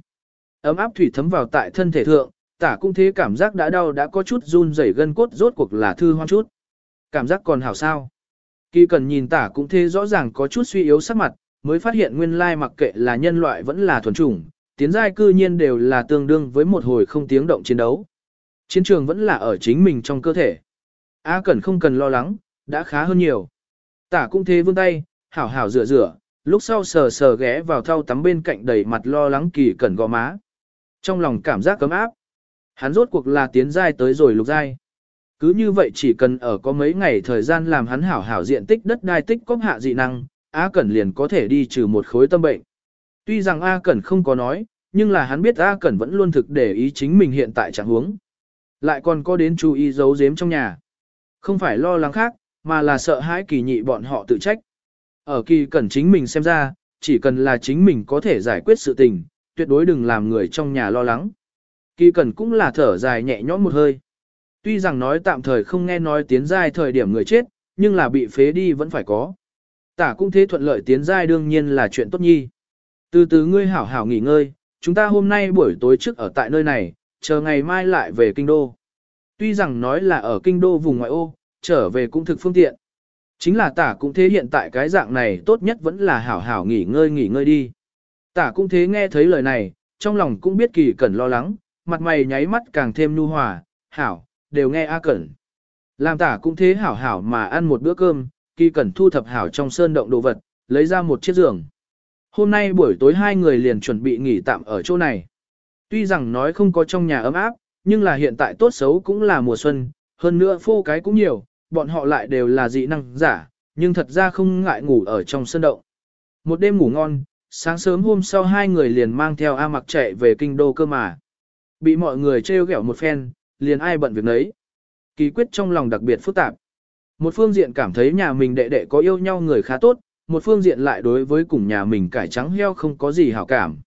Ấm áp thủy thấm vào tại thân thể thượng, tả cũng thế cảm giác đã đau đã có chút run rẩy gân cốt rốt cuộc là thư hoang chút. Cảm giác còn hảo sao. Kỳ cần nhìn tả cũng thế rõ ràng có chút suy yếu sắc mặt, mới phát hiện nguyên lai mặc kệ là nhân loại vẫn là thuần chủng, tiến giai cư nhiên đều là tương đương với một hồi không tiếng động chiến đấu. Chiến trường vẫn là ở chính mình trong cơ thể. A Cẩn không cần lo lắng, đã khá hơn nhiều. Tả cũng thế vươn tay, hảo hảo rửa rửa, lúc sau sờ sờ ghé vào thau tắm bên cạnh đầy mặt lo lắng kỳ cẩn gò má. Trong lòng cảm giác cấm áp. Hắn rốt cuộc là tiến giai tới rồi lục giai. Cứ như vậy chỉ cần ở có mấy ngày thời gian làm hắn hảo hảo diện tích đất đai tích cóp hạ dị năng, A Cẩn liền có thể đi trừ một khối tâm bệnh. Tuy rằng A Cẩn không có nói, nhưng là hắn biết A Cẩn vẫn luôn thực để ý chính mình hiện tại trạng huống. Lại còn có đến chú ý giấu giếm trong nhà. Không phải lo lắng khác, mà là sợ hãi kỳ nhị bọn họ tự trách. Ở kỳ Cẩn chính mình xem ra, chỉ cần là chính mình có thể giải quyết sự tình, tuyệt đối đừng làm người trong nhà lo lắng. Kỳ Cẩn cũng là thở dài nhẹ nhõm một hơi. Tuy rằng nói tạm thời không nghe nói tiến giai thời điểm người chết, nhưng là bị phế đi vẫn phải có. Tả cũng thế thuận lợi tiến giai đương nhiên là chuyện tốt nhi. Từ từ ngươi hảo hảo nghỉ ngơi, chúng ta hôm nay buổi tối trước ở tại nơi này, chờ ngày mai lại về kinh đô. Tuy rằng nói là ở kinh đô vùng ngoại ô, trở về cũng thực phương tiện. Chính là tả cũng thế hiện tại cái dạng này tốt nhất vẫn là hảo hảo nghỉ ngơi nghỉ ngơi đi. Tả cũng thế nghe thấy lời này, trong lòng cũng biết kỳ cẩn lo lắng, mặt mày nháy mắt càng thêm nu hòa, hảo, đều nghe A Cẩn. Làm tả cũng thế hảo hảo mà ăn một bữa cơm, kỳ cẩn thu thập hảo trong sơn động đồ vật, lấy ra một chiếc giường. Hôm nay buổi tối hai người liền chuẩn bị nghỉ tạm ở chỗ này. Tuy rằng nói không có trong nhà ấm áp, nhưng là hiện tại tốt xấu cũng là mùa xuân, hơn nữa phô cái cũng nhiều, bọn họ lại đều là dị năng giả, nhưng thật ra không ngại ngủ ở trong sân động. Một đêm ngủ ngon, sáng sớm hôm sau hai người liền mang theo A mặc chạy về kinh đô cơ mà. Bị mọi người trêu ghẹo một phen, liền ai bận việc nấy. Kỳ quyết trong lòng đặc biệt phức tạp. Một phương diện cảm thấy nhà mình đệ đệ có yêu nhau người khá tốt, một phương diện lại đối với cùng nhà mình cải trắng heo không có gì hảo cảm.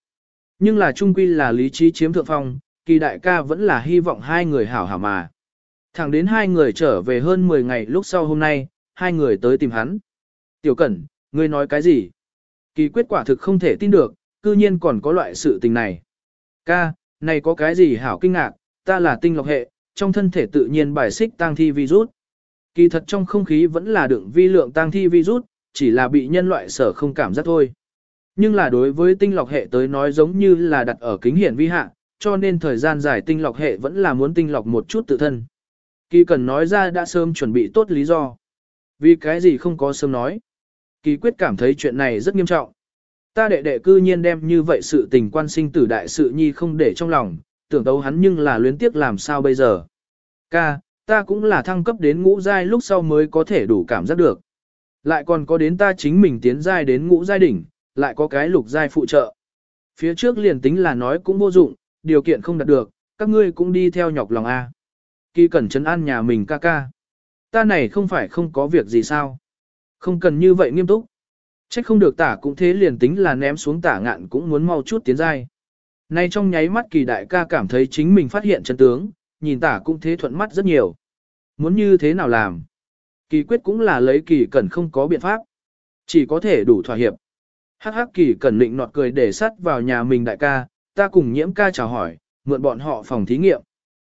Nhưng là trung quy là lý trí chiếm thượng phong, kỳ đại ca vẫn là hy vọng hai người hảo hảo mà. Thẳng đến hai người trở về hơn 10 ngày lúc sau hôm nay, hai người tới tìm hắn. Tiểu Cẩn, ngươi nói cái gì? Kỳ quyết quả thực không thể tin được, cư nhiên còn có loại sự tình này. Ca, này có cái gì hảo kinh ngạc, ta là tinh lọc hệ, trong thân thể tự nhiên bài xích tăng thi virus. Kỳ thật trong không khí vẫn là đựng vi lượng tăng thi virus, chỉ là bị nhân loại sở không cảm giác thôi. Nhưng là đối với tinh lọc hệ tới nói giống như là đặt ở kính hiển vi hạ, cho nên thời gian dài tinh lọc hệ vẫn là muốn tinh lọc một chút tự thân. Kỳ cần nói ra đã sớm chuẩn bị tốt lý do. Vì cái gì không có sớm nói. Kỳ quyết cảm thấy chuyện này rất nghiêm trọng. Ta đệ đệ cư nhiên đem như vậy sự tình quan sinh tử đại sự nhi không để trong lòng, tưởng tấu hắn nhưng là luyến tiếc làm sao bây giờ. Ca, ta cũng là thăng cấp đến ngũ giai lúc sau mới có thể đủ cảm giác được. Lại còn có đến ta chính mình tiến giai đến ngũ giai đỉnh, lại có cái lục giai phụ trợ. Phía trước liền tính là nói cũng vô dụng, điều kiện không đạt được, các ngươi cũng đi theo nhọc lòng A. Kỳ cẩn chấn an nhà mình ca ca. Ta này không phải không có việc gì sao. Không cần như vậy nghiêm túc. Trách không được tả cũng thế liền tính là ném xuống tả ngạn cũng muốn mau chút tiến dai. Nay trong nháy mắt kỳ đại ca cảm thấy chính mình phát hiện chân tướng, nhìn tả cũng thế thuận mắt rất nhiều. Muốn như thế nào làm? Kỳ quyết cũng là lấy kỳ cẩn không có biện pháp. Chỉ có thể đủ thỏa hiệp. Hắc hắc kỳ cẩn định nọt cười để sắt vào nhà mình đại ca, ta cùng nhiễm ca chào hỏi, mượn bọn họ phòng thí nghiệm.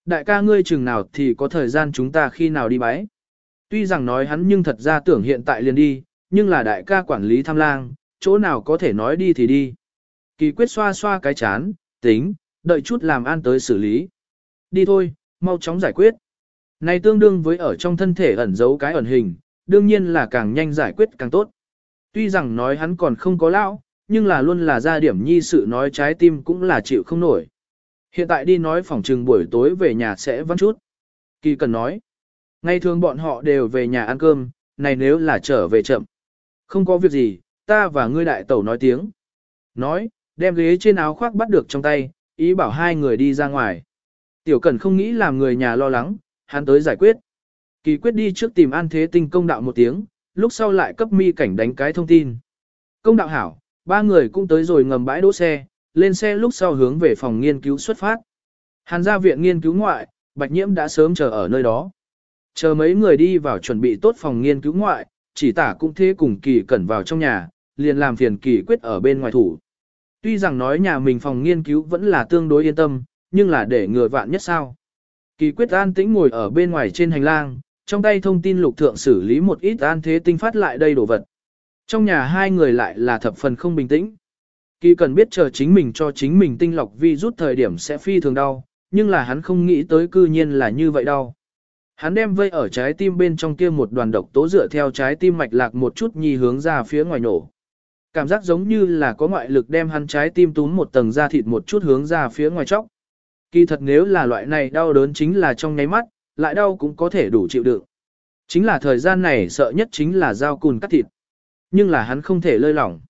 Đại ca ngươi chừng nào thì có thời gian chúng ta khi nào đi bái. Tuy rằng nói hắn nhưng thật ra tưởng hiện tại liền đi, nhưng là đại ca quản lý tham lang, chỗ nào có thể nói đi thì đi. Kỳ quyết xoa xoa cái chán, tính, đợi chút làm an tới xử lý. Đi thôi, mau chóng giải quyết. Này tương đương với ở trong thân thể ẩn giấu cái ẩn hình, đương nhiên là càng nhanh giải quyết càng tốt. Tuy rằng nói hắn còn không có lão, nhưng là luôn là ra điểm nhi sự nói trái tim cũng là chịu không nổi. Hiện tại đi nói phòng trừng buổi tối về nhà sẽ vắng chút. Kỳ cần nói. Ngày thường bọn họ đều về nhà ăn cơm, này nếu là trở về chậm. Không có việc gì, ta và ngươi đại tẩu nói tiếng. Nói, đem ghế trên áo khoác bắt được trong tay, ý bảo hai người đi ra ngoài. Tiểu Cẩn không nghĩ làm người nhà lo lắng, hắn tới giải quyết. Kỳ quyết đi trước tìm An Thế Tinh công đạo một tiếng, lúc sau lại cấp mi cảnh đánh cái thông tin. Công đạo hảo, ba người cũng tới rồi ngầm bãi đỗ xe, lên xe lúc sau hướng về phòng nghiên cứu xuất phát. Hàn gia viện nghiên cứu ngoại, Bạch Nhiễm đã sớm chờ ở nơi đó. Chờ mấy người đi vào chuẩn bị tốt phòng nghiên cứu ngoại, chỉ tả cũng thế cùng kỳ cẩn vào trong nhà, liền làm phiền kỳ quyết ở bên ngoài thủ. Tuy rằng nói nhà mình phòng nghiên cứu vẫn là tương đối yên tâm, nhưng là để ngừa vạn nhất sao. Kỳ quyết an tĩnh ngồi ở bên ngoài trên hành lang, trong tay thông tin lục thượng xử lý một ít an thế tinh phát lại đây đồ vật. Trong nhà hai người lại là thập phần không bình tĩnh. Kỳ cần biết chờ chính mình cho chính mình tinh lọc vi rút thời điểm sẽ phi thường đau, nhưng là hắn không nghĩ tới cư nhiên là như vậy đau. Hắn đem vây ở trái tim bên trong kia một đoàn độc tố dựa theo trái tim mạch lạc một chút nhi hướng ra phía ngoài nổ. Cảm giác giống như là có ngoại lực đem hắn trái tim túm một tầng da thịt một chút hướng ra phía ngoài chóc. Kỳ thật nếu là loại này đau đớn chính là trong nháy mắt, lại đau cũng có thể đủ chịu đựng. Chính là thời gian này sợ nhất chính là dao cùn cắt thịt. Nhưng là hắn không thể lơi lỏng.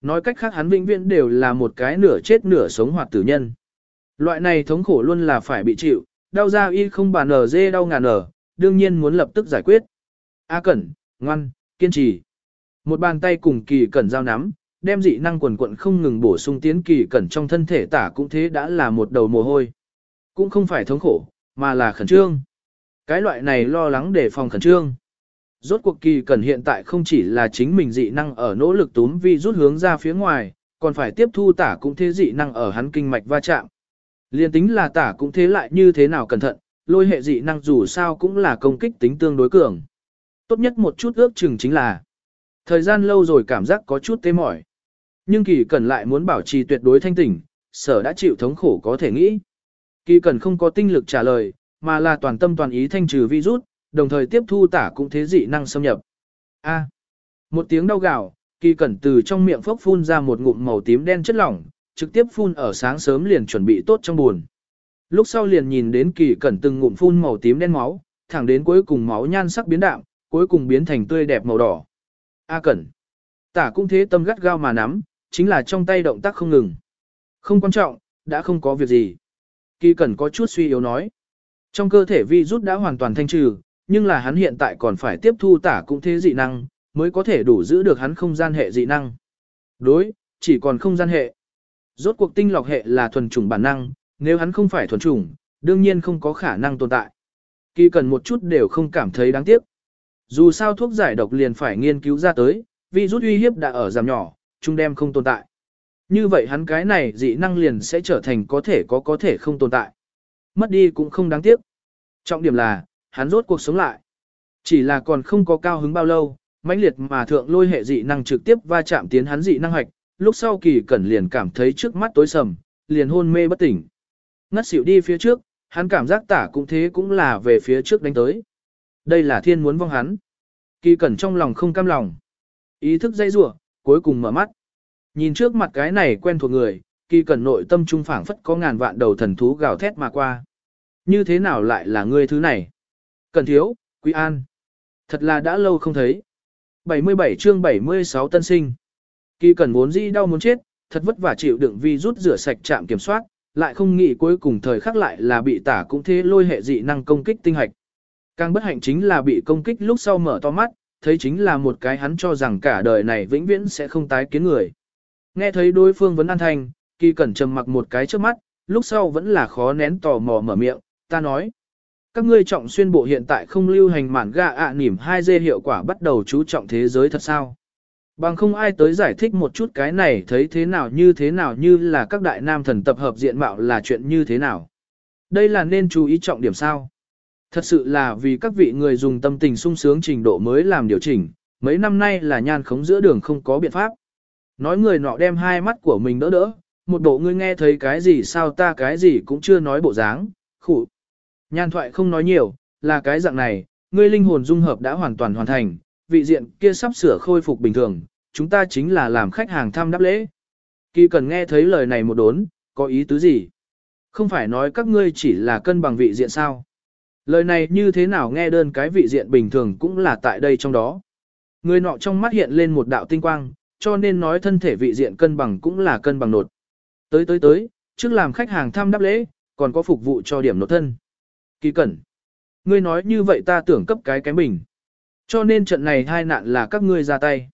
Nói cách khác hắn vĩnh viễn đều là một cái nửa chết nửa sống hoạt tử nhân. Loại này thống khổ luôn là phải bị chịu, đau da y không bàn nở dê đau ngàn nở, đương nhiên muốn lập tức giải quyết. A Cẩn, ngoan, kiên trì. Một bàn tay cùng kỳ cẩn giao nắm, đem dị năng quần quận không ngừng bổ sung tiến kỳ cẩn trong thân thể tả cũng thế đã là một đầu mồ hôi. Cũng không phải thống khổ, mà là khẩn trương. Cái loại này lo lắng để phòng khẩn trương. Rốt cuộc kỳ cẩn hiện tại không chỉ là chính mình dị năng ở nỗ lực túm vi rút hướng ra phía ngoài, còn phải tiếp thu tả cũng thế dị năng ở hắn kinh mạch va chạm. Liên tính là tả cũng thế lại như thế nào cẩn thận, lôi hệ dị năng dù sao cũng là công kích tính tương đối cường. Tốt nhất một chút ước chừng chính là thời gian lâu rồi cảm giác có chút tê mỏi. Nhưng kỳ cẩn lại muốn bảo trì tuyệt đối thanh tỉnh, sở đã chịu thống khổ có thể nghĩ. Kỳ cẩn không có tinh lực trả lời, mà là toàn tâm toàn ý thanh trừ virus, đồng thời tiếp thu tả cũng thế dị năng xâm nhập. A. một tiếng đau gạo kỳ cẩn từ trong miệng phốc phun ra một ngụm màu tím đen chất lỏng, trực tiếp phun ở sáng sớm liền chuẩn bị tốt trong buồn. Lúc sau liền nhìn đến kỳ cẩn từng ngụm phun màu tím đen máu, thẳng đến cuối cùng máu nhan sắc biến đạm, cuối cùng biến thành tươi đẹp màu đỏ. A cẩn. Tả cũng thế tâm gắt gao mà nắm, chính là trong tay động tác không ngừng. Không quan trọng, đã không có việc gì. Kỳ cẩn có chút suy yếu nói. Trong cơ thể vi rút đã hoàn toàn thanh trừ, nhưng là hắn hiện tại còn phải tiếp thu tả cũng thế dị năng, mới có thể đủ giữ được hắn không gian hệ dị năng. Đối, chỉ còn không gian hệ. Rốt cuộc tinh lọc hệ là thuần chủng bản năng, nếu hắn không phải thuần chủng, đương nhiên không có khả năng tồn tại. Kỳ cần một chút đều không cảm thấy đáng tiếc. Dù sao thuốc giải độc liền phải nghiên cứu ra tới, vì rút uy hiếp đã ở giảm nhỏ, trung đem không tồn tại. Như vậy hắn cái này dị năng liền sẽ trở thành có thể có có thể không tồn tại. Mất đi cũng không đáng tiếc. Trọng điểm là, hắn rốt cuộc sống lại. Chỉ là còn không có cao hứng bao lâu, mãnh liệt mà thượng lôi hệ dị năng trực tiếp va chạm tiến hắn dị năng hoạch, lúc sau kỳ cẩn liền cảm thấy trước mắt tối sầm, liền hôn mê bất tỉnh. Ngất xỉu đi phía trước, hắn cảm giác tả cũng thế cũng là về phía trước đánh tới. Đây là thiên muốn vong hắn. Kỳ cẩn trong lòng không cam lòng. Ý thức dây rủa cuối cùng mở mắt. Nhìn trước mặt cái này quen thuộc người, kỳ cẩn nội tâm trung phảng phất có ngàn vạn đầu thần thú gào thét mà qua. Như thế nào lại là ngươi thứ này? Cẩn thiếu, quý an. Thật là đã lâu không thấy. 77 chương 76 tân sinh. Kỳ cẩn vốn dĩ đau muốn chết, thật vất vả chịu đựng vi rút rửa sạch trạm kiểm soát, lại không nghĩ cuối cùng thời khắc lại là bị tả cũng thế lôi hệ dị năng công kích tinh hạch. Càng bất hạnh chính là bị công kích lúc sau mở to mắt, thấy chính là một cái hắn cho rằng cả đời này vĩnh viễn sẽ không tái kiến người. Nghe thấy đối phương vẫn an thành, kỳ cẩn trầm mặc một cái trước mắt, lúc sau vẫn là khó nén tò mò mở miệng, ta nói. Các ngươi trọng xuyên bộ hiện tại không lưu hành mản gà ạ à nỉm 2G hiệu quả bắt đầu chú trọng thế giới thật sao. Bằng không ai tới giải thích một chút cái này thấy thế nào như thế nào như là các đại nam thần tập hợp diện mạo là chuyện như thế nào. Đây là nên chú ý trọng điểm sao. Thật sự là vì các vị người dùng tâm tình sung sướng trình độ mới làm điều chỉnh, mấy năm nay là nhan khống giữa đường không có biện pháp. Nói người nọ đem hai mắt của mình đỡ đỡ, một bộ ngươi nghe thấy cái gì sao ta cái gì cũng chưa nói bộ dáng, khủ. Nhan thoại không nói nhiều, là cái dạng này, ngươi linh hồn dung hợp đã hoàn toàn hoàn thành, vị diện kia sắp sửa khôi phục bình thường, chúng ta chính là làm khách hàng thăm đáp lễ. Kỳ cần nghe thấy lời này một đốn, có ý tứ gì? Không phải nói các ngươi chỉ là cân bằng vị diện sao? Lời này như thế nào nghe đơn cái vị diện bình thường cũng là tại đây trong đó. Người nọ trong mắt hiện lên một đạo tinh quang, cho nên nói thân thể vị diện cân bằng cũng là cân bằng nột. Tới tới tới, trước làm khách hàng thăm đáp lễ, còn có phục vụ cho điểm nột thân. Kỳ cẩn. Ngươi nói như vậy ta tưởng cấp cái kém bình. Cho nên trận này hai nạn là các ngươi ra tay.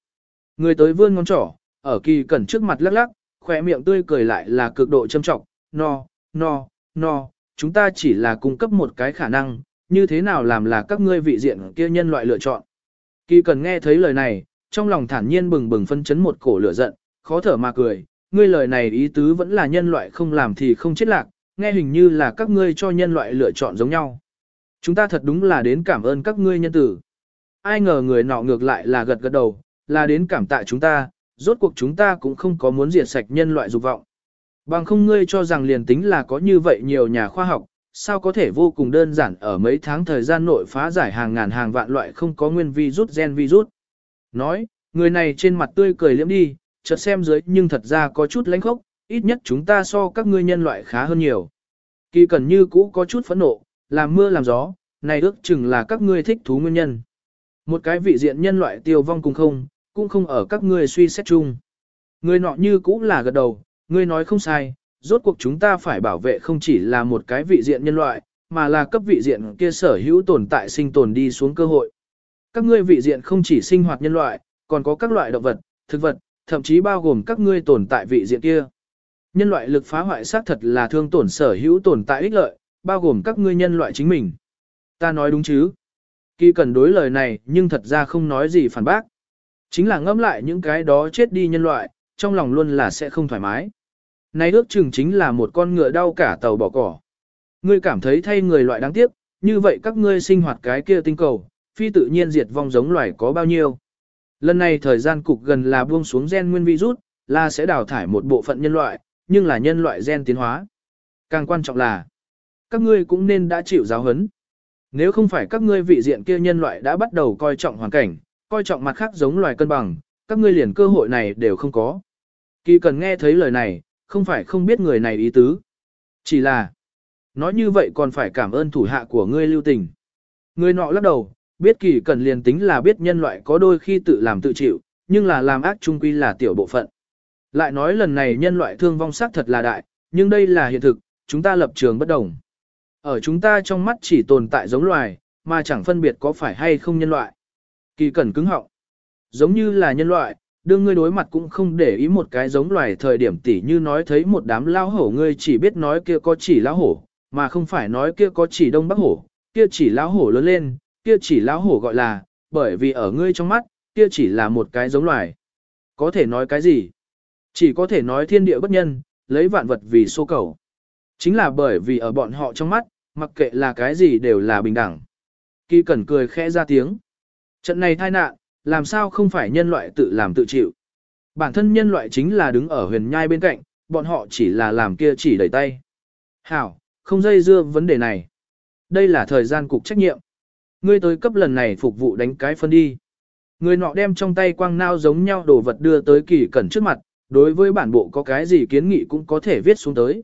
Người tới vươn ngón trỏ, ở kỳ cẩn trước mặt lắc lắc, khỏe miệng tươi cười lại là cực độ châm trọng, no, no, no, chúng ta chỉ là cung cấp một cái khả năng, như thế nào làm là các ngươi vị diện kia nhân loại lựa chọn. Kỳ cần nghe thấy lời này, trong lòng thản nhiên bừng bừng phân chấn một cổ lửa giận, khó thở mà cười, ngươi lời này ý tứ vẫn là nhân loại không làm thì không chết lạc, nghe hình như là các ngươi cho nhân loại lựa chọn giống nhau. Chúng ta thật đúng là đến cảm ơn các ngươi nhân tử. Ai ngờ người nọ ngược lại là gật gật đầu, là đến cảm tạ chúng ta, rốt cuộc chúng ta cũng không có muốn diệt sạch nhân loại dục vọng. Bằng không ngươi cho rằng liền tính là có như vậy nhiều nhà khoa học, sao có thể vô cùng đơn giản ở mấy tháng thời gian nội phá giải hàng ngàn hàng vạn loại không có nguyên vi rút gen vi rút? Nói, người này trên mặt tươi cười liễm đi, chợt xem dưới nhưng thật ra có chút lánh khốc, ít nhất chúng ta so các ngươi nhân loại khá hơn nhiều. Kỳ cần như cũ có chút phẫn nộ, làm mưa làm gió, này ước chừng là các ngươi thích thú nguyên nhân. Một cái vị diện nhân loại tiêu vong cùng không, cũng không ở các ngươi suy xét chung. Người nọ như cũng là gật đầu, ngươi nói không sai, rốt cuộc chúng ta phải bảo vệ không chỉ là một cái vị diện nhân loại, mà là cấp vị diện kia sở hữu tồn tại sinh tồn đi xuống cơ hội. Các ngươi vị diện không chỉ sinh hoạt nhân loại, còn có các loại động vật, thực vật, thậm chí bao gồm các ngươi tồn tại vị diện kia. Nhân loại lực phá hoại xác thật là thương tổn sở hữu tồn tại ích lợi, bao gồm các ngươi nhân loại chính mình. Ta nói đúng chứ? Kỳ cần đối lời này nhưng thật ra không nói gì phản bác. Chính là ngẫm lại những cái đó chết đi nhân loại, trong lòng luôn là sẽ không thoải mái. Này ước chừng chính là một con ngựa đau cả tàu bỏ cỏ. Ngươi cảm thấy thay người loại đáng tiếc, như vậy các ngươi sinh hoạt cái kia tinh cầu, phi tự nhiên diệt vong giống loài có bao nhiêu. Lần này thời gian cục gần là buông xuống gen nguyên virus, là sẽ đào thải một bộ phận nhân loại, nhưng là nhân loại gen tiến hóa. Càng quan trọng là, các ngươi cũng nên đã chịu giáo huấn. Nếu không phải các ngươi vị diện kia nhân loại đã bắt đầu coi trọng hoàn cảnh, coi trọng mặt khác giống loài cân bằng, các ngươi liền cơ hội này đều không có. Kỳ cần nghe thấy lời này, không phải không biết người này ý tứ. Chỉ là, nói như vậy còn phải cảm ơn thủ hạ của ngươi lưu tình. Người nọ lắc đầu, biết kỳ cần liền tính là biết nhân loại có đôi khi tự làm tự chịu, nhưng là làm ác trung quy là tiểu bộ phận. Lại nói lần này nhân loại thương vong sắc thật là đại, nhưng đây là hiện thực, chúng ta lập trường bất đồng. Ở chúng ta trong mắt chỉ tồn tại giống loài, mà chẳng phân biệt có phải hay không nhân loại. Kỳ cẩn cứng họng. Giống như là nhân loại, đương ngươi đối mặt cũng không để ý một cái giống loài thời điểm tỉ như nói thấy một đám lao hổ ngươi chỉ biết nói kia có chỉ lao hổ, mà không phải nói kia có chỉ đông bắc hổ, kia chỉ lao hổ lớn lên, kia chỉ lao hổ gọi là, bởi vì ở ngươi trong mắt, kia chỉ là một cái giống loài. Có thể nói cái gì? Chỉ có thể nói thiên địa bất nhân, lấy vạn vật vì số cầu. Chính là bởi vì ở bọn họ trong mắt, mặc kệ là cái gì đều là bình đẳng. Kỳ cẩn cười khẽ ra tiếng. Trận này tai nạn, làm sao không phải nhân loại tự làm tự chịu. Bản thân nhân loại chính là đứng ở huyền nhai bên cạnh, bọn họ chỉ là làm kia chỉ đẩy tay. Hảo, không dây dưa vấn đề này. Đây là thời gian cục trách nhiệm. Ngươi tới cấp lần này phục vụ đánh cái phân đi. Người nọ đem trong tay quang nao giống nhau đồ vật đưa tới kỳ cẩn trước mặt, đối với bản bộ có cái gì kiến nghị cũng có thể viết xuống tới.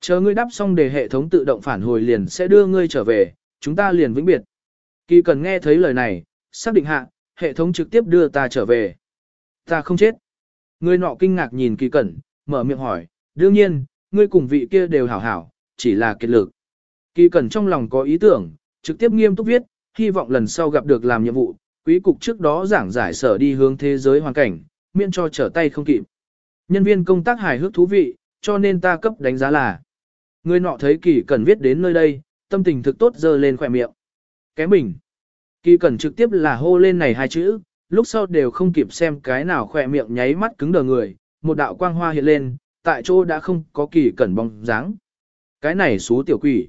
Chờ ngươi đáp xong để hệ thống tự động phản hồi liền sẽ đưa ngươi trở về, chúng ta liền vĩnh biệt. Kỳ cần nghe thấy lời này, xác định hạ, hệ thống trực tiếp đưa ta trở về. Ta không chết. Người nọ kinh ngạc nhìn kỳ cẩn, mở miệng hỏi, đương nhiên, ngươi cùng vị kia đều hảo hảo, chỉ là kết lực. Kỳ cẩn trong lòng có ý tưởng, trực tiếp nghiêm túc viết, hy vọng lần sau gặp được làm nhiệm vụ, quý cục trước đó giảng giải sở đi hướng thế giới hoàn cảnh, miễn cho trở tay không kịp. Nhân viên công tác hài hước thú vị, cho nên ta cấp đánh giá là. Người nọ thấy kỳ cẩn viết đến nơi đây, tâm tình thực tốt dơ lên khỏe miệng. Kém mình, Kỳ cẩn trực tiếp là hô lên này hai chữ, lúc sau đều không kịp xem cái nào khỏe miệng nháy mắt cứng đờ người, một đạo quang hoa hiện lên, tại chỗ đã không có kỳ cẩn bóng dáng. Cái này xú tiểu quỷ.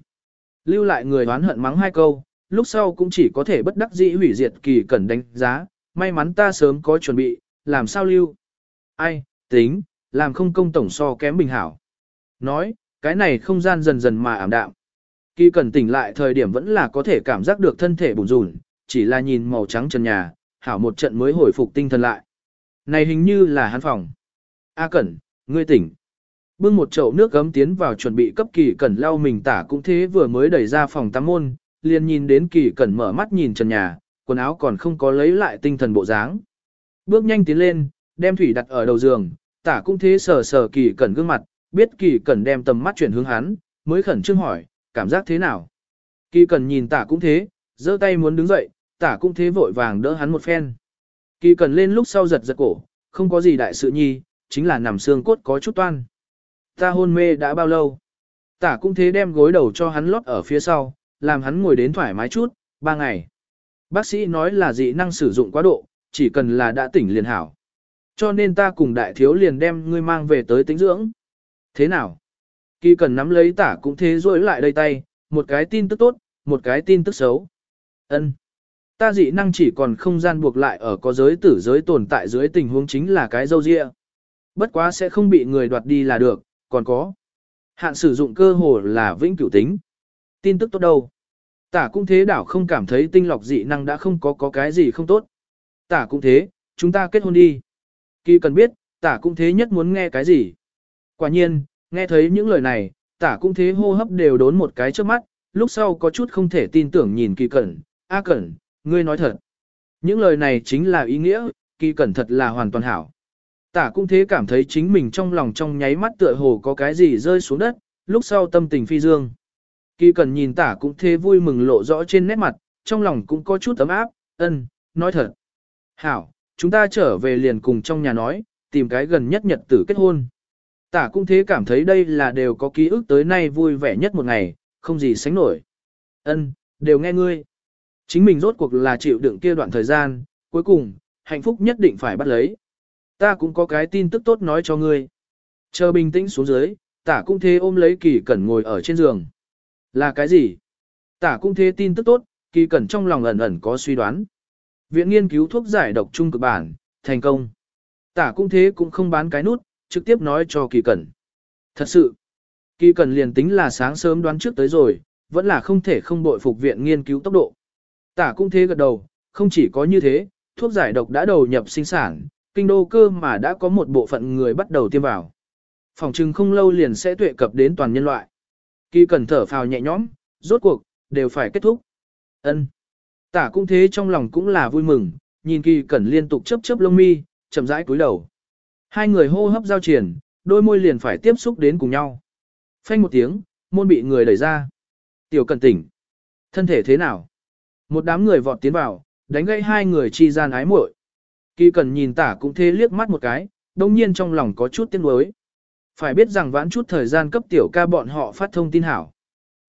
Lưu lại người oán hận mắng hai câu, lúc sau cũng chỉ có thể bất đắc dĩ hủy diệt kỳ cẩn đánh giá, may mắn ta sớm có chuẩn bị, làm sao lưu. Ai, tính, làm không công tổng so kém bình hảo. Nói, cái này không gian dần dần mà ảm đạm. Kỳ cẩn tỉnh lại thời điểm vẫn là có thể cảm giác được thân thể bùn rùn, chỉ là nhìn màu trắng trần nhà, hảo một trận mới hồi phục tinh thần lại. Này hình như là hắn phòng. A cẩn, ngươi tỉnh. Bưng một chậu nước gấm tiến vào chuẩn bị cấp kỳ cẩn lau mình tả cũng thế vừa mới đẩy ra phòng tắm môn, liền nhìn đến kỳ cẩn mở mắt nhìn trần nhà, quần áo còn không có lấy lại tinh thần bộ dáng. Bước nhanh tiến lên, đem thủy đặt ở đầu giường, tả cũng thế sờ sờ kỳ cẩn gương mặt, biết kỳ Cần đem tầm mắt chuyển hướng hắn, mới khẩn trương hỏi, cảm giác thế nào? Kỳ Cần nhìn tả cũng thế, giơ tay muốn đứng dậy, tả cũng thế vội vàng đỡ hắn một phen. Kỳ Cần lên lúc sau giật giật cổ, không có gì đại sự nhi, chính là nằm xương cốt có chút toan. Ta hôn mê đã bao lâu? Tả cũng thế đem gối đầu cho hắn lót ở phía sau, làm hắn ngồi đến thoải mái chút, ba ngày. Bác sĩ nói là dị năng sử dụng quá độ, chỉ cần là đã tỉnh liền hảo. Cho nên ta cùng đại thiếu liền đem ngươi mang về tới tính dưỡng. Thế nào? Kỳ cần nắm lấy tả cũng thế rồi lại đây tay, một cái tin tức tốt, một cái tin tức xấu. Ân, Ta dị năng chỉ còn không gian buộc lại ở có giới tử giới tồn tại dưới tình huống chính là cái dâu ria Bất quá sẽ không bị người đoạt đi là được, còn có. Hạn sử dụng cơ hồ là vĩnh cửu tính. Tin tức tốt đâu? Tả cũng thế đảo không cảm thấy tinh lọc dị năng đã không có có cái gì không tốt. Tả cũng thế, chúng ta kết hôn đi. Kỳ cần biết, tả cũng thế nhất muốn nghe cái gì. Quả nhiên, nghe thấy những lời này, tả cũng thế hô hấp đều đốn một cái trước mắt, lúc sau có chút không thể tin tưởng nhìn kỳ cẩn, a cẩn, ngươi nói thật. Những lời này chính là ý nghĩa, kỳ cẩn thật là hoàn toàn hảo. Tả cũng thế cảm thấy chính mình trong lòng trong nháy mắt tựa hồ có cái gì rơi xuống đất, lúc sau tâm tình phi dương. Kỳ cẩn nhìn tả cũng thế vui mừng lộ rõ trên nét mặt, trong lòng cũng có chút ấm áp, ân, nói thật. Hảo, chúng ta trở về liền cùng trong nhà nói, tìm cái gần nhất nhật tử kết hôn. Tả cũng thế cảm thấy đây là đều có ký ức tới nay vui vẻ nhất một ngày, không gì sánh nổi. Ân, đều nghe ngươi. Chính mình rốt cuộc là chịu đựng kia đoạn thời gian, cuối cùng, hạnh phúc nhất định phải bắt lấy. Ta cũng có cái tin tức tốt nói cho ngươi. Chờ bình tĩnh xuống dưới, tả cũng thế ôm lấy kỳ cẩn ngồi ở trên giường. Là cái gì? Tả cũng thế tin tức tốt, kỳ cẩn trong lòng ẩn ẩn có suy đoán. Viện nghiên cứu thuốc giải độc trung cực bản, thành công. Tả cũng thế cũng không bán cái nút, trực tiếp nói cho kỳ cẩn. Thật sự, kỳ cẩn liền tính là sáng sớm đoán trước tới rồi, vẫn là không thể không bội phục viện nghiên cứu tốc độ. Tả cũng thế gật đầu, không chỉ có như thế, thuốc giải độc đã đầu nhập sinh sản, kinh đô cơ mà đã có một bộ phận người bắt đầu tiêm vào. phòng trừng không lâu liền sẽ tuệ cập đến toàn nhân loại. Kỳ cẩn thở phào nhẹ nhõm, rốt cuộc, đều phải kết thúc. ân Tả cũng thế trong lòng cũng là vui mừng, nhìn kỳ cẩn liên tục chớp chớp lông mi, chậm rãi cúi đầu. Hai người hô hấp giao triển, đôi môi liền phải tiếp xúc đến cùng nhau. Phanh một tiếng, môn bị người đẩy ra. Tiểu cần tỉnh. Thân thể thế nào? Một đám người vọt tiến vào, đánh gãy hai người chi gian ái muội. Kỳ cần nhìn tả cũng thế liếc mắt một cái, đồng nhiên trong lòng có chút tiếc nuối. Phải biết rằng vãn chút thời gian cấp tiểu ca bọn họ phát thông tin hảo.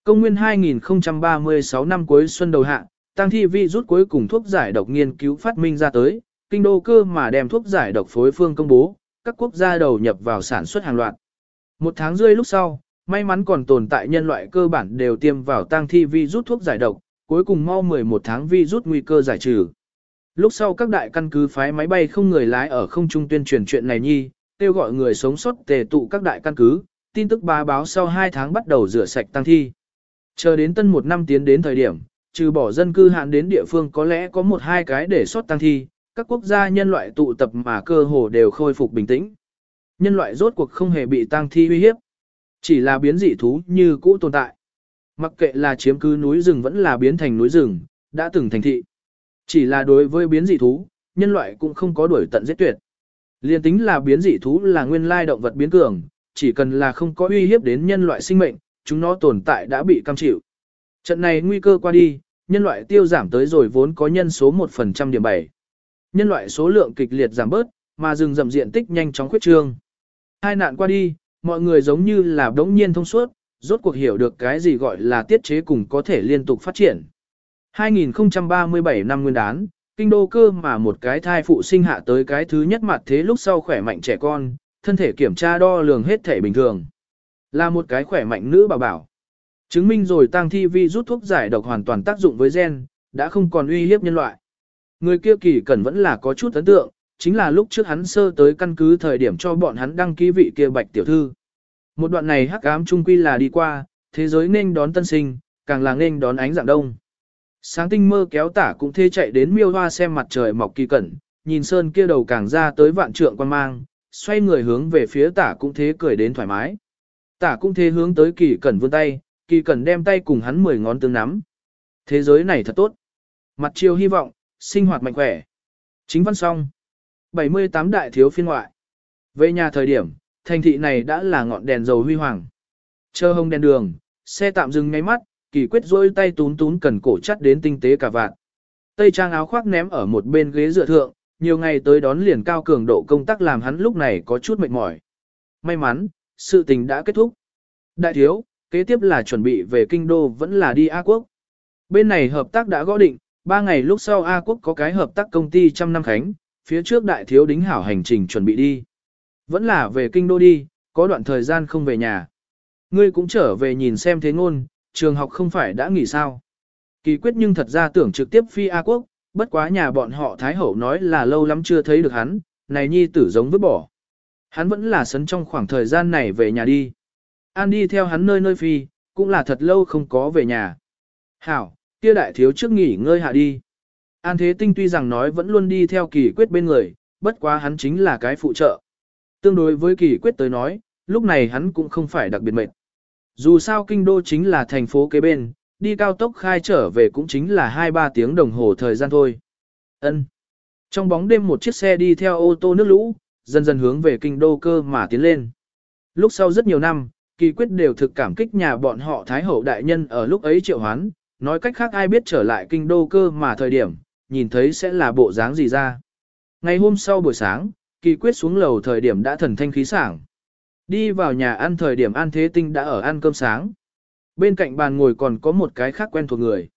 Công nguyên 2036 năm cuối xuân đầu hạ, tăng thi vi rút cuối cùng thuốc giải độc nghiên cứu phát minh ra tới, kinh đô cơ mà đem thuốc giải độc phối phương công bố, các quốc gia đầu nhập vào sản xuất hàng loạt. Một tháng rưỡi lúc sau, may mắn còn tồn tại nhân loại cơ bản đều tiêm vào tăng thi vi rút thuốc giải độc, cuối cùng mau 11 tháng vi rút nguy cơ giải trừ. Lúc sau các đại căn cứ phái máy bay không người lái ở không trung tuyên truyền chuyện này nhi, kêu gọi người sống sót tề tụ các đại căn cứ, tin tức bá báo sau 2 tháng bắt đầu rửa sạch tăng thi. Chờ đến tân một năm tiến đến thời điểm, trừ bỏ dân cư hạn đến địa phương có lẽ có một hai cái để sót tăng thi, các quốc gia nhân loại tụ tập mà cơ hồ đều khôi phục bình tĩnh. Nhân loại rốt cuộc không hề bị tăng thi uy hiếp, chỉ là biến dị thú như cũ tồn tại. Mặc kệ là chiếm cứ núi rừng vẫn là biến thành núi rừng, đã từng thành thị. Chỉ là đối với biến dị thú, nhân loại cũng không có đuổi tận giết tuyệt. Liên tính là biến dị thú là nguyên lai động vật biến cường, chỉ cần là không có uy hiếp đến nhân loại sinh mệnh, chúng nó tồn tại đã bị cam chịu. Trận này nguy cơ qua đi, nhân loại tiêu giảm tới rồi vốn có nhân số 1% điểm 7. Nhân loại số lượng kịch liệt giảm bớt, mà rừng rậm diện tích nhanh chóng khuyết trương. Hai nạn qua đi, mọi người giống như là đống nhiên thông suốt, rốt cuộc hiểu được cái gì gọi là tiết chế cùng có thể liên tục phát triển. 2037 năm nguyên đán, kinh đô cơ mà một cái thai phụ sinh hạ tới cái thứ nhất mặt thế lúc sau khỏe mạnh trẻ con, thân thể kiểm tra đo lường hết thể bình thường. Là một cái khỏe mạnh nữ bảo bảo. Chứng minh rồi tăng thi vi rút thuốc giải độc hoàn toàn tác dụng với gen, đã không còn uy hiếp nhân loại. Người kia kỳ cẩn vẫn là có chút ấn tượng, chính là lúc trước hắn sơ tới căn cứ thời điểm cho bọn hắn đăng ký vị kia bạch tiểu thư. Một đoạn này hắc ám trung quy là đi qua, thế giới nên đón tân sinh, càng là nên đón ánh dạng đông. Sáng tinh mơ kéo tả cũng thê chạy đến miêu hoa xem mặt trời mọc kỳ cẩn, nhìn sơn kia đầu càng ra tới vạn trượng quan mang, xoay người hướng về phía tả cũng thế cười đến thoải mái. Tả cũng thế hướng tới kỳ cẩn vươn tay, kỳ cẩn đem tay cùng hắn mười ngón tương nắm. Thế giới này thật tốt. Mặt chiều hy vọng, sinh hoạt mạnh khỏe. Chính văn xong. 78 đại thiếu phiên ngoại. Về nhà thời điểm, thành thị này đã là ngọn đèn dầu huy hoàng. Chờ hông đèn đường, xe tạm dừng ngay mắt, kỳ quyết rôi tay tún tún cần cổ chắt đến tinh tế cả vạn. Tây trang áo khoác ném ở một bên ghế dựa thượng, nhiều ngày tới đón liền cao cường độ công tác làm hắn lúc này có chút mệt mỏi. May mắn, sự tình đã kết thúc. Đại thiếu, kế tiếp là chuẩn bị về kinh đô vẫn là đi A quốc. Bên này hợp tác đã gõ định, ba ngày lúc sau A quốc có cái hợp tác công ty trăm năm khánh, phía trước đại thiếu đính hảo hành trình chuẩn bị đi. Vẫn là về kinh đô đi, có đoạn thời gian không về nhà. Ngươi cũng trở về nhìn xem thế ngôn, trường học không phải đã nghỉ sao. Kỳ quyết nhưng thật ra tưởng trực tiếp phi A quốc, bất quá nhà bọn họ Thái Hậu nói là lâu lắm chưa thấy được hắn, này nhi tử giống vứt bỏ. Hắn vẫn là sấn trong khoảng thời gian này về nhà đi. An đi theo hắn nơi nơi phi, cũng là thật lâu không có về nhà. Hảo, kia đại thiếu trước nghỉ ngơi hạ đi. An Thế Tinh tuy rằng nói vẫn luôn đi theo kỳ quyết bên người, bất quá hắn chính là cái phụ trợ. Tương đối với kỳ quyết tới nói, lúc này hắn cũng không phải đặc biệt mệt. Dù sao kinh đô chính là thành phố kế bên, đi cao tốc khai trở về cũng chính là 2-3 tiếng đồng hồ thời gian thôi. Ân. Trong bóng đêm một chiếc xe đi theo ô tô nước lũ, dần dần hướng về kinh đô cơ mà tiến lên. Lúc sau rất nhiều năm, kỳ quyết đều thực cảm kích nhà bọn họ Thái Hậu Đại Nhân ở lúc ấy triệu hoán, nói cách khác ai biết trở lại kinh đô cơ mà thời điểm, nhìn thấy sẽ là bộ dáng gì ra. Ngày hôm sau buổi sáng, kỳ quyết xuống lầu thời điểm đã thần thanh khí sảng. Đi vào nhà ăn thời điểm An Thế Tinh đã ở ăn cơm sáng. Bên cạnh bàn ngồi còn có một cái khác quen thuộc người.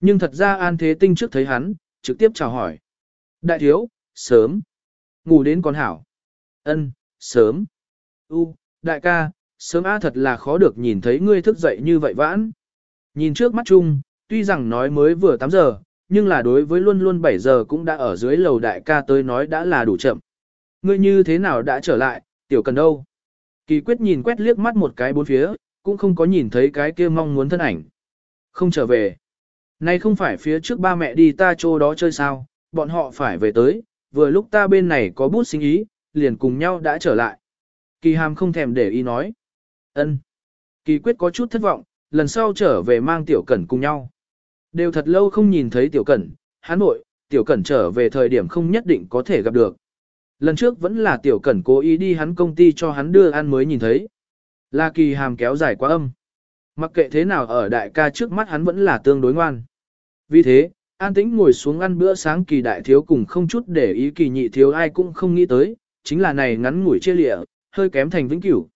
Nhưng thật ra An Thế Tinh trước thấy hắn, trực tiếp chào hỏi. Đại thiếu, sớm. Ngủ đến con hảo. Ân, sớm. U, đại ca, sớm a thật là khó được nhìn thấy ngươi thức dậy như vậy vãn. Nhìn trước mắt chung, tuy rằng nói mới vừa 8 giờ, nhưng là đối với luôn luôn 7 giờ cũng đã ở dưới lầu đại ca tới nói đã là đủ chậm. Ngươi như thế nào đã trở lại, tiểu cần đâu? Kỳ quyết nhìn quét liếc mắt một cái bốn phía, cũng không có nhìn thấy cái kia mong muốn thân ảnh. Không trở về. Nay không phải phía trước ba mẹ đi ta chỗ đó chơi sao, bọn họ phải về tới, vừa lúc ta bên này có bút sinh ý, liền cùng nhau đã trở lại. Kỳ hàm không thèm để ý nói. ân. Kỳ quyết có chút thất vọng, lần sau trở về mang tiểu cẩn cùng nhau. Đều thật lâu không nhìn thấy tiểu cẩn, hắn nội, tiểu cẩn trở về thời điểm không nhất định có thể gặp được. Lần trước vẫn là tiểu cẩn cố ý đi hắn công ty cho hắn đưa ăn mới nhìn thấy. Là kỳ hàm kéo dài quá âm. Mặc kệ thế nào ở đại ca trước mắt hắn vẫn là tương đối ngoan. Vì thế, an tĩnh ngồi xuống ăn bữa sáng kỳ đại thiếu cùng không chút để ý kỳ nhị thiếu ai cũng không nghĩ tới, chính là này ngắn ngủi chia lịa, hơi kém thành vĩnh cửu.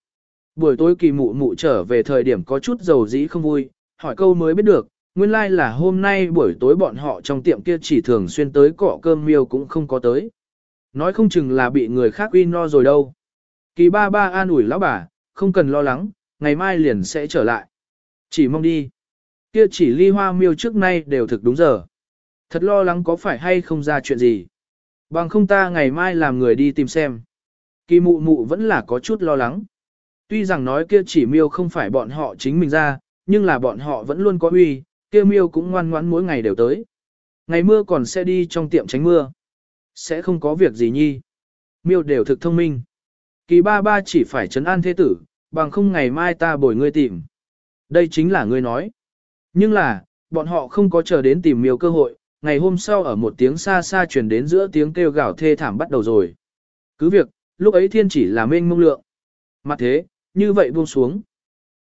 Buổi tối kỳ mụ mụ trở về thời điểm có chút dầu dĩ không vui, hỏi câu mới biết được, nguyên lai like là hôm nay buổi tối bọn họ trong tiệm kia chỉ thường xuyên tới cọ cơm miêu cũng không có tới. Nói không chừng là bị người khác uy no rồi đâu. Kỳ ba ba an ủi lão bà, không cần lo lắng, ngày mai liền sẽ trở lại. Chỉ mong đi. Kia chỉ ly hoa miêu trước nay đều thực đúng giờ. Thật lo lắng có phải hay không ra chuyện gì. Bằng không ta ngày mai làm người đi tìm xem. Kỳ mụ mụ vẫn là có chút lo lắng. Tuy rằng nói kia chỉ miêu không phải bọn họ chính mình ra, nhưng là bọn họ vẫn luôn có uy, kia miêu cũng ngoan ngoãn mỗi ngày đều tới. Ngày mưa còn sẽ đi trong tiệm tránh mưa. Sẽ không có việc gì nhi. Miêu đều thực thông minh. Kỳ ba ba chỉ phải chấn an thế tử, bằng không ngày mai ta bồi ngươi tìm. Đây chính là ngươi nói. Nhưng là, bọn họ không có chờ đến tìm miêu cơ hội, ngày hôm sau ở một tiếng xa xa truyền đến giữa tiếng kêu gào thê thảm bắt đầu rồi. Cứ việc, lúc ấy thiên chỉ là mênh mông lượng. Mặt thế, như vậy buông xuống.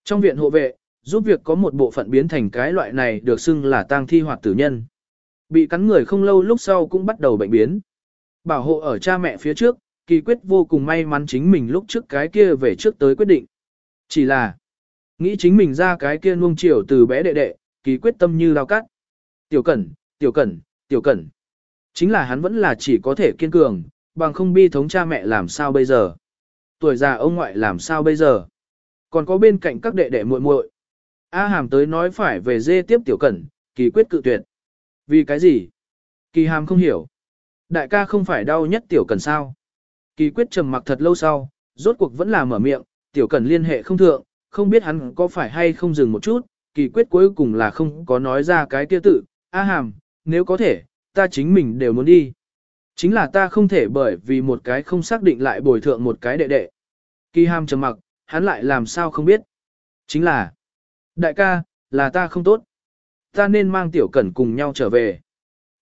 Trong viện hộ vệ, giúp việc có một bộ phận biến thành cái loại này được xưng là tang thi hoặc tử nhân. Bị cắn người không lâu lúc sau cũng bắt đầu bệnh biến. Bảo hộ ở cha mẹ phía trước, kỳ quyết vô cùng may mắn chính mình lúc trước cái kia về trước tới quyết định. Chỉ là, nghĩ chính mình ra cái kia nuông chiều từ bé đệ đệ, kỳ quyết tâm như lao cắt. Tiểu cẩn, tiểu cẩn, tiểu cẩn. Chính là hắn vẫn là chỉ có thể kiên cường, bằng không bi thống cha mẹ làm sao bây giờ. Tuổi già ông ngoại làm sao bây giờ. Còn có bên cạnh các đệ đệ muội muội. A hàm tới nói phải về dê tiếp tiểu cẩn, kỳ quyết cự tuyệt. Vì cái gì? Kỳ hàm không hiểu. Đại ca không phải đau nhất tiểu cẩn sao. Kỳ quyết trầm mặc thật lâu sau, rốt cuộc vẫn là mở miệng, tiểu cẩn liên hệ không thượng, không biết hắn có phải hay không dừng một chút, kỳ quyết cuối cùng là không có nói ra cái kia tự, A hàm, nếu có thể, ta chính mình đều muốn đi. Chính là ta không thể bởi vì một cái không xác định lại bồi thượng một cái đệ đệ. Kỳ hàm trầm mặc, hắn lại làm sao không biết. Chính là, đại ca, là ta không tốt. Ta nên mang tiểu cẩn cùng nhau trở về.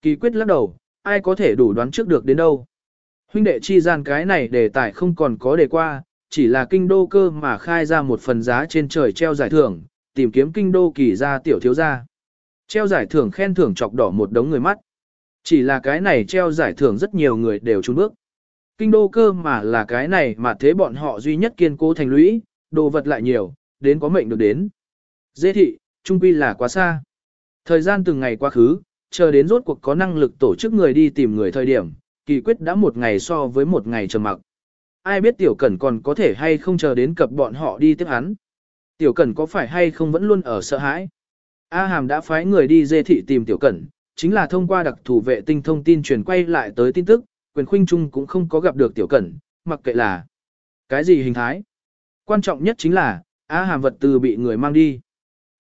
Kỳ quyết lắc đầu, ai có thể đủ đoán trước được đến đâu. Huynh đệ chi gian cái này đề tài không còn có đề qua, chỉ là kinh đô cơ mà khai ra một phần giá trên trời treo giải thưởng, tìm kiếm kinh đô kỳ ra tiểu thiếu gia. Treo giải thưởng khen thưởng chọc đỏ một đống người mắt. Chỉ là cái này treo giải thưởng rất nhiều người đều trốn bước. Kinh đô cơ mà là cái này mà thế bọn họ duy nhất kiên cố thành lũy, đồ vật lại nhiều, đến có mệnh được đến. Dê thị, trung quy là quá xa. Thời gian từng ngày quá khứ, chờ đến rốt cuộc có năng lực tổ chức người đi tìm người thời điểm, kỳ quyết đã một ngày so với một ngày chờ mặc. Ai biết tiểu cẩn còn có thể hay không chờ đến cập bọn họ đi tiếp hắn. Tiểu cẩn có phải hay không vẫn luôn ở sợ hãi. A hàm đã phái người đi dê thị tìm tiểu cẩn, chính là thông qua đặc thủ vệ tinh thông tin truyền quay lại tới tin tức, quyền khuynh trung cũng không có gặp được tiểu cẩn, mặc kệ là cái gì hình thái. Quan trọng nhất chính là, A hàm vật từ bị người mang đi.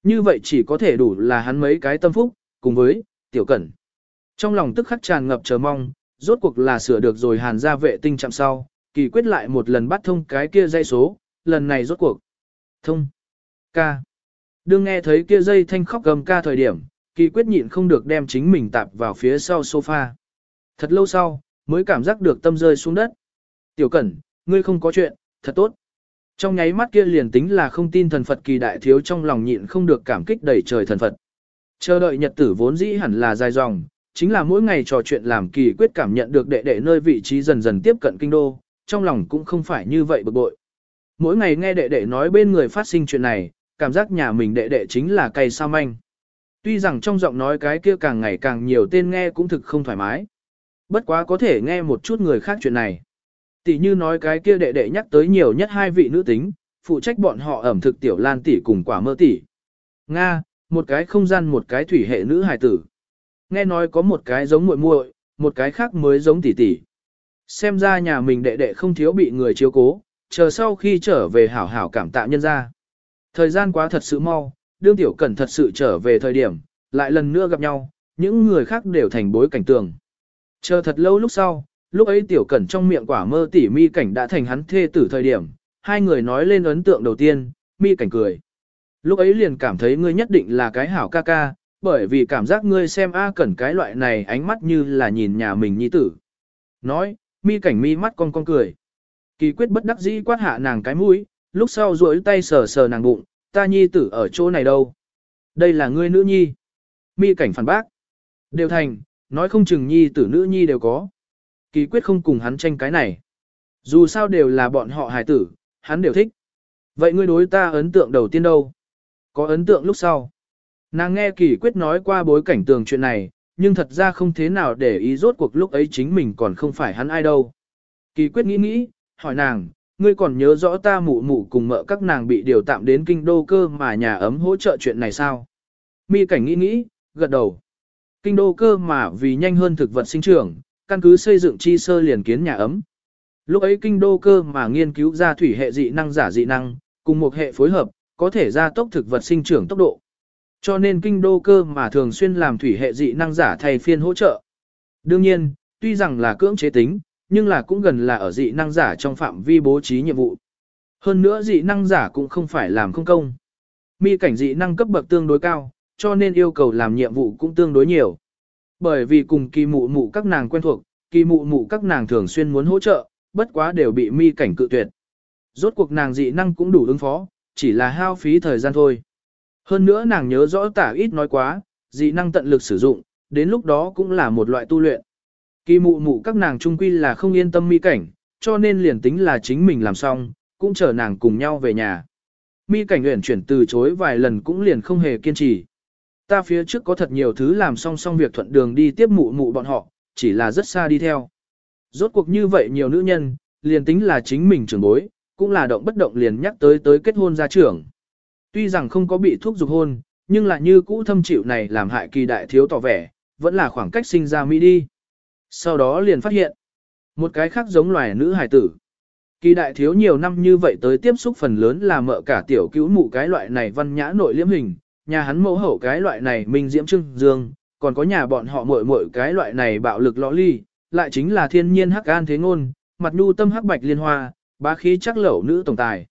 Như vậy chỉ có thể đủ là hắn mấy cái tâm phúc, cùng với, tiểu cẩn. Trong lòng tức khắc tràn ngập chờ mong, rốt cuộc là sửa được rồi hàn ra vệ tinh chạm sau, kỳ quyết lại một lần bắt thông cái kia dây số, lần này rốt cuộc. Thông. Ca. Đương nghe thấy kia dây thanh khóc gầm ca thời điểm, kỳ quyết nhịn không được đem chính mình tạp vào phía sau sofa. Thật lâu sau, mới cảm giác được tâm rơi xuống đất. Tiểu cẩn, ngươi không có chuyện, thật tốt. Trong nháy mắt kia liền tính là không tin thần Phật kỳ đại thiếu trong lòng nhịn không được cảm kích đầy trời thần Phật. Chờ đợi nhật tử vốn dĩ hẳn là dài dòng, chính là mỗi ngày trò chuyện làm kỳ quyết cảm nhận được đệ đệ nơi vị trí dần dần tiếp cận kinh đô, trong lòng cũng không phải như vậy bực bội. Mỗi ngày nghe đệ đệ nói bên người phát sinh chuyện này, cảm giác nhà mình đệ đệ chính là cây sao manh. Tuy rằng trong giọng nói cái kia càng ngày càng nhiều tên nghe cũng thực không thoải mái. Bất quá có thể nghe một chút người khác chuyện này. Tỷ như nói cái kia đệ đệ nhắc tới nhiều nhất hai vị nữ tính, phụ trách bọn họ ẩm thực tiểu lan tỷ cùng quả mơ tỷ. Nga, một cái không gian một cái thủy hệ nữ hài tử. Nghe nói có một cái giống muội muội, một cái khác mới giống tỷ tỷ. Xem ra nhà mình đệ đệ không thiếu bị người chiếu cố, chờ sau khi trở về hảo hảo cảm tạ nhân ra. Thời gian quá thật sự mau, đương tiểu cẩn thật sự trở về thời điểm, lại lần nữa gặp nhau, những người khác đều thành bối cảnh tường. Chờ thật lâu lúc sau, lúc ấy tiểu cẩn trong miệng quả mơ tỉ mi cảnh đã thành hắn thê tử thời điểm, hai người nói lên ấn tượng đầu tiên, mi cảnh cười. Lúc ấy liền cảm thấy ngươi nhất định là cái hảo ca ca, bởi vì cảm giác ngươi xem A Cẩn cái loại này ánh mắt như là nhìn nhà mình nhi tử. Nói, mi cảnh mi mắt con con cười. Kỳ quyết bất đắc dĩ quát hạ nàng cái mũi, lúc sau duỗi tay sờ sờ nàng bụng, ta nhi tử ở chỗ này đâu. Đây là ngươi nữ nhi. Mi cảnh phản bác. Đều thành, nói không chừng nhi tử nữ nhi đều có. Kỳ quyết không cùng hắn tranh cái này. Dù sao đều là bọn họ hài tử, hắn đều thích. Vậy ngươi đối ta ấn tượng đầu tiên đâu? Có ấn tượng lúc sau. Nàng nghe kỳ quyết nói qua bối cảnh tường chuyện này, nhưng thật ra không thế nào để ý rốt cuộc lúc ấy chính mình còn không phải hắn ai đâu. Kỳ quyết nghĩ nghĩ, hỏi nàng, ngươi còn nhớ rõ ta mụ mụ cùng mợ các nàng bị điều tạm đến kinh đô cơ mà nhà ấm hỗ trợ chuyện này sao? Mi cảnh nghĩ nghĩ, gật đầu. Kinh đô cơ mà vì nhanh hơn thực vật sinh trưởng, căn cứ xây dựng chi sơ liền kiến nhà ấm. Lúc ấy kinh đô cơ mà nghiên cứu ra thủy hệ dị năng giả dị năng, cùng một hệ phối hợp, có thể gia tốc thực vật sinh trưởng tốc độ. Cho nên kinh đô cơ mà thường xuyên làm thủy hệ dị năng giả thay phiên hỗ trợ. Đương nhiên, tuy rằng là cưỡng chế tính, nhưng là cũng gần là ở dị năng giả trong phạm vi bố trí nhiệm vụ. Hơn nữa dị năng giả cũng không phải làm không công. Mi cảnh dị năng cấp bậc tương đối cao, cho nên yêu cầu làm nhiệm vụ cũng tương đối nhiều. Bởi vì cùng kỳ mụ mụ các nàng quen thuộc, kỳ mụ mụ các nàng thường xuyên muốn hỗ trợ, bất quá đều bị mi cảnh cự tuyệt. Rốt cuộc nàng dị năng cũng đủ ứng phó, chỉ là hao phí thời gian thôi. Hơn nữa nàng nhớ rõ tả ít nói quá, dị năng tận lực sử dụng, đến lúc đó cũng là một loại tu luyện. Kỳ mụ mụ các nàng trung quy là không yên tâm mi cảnh, cho nên liền tính là chính mình làm xong, cũng chờ nàng cùng nhau về nhà. Mi cảnh uyển chuyển từ chối vài lần cũng liền không hề kiên trì. Ta phía trước có thật nhiều thứ làm song song việc thuận đường đi tiếp mụ mụ bọn họ, chỉ là rất xa đi theo. Rốt cuộc như vậy nhiều nữ nhân, liền tính là chính mình trưởng bối, cũng là động bất động liền nhắc tới tới kết hôn gia trưởng. Tuy rằng không có bị thuốc dục hôn, nhưng là như cũ thâm chịu này làm hại kỳ đại thiếu tỏ vẻ, vẫn là khoảng cách sinh ra Mỹ đi. Sau đó liền phát hiện, một cái khác giống loài nữ hải tử. Kỳ đại thiếu nhiều năm như vậy tới tiếp xúc phần lớn là mợ cả tiểu cứu mụ cái loại này văn nhã nội liễm hình, nhà hắn mẫu hậu cái loại này minh diễm trưng dương, còn có nhà bọn họ muội muội cái loại này bạo lực lõ ly, lại chính là thiên nhiên hắc an thế ngôn, mặt nhu tâm hắc bạch liên hoa, bá khí chắc lẩu nữ tổng tài.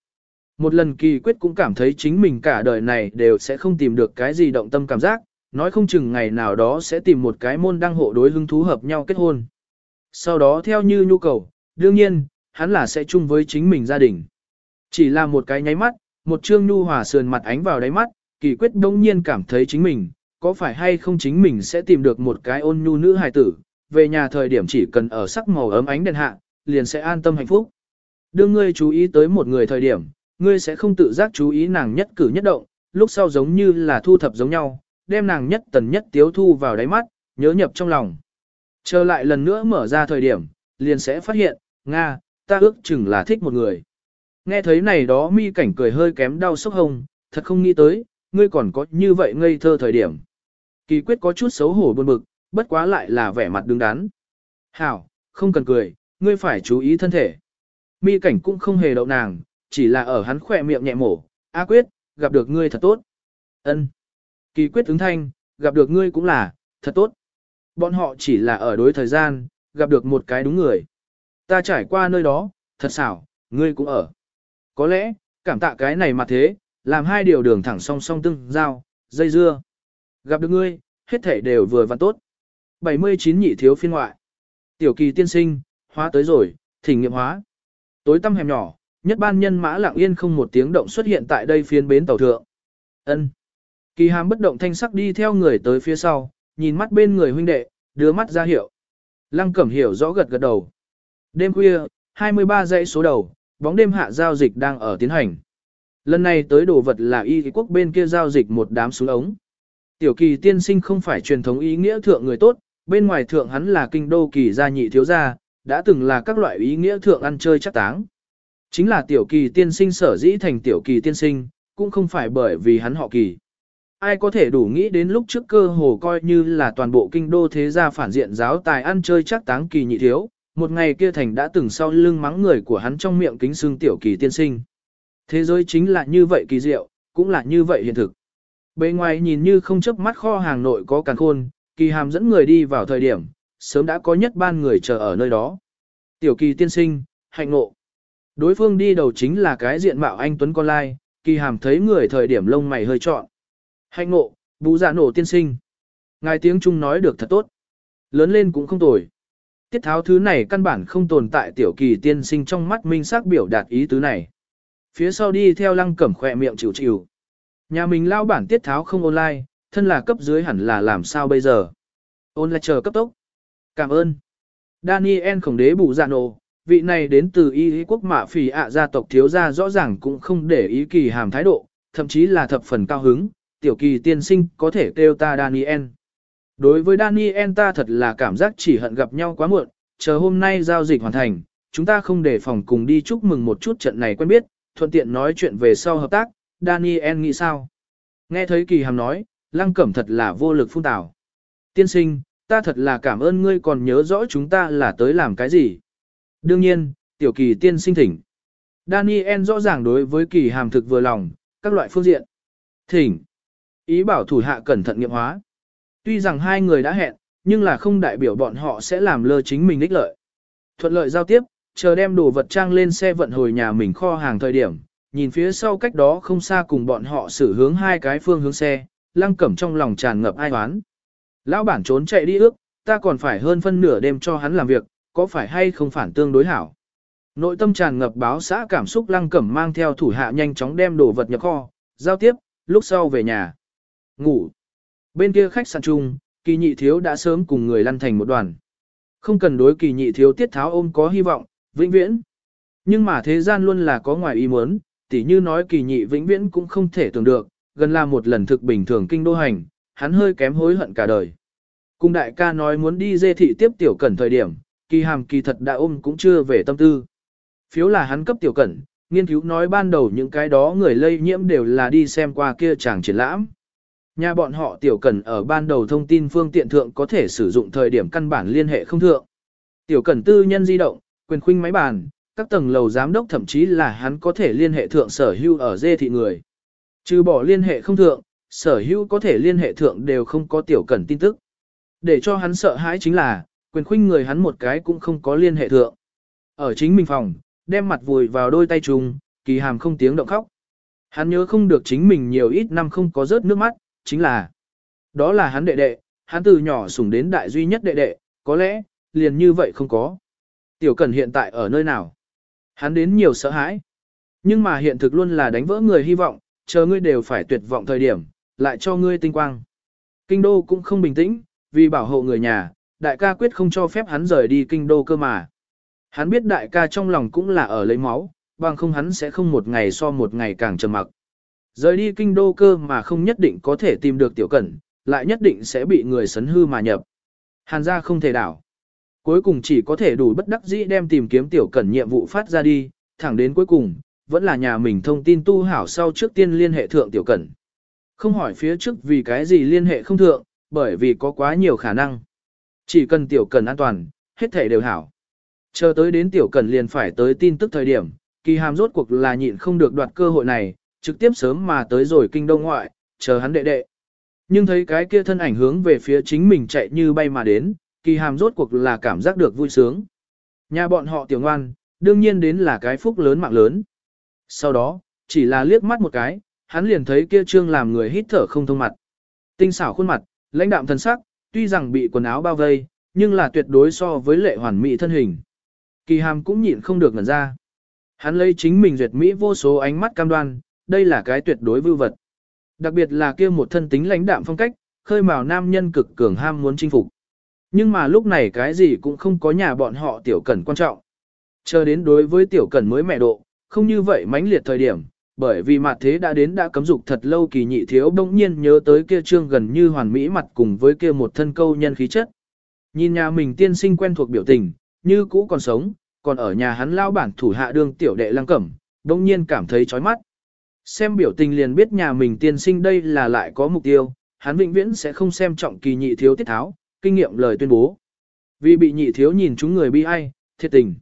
Một lần kỳ quyết cũng cảm thấy chính mình cả đời này đều sẽ không tìm được cái gì động tâm cảm giác, nói không chừng ngày nào đó sẽ tìm một cái môn đăng hộ đối hứng thú hợp nhau kết hôn. Sau đó theo như nhu cầu, đương nhiên, hắn là sẽ chung với chính mình gia đình. Chỉ là một cái nháy mắt, một trương nhu hòa sườn mặt ánh vào đáy mắt, kỳ quyết đông nhiên cảm thấy chính mình, có phải hay không chính mình sẽ tìm được một cái ôn nhu nữ hài tử, về nhà thời điểm chỉ cần ở sắc màu ấm ánh đèn hạ, liền sẽ an tâm hạnh phúc. Đưa ngươi chú ý tới một người thời điểm, ngươi sẽ không tự giác chú ý nàng nhất cử nhất động, lúc sau giống như là thu thập giống nhau, đem nàng nhất tần nhất tiếu thu vào đáy mắt, nhớ nhập trong lòng. Trở lại lần nữa mở ra thời điểm, liền sẽ phát hiện, Nga, ta ước chừng là thích một người. Nghe thấy này đó mi cảnh cười hơi kém đau sốc hông, thật không nghĩ tới, ngươi còn có như vậy ngây thơ thời điểm. Kỳ quyết có chút xấu hổ buồn bực, bất quá lại là vẻ mặt đứng đắn. Hảo, không cần cười, ngươi phải chú ý thân thể. Mi cảnh cũng không hề đậu nàng, chỉ là ở hắn khỏe miệng nhẹ mổ. A quyết, gặp được ngươi thật tốt. Ân. Kỳ quyết ứng thanh, gặp được ngươi cũng là, thật tốt. Bọn họ chỉ là ở đối thời gian, gặp được một cái đúng người. Ta trải qua nơi đó, thật xảo, ngươi cũng ở. Có lẽ, cảm tạ cái này mà thế, làm hai điều đường thẳng song song tương giao, dây dưa. Gặp được ngươi, hết thể đều vừa và tốt. 79 nhị thiếu phiên ngoại. Tiểu kỳ tiên sinh, hóa tới rồi, thỉnh nghiệm hóa. Tối tăm hẻm nhỏ, nhất ban nhân mã lặng yên không một tiếng động xuất hiện tại đây phiên bến tàu thượng. Ân. Kỳ hàm bất động thanh sắc đi theo người tới phía sau, nhìn mắt bên người huynh đệ, đưa mắt ra hiệu. Lăng cẩm hiểu rõ gật gật đầu. Đêm khuya, 23 dãy số đầu, bóng đêm hạ giao dịch đang ở tiến hành. Lần này tới đồ vật là y quốc bên kia giao dịch một đám súng ống. Tiểu kỳ tiên sinh không phải truyền thống ý nghĩa thượng người tốt, bên ngoài thượng hắn là kinh đô kỳ gia nhị thiếu gia, đã từng là các loại ý nghĩa thượng ăn chơi chắc táng. Chính là tiểu kỳ tiên sinh sở dĩ thành tiểu kỳ tiên sinh, cũng không phải bởi vì hắn họ kỳ. Ai có thể đủ nghĩ đến lúc trước cơ hồ coi như là toàn bộ kinh đô thế gia phản diện giáo tài ăn chơi chắc táng kỳ nhị thiếu, một ngày kia thành đã từng sau lưng mắng người của hắn trong miệng kính xương tiểu kỳ tiên sinh. Thế giới chính là như vậy kỳ diệu, cũng là như vậy hiện thực. Bề ngoài nhìn như không chớp mắt kho hàng nội có càng khôn, kỳ hàm dẫn người đi vào thời điểm, sớm đã có nhất ban người chờ ở nơi đó. Tiểu kỳ tiên sinh, hạnh ngộ. Đối phương đi đầu chính là cái diện mạo anh Tuấn Con Lai, kỳ hàm thấy người thời điểm lông mày hơi trọn. Hạnh ngộ, bú giả nổ tiên sinh. Ngài tiếng Trung nói được thật tốt. Lớn lên cũng không tồi. Tiết tháo thứ này căn bản không tồn tại tiểu kỳ tiên sinh trong mắt minh xác biểu đạt ý tứ này. Phía sau đi theo lăng cẩm khỏe miệng chịu chịu. Nhà mình lao bản tiết tháo không online, thân là cấp dưới hẳn là làm sao bây giờ. Ôn lại chờ cấp tốc. Cảm ơn. Daniel khổng đế bù dạ nổ, vị này đến từ y quốc mạ phì ạ gia tộc thiếu gia rõ ràng cũng không để ý kỳ hàm thái độ, thậm chí là thập phần cao hứng, tiểu kỳ tiên sinh có thể kêu ta Daniel. Đối với Daniel ta thật là cảm giác chỉ hận gặp nhau quá muộn, chờ hôm nay giao dịch hoàn thành, chúng ta không để phòng cùng đi chúc mừng một chút trận này quen biết, thuận tiện nói chuyện về sau hợp tác, Daniel nghĩ sao? Nghe thấy kỳ hàm nói, lăng cẩm thật là vô lực phun tảo. Tiên sinh, ta thật là cảm ơn ngươi còn nhớ rõ chúng ta là tới làm cái gì. Đương nhiên, tiểu kỳ tiên sinh thỉnh. Daniel rõ ràng đối với kỳ hàm thực vừa lòng, các loại phương diện. Thỉnh. Ý bảo thủ hạ cẩn thận nghiệm hóa. Tuy rằng hai người đã hẹn, nhưng là không đại biểu bọn họ sẽ làm lơ chính mình ích lợi. Thuận lợi giao tiếp, chờ đem đồ vật trang lên xe vận hồi nhà mình kho hàng thời điểm, nhìn phía sau cách đó không xa cùng bọn họ xử hướng hai cái phương hướng xe, lăng cẩm trong lòng tràn ngập ai oán. Lão bản trốn chạy đi ước, ta còn phải hơn phân nửa đêm cho hắn làm việc, có phải hay không phản tương đối hảo. Nội tâm tràn ngập báo xã cảm xúc lăng cẩm mang theo thủ hạ nhanh chóng đem đồ vật nhập kho, giao tiếp, lúc sau về nhà. Ngủ. Bên kia khách sạn chung, kỳ nhị thiếu đã sớm cùng người lăn thành một đoàn. Không cần đối kỳ nhị thiếu tiết tháo ôm có hy vọng, vĩnh viễn. Nhưng mà thế gian luôn là có ngoài ý muốn, tỉ như nói kỳ nhị vĩnh viễn cũng không thể tưởng được, gần là một lần thực bình thường kinh đô hành, hắn hơi kém hối hận cả đời. Cùng đại ca nói muốn đi dê thị tiếp tiểu cẩn thời điểm, kỳ hàm kỳ thật đã ôm cũng chưa về tâm tư. Phiếu là hắn cấp tiểu cẩn, nghiên cứu nói ban đầu những cái đó người lây nhiễm đều là đi xem qua kia chàng triển lãm. Nhà bọn họ tiểu cần ở ban đầu thông tin phương tiện thượng có thể sử dụng thời điểm căn bản liên hệ không thượng. Tiểu cần tư nhân di động, quyền khuynh máy bàn, các tầng lầu giám đốc thậm chí là hắn có thể liên hệ thượng sở hữu ở dê thị người. Trừ bỏ liên hệ không thượng, sở hữu có thể liên hệ thượng đều không có tiểu cần tin tức. Để cho hắn sợ hãi chính là, quyền khuynh người hắn một cái cũng không có liên hệ thượng. Ở chính mình phòng, đem mặt vùi vào đôi tay trùng, kỳ hàm không tiếng động khóc. Hắn nhớ không được chính mình nhiều ít năm không có rớt nước mắt, chính là đó là hắn đệ đệ, hắn từ nhỏ sủng đến đại duy nhất đệ đệ, có lẽ, liền như vậy không có. Tiểu Cẩn hiện tại ở nơi nào? Hắn đến nhiều sợ hãi. Nhưng mà hiện thực luôn là đánh vỡ người hy vọng, chờ ngươi đều phải tuyệt vọng thời điểm, lại cho ngươi tinh quang. Kinh đô cũng không bình tĩnh, vì bảo hộ người nhà, đại ca quyết không cho phép hắn rời đi kinh đô cơ mà. Hắn biết đại ca trong lòng cũng là ở lấy máu, bằng không hắn sẽ không một ngày so một ngày càng trầm mặc. Rời đi kinh đô cơ mà không nhất định có thể tìm được tiểu cẩn, lại nhất định sẽ bị người sấn hư mà nhập. Hàn gia không thể đảo. Cuối cùng chỉ có thể đủ bất đắc dĩ đem tìm kiếm tiểu cẩn nhiệm vụ phát ra đi, thẳng đến cuối cùng, vẫn là nhà mình thông tin tu hảo sau trước tiên liên hệ thượng tiểu cẩn. Không hỏi phía trước vì cái gì liên hệ không thượng, bởi vì có quá nhiều khả năng. Chỉ cần tiểu cẩn an toàn, hết thể đều hảo. Chờ tới đến tiểu cẩn liền phải tới tin tức thời điểm, kỳ hàm rốt cuộc là nhịn không được đoạt cơ hội này, trực tiếp sớm mà tới rồi kinh đông ngoại, chờ hắn đệ đệ. Nhưng thấy cái kia thân ảnh hướng về phía chính mình chạy như bay mà đến, kỳ hàm rốt cuộc là cảm giác được vui sướng. Nhà bọn họ tiểu ngoan, đương nhiên đến là cái phúc lớn mạng lớn. Sau đó, chỉ là liếc mắt một cái, hắn liền thấy kia trương làm người hít thở không thông mặt. Tinh xảo khuôn mặt, lãnh đạm thân sắc, tuy rằng bị quần áo bao vây, nhưng là tuyệt đối so với lệ hoàn mỹ thân hình. Kỳ hàm cũng nhịn không được ngẩn ra. Hắn lấy chính mình duyệt mỹ vô số ánh mắt cam đoan, đây là cái tuyệt đối vưu vật. Đặc biệt là kia một thân tính lãnh đạm phong cách, khơi mào nam nhân cực cường ham muốn chinh phục. Nhưng mà lúc này cái gì cũng không có nhà bọn họ tiểu cẩn quan trọng. Chờ đến đối với tiểu cẩn mới mẹ độ, không như vậy mãnh liệt thời điểm, bởi vì mặt thế đã đến đã cấm dục thật lâu kỳ nhị thiếu đông nhiên nhớ tới kia trương gần như hoàn mỹ mặt cùng với kia một thân câu nhân khí chất. Nhìn nhà mình tiên sinh quen thuộc biểu tình, như cũ còn sống, còn ở nhà hắn lao bản thủ hạ đương tiểu đệ lăng cẩm, đông nhiên cảm thấy chói mắt. Xem biểu tình liền biết nhà mình tiên sinh đây là lại có mục tiêu, hắn vĩnh viễn sẽ không xem trọng kỳ nhị thiếu tiết tháo, kinh nghiệm lời tuyên bố. Vì bị nhị thiếu nhìn chúng người bi ai, thiệt tình.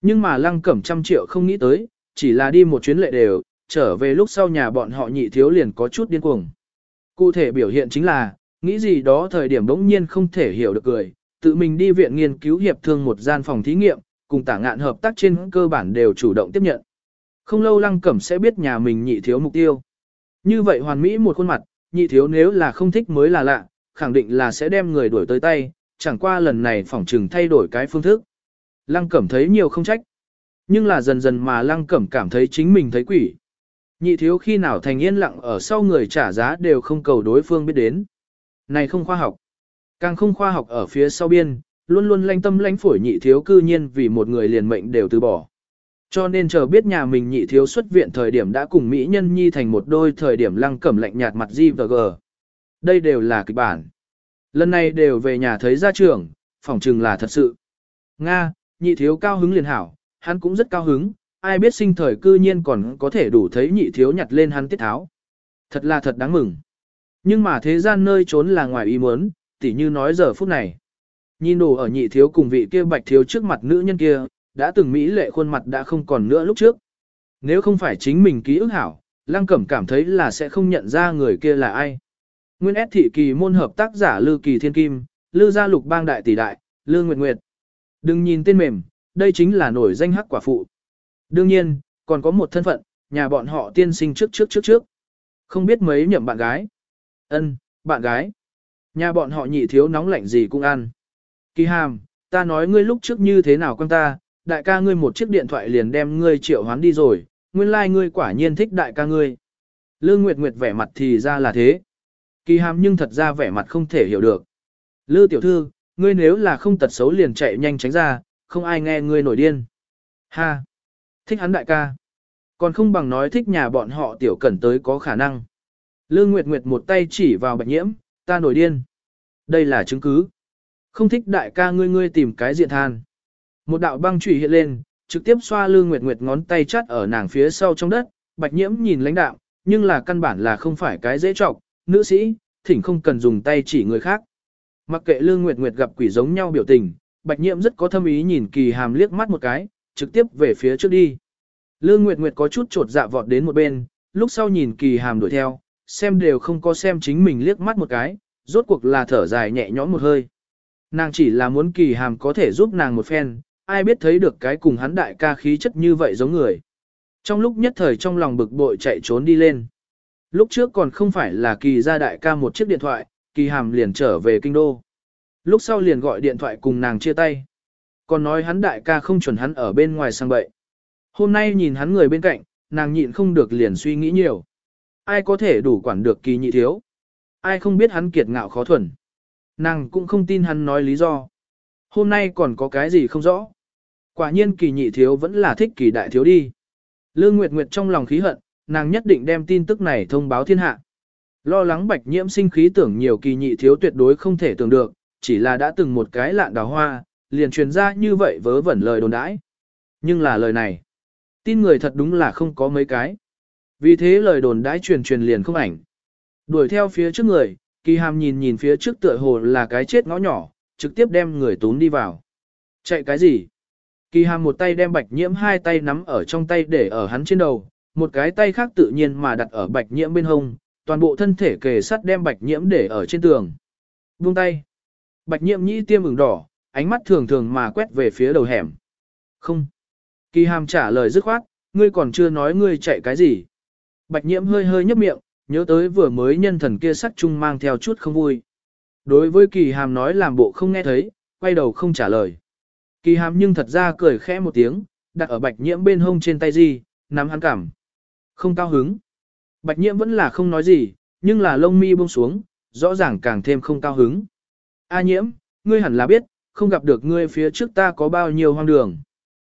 Nhưng mà lăng cẩm trăm triệu không nghĩ tới, chỉ là đi một chuyến lệ đều, trở về lúc sau nhà bọn họ nhị thiếu liền có chút điên cuồng. Cụ thể biểu hiện chính là, nghĩ gì đó thời điểm bỗng nhiên không thể hiểu được cười, tự mình đi viện nghiên cứu hiệp thương một gian phòng thí nghiệm, cùng tả ngạn hợp tác trên cơ bản đều chủ động tiếp nhận. Không lâu lăng cẩm sẽ biết nhà mình nhị thiếu mục tiêu. Như vậy hoàn mỹ một khuôn mặt, nhị thiếu nếu là không thích mới là lạ, khẳng định là sẽ đem người đuổi tới tay, chẳng qua lần này phỏng trừng thay đổi cái phương thức. Lăng cẩm thấy nhiều không trách. Nhưng là dần dần mà lăng cẩm cảm thấy chính mình thấy quỷ. Nhị thiếu khi nào thành yên lặng ở sau người trả giá đều không cầu đối phương biết đến. Này không khoa học. Càng không khoa học ở phía sau biên, luôn luôn lanh tâm lãnh phổi nhị thiếu cư nhiên vì một người liền mệnh đều từ bỏ. Cho nên chờ biết nhà mình nhị thiếu xuất viện thời điểm đã cùng Mỹ nhân nhi thành một đôi thời điểm lăng cẩm lạnh nhạt mặt di và. Đây đều là kịch bản. Lần này đều về nhà thấy gia trưởng, phỏng chừng là thật sự. Nga, nhị thiếu cao hứng liền hảo, hắn cũng rất cao hứng, ai biết sinh thời cư nhiên còn có thể đủ thấy nhị thiếu nhặt lên hắn tiết tháo. Thật là thật đáng mừng. Nhưng mà thế gian nơi trốn là ngoài ý muốn, tỉ như nói giờ phút này. Nhìn đồ ở nhị thiếu cùng vị kia bạch thiếu trước mặt nữ nhân kia, đã từng mỹ lệ khuôn mặt đã không còn nữa lúc trước. Nếu không phải chính mình ký ức hảo, Lăng Cẩm cảm thấy là sẽ không nhận ra người kia là ai. Nguyên S thị kỳ môn hợp tác giả Lư Kỳ Thiên Kim, Lư Gia Lục Bang Đại Tỷ Đại, Lư Nguyệt Nguyệt. Đừng nhìn tên mềm, đây chính là nổi danh hắc quả phụ. Đương nhiên, còn có một thân phận, nhà bọn họ tiên sinh trước trước trước trước. Không biết mấy nhậm bạn gái. Ân, bạn gái. Nhà bọn họ nhị thiếu nóng lạnh gì cũng ăn. Kỳ hàm, ta nói ngươi lúc trước như thế nào quan ta, đại ca ngươi một chiếc điện thoại liền đem ngươi triệu hoán đi rồi, nguyên lai like ngươi quả nhiên thích đại ca ngươi. Lương Nguyệt Nguyệt vẻ mặt thì ra là thế. Kỳ hàm nhưng thật ra vẻ mặt không thể hiểu được. Lư tiểu thư, ngươi nếu là không tật xấu liền chạy nhanh tránh ra, không ai nghe ngươi nổi điên. Ha! Thích hắn đại ca. Còn không bằng nói thích nhà bọn họ tiểu cẩn tới có khả năng. Lương Nguyệt Nguyệt một tay chỉ vào bạch nhiễm, ta nổi điên. Đây là chứng cứ. Không thích đại ca ngươi ngươi tìm cái diện than. Một đạo băng chủy hiện lên, trực tiếp xoa Lương Nguyệt Nguyệt ngón tay chắt ở nàng phía sau trong đất, bạch nhiễm nhìn lãnh đạo, nhưng là căn bản là không phải cái dễ trọng, nữ sĩ, thỉnh không cần dùng tay chỉ người khác. Mặc kệ Lương Nguyệt Nguyệt gặp quỷ giống nhau biểu tình, bạch nhiễm rất có thâm ý nhìn kỳ hàm liếc mắt một cái, trực tiếp về phía trước đi. Lương Nguyệt Nguyệt có chút trột dạ vọt đến một bên, lúc sau nhìn kỳ hàm đuổi theo, xem đều không có xem chính mình liếc mắt một cái, rốt cuộc là thở dài nhẹ nhõm một hơi. Nàng chỉ là muốn kỳ hàm có thể giúp nàng một phen, ai biết thấy được cái cùng hắn đại ca khí chất như vậy giống người. Trong lúc nhất thời trong lòng bực bội chạy trốn đi lên. Lúc trước còn không phải là kỳ ra đại ca một chiếc điện thoại, kỳ hàm liền trở về kinh đô. Lúc sau liền gọi điện thoại cùng nàng chia tay. Còn nói hắn đại ca không chuẩn hắn ở bên ngoài sang bậy. Hôm nay nhìn hắn người bên cạnh, nàng nhịn không được liền suy nghĩ nhiều. Ai có thể đủ quản được kỳ nhị thiếu? Ai không biết hắn kiệt ngạo khó thuần? Nàng cũng không tin hắn nói lý do. Hôm nay còn có cái gì không rõ? Quả nhiên kỳ nhị thiếu vẫn là thích kỳ đại thiếu đi. Lương Nguyệt Nguyệt trong lòng khí hận, nàng nhất định đem tin tức này thông báo thiên hạ. Lo lắng bạch nhiễm sinh khí tưởng nhiều kỳ nhị thiếu tuyệt đối không thể tưởng được, chỉ là đã từng một cái lạn đào hoa, liền truyền ra như vậy vớ vẩn lời đồn đãi. Nhưng là lời này, tin người thật đúng là không có mấy cái. Vì thế lời đồn đãi truyền truyền liền không ảnh. Đuổi theo phía trước người, kỳ hàm nhìn nhìn phía trước tựa hồ là cái chết ngõ nhỏ, trực tiếp đem người tún đi vào. Chạy cái gì? Kỳ hàm một tay đem bạch nhiễm hai tay nắm ở trong tay để ở hắn trên đầu, một cái tay khác tự nhiên mà đặt ở bạch nhiễm bên hông, toàn bộ thân thể kề sắt đem bạch nhiễm để ở trên tường. Buông tay. Bạch nhiễm nhĩ tiêm ửng đỏ, ánh mắt thường thường mà quét về phía đầu hẻm. Không. Kỳ hàm trả lời dứt khoát, ngươi còn chưa nói ngươi chạy cái gì. Bạch nhiễm hơi hơi nhấp miệng, nhớ tới vừa mới nhân thần kia sắc chung mang theo chút không vui. Đối với kỳ hàm nói làm bộ không nghe thấy, quay đầu không trả lời. Kỳ hàm nhưng thật ra cười khẽ một tiếng, đặt ở bạch nhiễm bên hông trên tay gì, nắm hắn cảm. Không cao hứng. Bạch nhiễm vẫn là không nói gì, nhưng là lông mi buông xuống, rõ ràng càng thêm không cao hứng. A nhiễm, ngươi hẳn là biết, không gặp được ngươi phía trước ta có bao nhiêu hoang đường.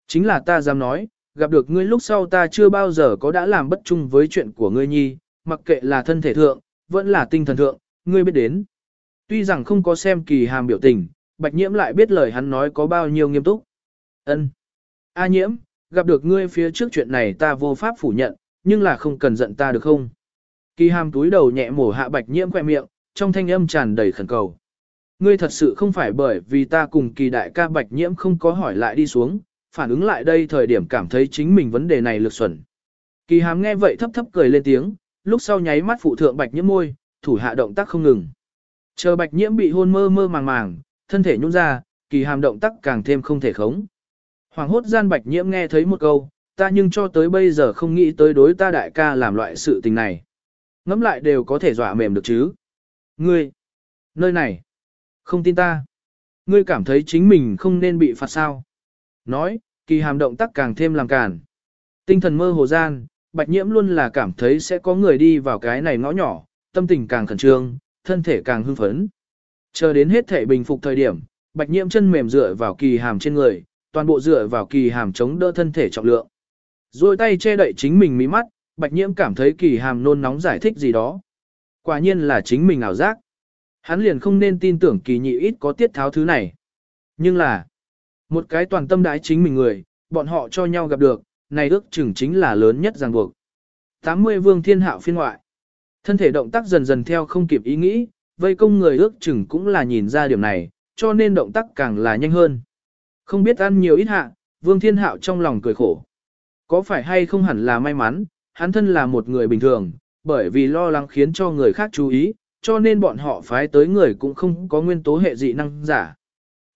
Chính là ta dám nói, gặp được ngươi lúc sau ta chưa bao giờ có đã làm bất chung với chuyện của ngươi nhi, mặc kệ là thân thể thượng, vẫn là tinh thần thượng, ngươi biết đến. Tuy rằng không có xem kỳ hàm biểu tình, bạch nhiễm lại biết lời hắn nói có bao nhiêu nghiêm túc. Ân, A nhiễm, gặp được ngươi phía trước chuyện này ta vô pháp phủ nhận, nhưng là không cần giận ta được không? Kỳ hàm túi đầu nhẹ mổ hạ bạch nhiễm khoe miệng, trong thanh âm tràn đầy khẩn cầu. Ngươi thật sự không phải bởi vì ta cùng kỳ đại ca bạch nhiễm không có hỏi lại đi xuống, phản ứng lại đây thời điểm cảm thấy chính mình vấn đề này lực xuẩn. Kỳ hàm nghe vậy thấp thấp cười lên tiếng, lúc sau nháy mắt phụ thượng bạch nhiễm môi, thủ hạ động tác không ngừng. Chờ bạch nhiễm bị hôn mơ mơ màng màng, thân thể nhún ra, kỳ hàm động tác càng thêm không thể khống. Hoàng hốt gian bạch nhiễm nghe thấy một câu, ta nhưng cho tới bây giờ không nghĩ tới đối ta đại ca làm loại sự tình này. Ngắm lại đều có thể dọa mềm được chứ. Ngươi, nơi này, không tin ta. Ngươi cảm thấy chính mình không nên bị phạt sao. Nói, kỳ hàm động tác càng thêm làm cản. Tinh thần mơ hồ gian, bạch nhiễm luôn là cảm thấy sẽ có người đi vào cái này ngõ nhỏ, tâm tình càng khẩn trương, thân thể càng hưng phấn. Chờ đến hết thể bình phục thời điểm, bạch nhiễm chân mềm dựa vào kỳ hàm trên người, toàn bộ dựa vào kỳ hàm chống đỡ thân thể trọng lượng. Rồi tay che đậy chính mình mí mắt, bạch nhiễm cảm thấy kỳ hàm nôn nóng giải thích gì đó. Quả nhiên là chính mình ảo giác. Hắn liền không nên tin tưởng kỳ nhị ít có tiết tháo thứ này. Nhưng là, một cái toàn tâm đái chính mình người, bọn họ cho nhau gặp được, này ước chừng chính là lớn nhất ràng buộc. 80 vương thiên hạo phiên ngoại. Thân thể động tác dần dần theo không kịp ý nghĩ, vây công người ước chừng cũng là nhìn ra điểm này, cho nên động tác càng là nhanh hơn. Không biết ăn nhiều ít hạ, vương thiên hạo trong lòng cười khổ. Có phải hay không hẳn là may mắn, hắn thân là một người bình thường, bởi vì lo lắng khiến cho người khác chú ý, cho nên bọn họ phái tới người cũng không có nguyên tố hệ dị năng giả.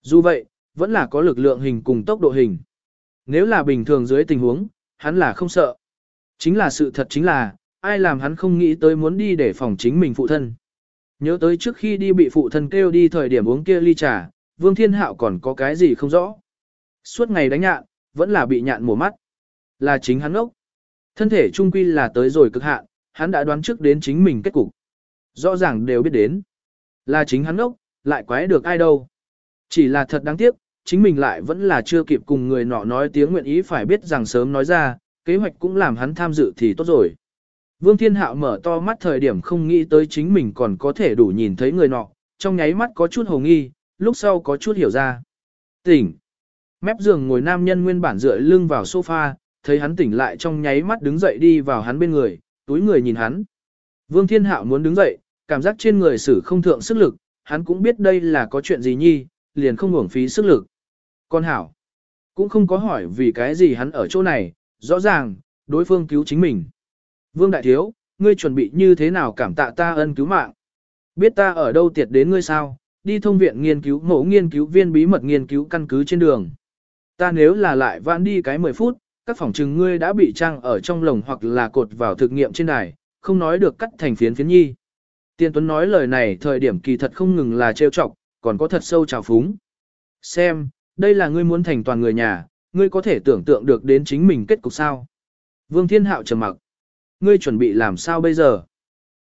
Dù vậy, vẫn là có lực lượng hình cùng tốc độ hình. Nếu là bình thường dưới tình huống, hắn là không sợ. Chính là sự thật chính là, ai làm hắn không nghĩ tới muốn đi để phòng chính mình phụ thân. Nhớ tới trước khi đi bị phụ thân kêu đi thời điểm uống kia ly trà, Vương Thiên Hạo còn có cái gì không rõ. Suốt ngày đánh nhạn, vẫn là bị nhạn mổ mắt. Là chính hắn ốc. Thân thể trung quy là tới rồi cực hạn, hắn đã đoán trước đến chính mình kết cục. Rõ ràng đều biết đến. Là chính hắn ốc, lại quái được ai đâu. Chỉ là thật đáng tiếc, chính mình lại vẫn là chưa kịp cùng người nọ nói tiếng nguyện ý phải biết rằng sớm nói ra, kế hoạch cũng làm hắn tham dự thì tốt rồi. Vương Thiên Hạo mở to mắt thời điểm không nghĩ tới chính mình còn có thể đủ nhìn thấy người nọ, trong nháy mắt có chút hồ nghi, lúc sau có chút hiểu ra. Tỉnh. Mép giường ngồi nam nhân nguyên bản dựa lưng vào sofa, thấy hắn tỉnh lại trong nháy mắt đứng dậy đi vào hắn bên người, túi người nhìn hắn. Vương Thiên Hạo muốn đứng dậy, cảm giác trên người sử không thượng sức lực, hắn cũng biết đây là có chuyện gì nhi, liền không uổng phí sức lực. Con Hảo, cũng không có hỏi vì cái gì hắn ở chỗ này, rõ ràng, đối phương cứu chính mình. Vương Đại Thiếu, ngươi chuẩn bị như thế nào cảm tạ ta ân cứu mạng? Biết ta ở đâu tiệt đến ngươi sao? Đi thông viện nghiên cứu mẫu nghiên cứu viên bí mật nghiên cứu căn cứ trên đường. Ta nếu là lại vãn đi cái 10 phút, các phòng trừng ngươi đã bị trang ở trong lồng hoặc là cột vào thực nghiệm trên đài, không nói được cắt thành phiến phiến nhi. Tiên Tuấn nói lời này thời điểm kỳ thật không ngừng là trêu chọc, còn có thật sâu trào phúng. Xem, đây là ngươi muốn thành toàn người nhà, ngươi có thể tưởng tượng được đến chính mình kết cục sao. Vương Thiên Hạo trầm mặc. Ngươi chuẩn bị làm sao bây giờ?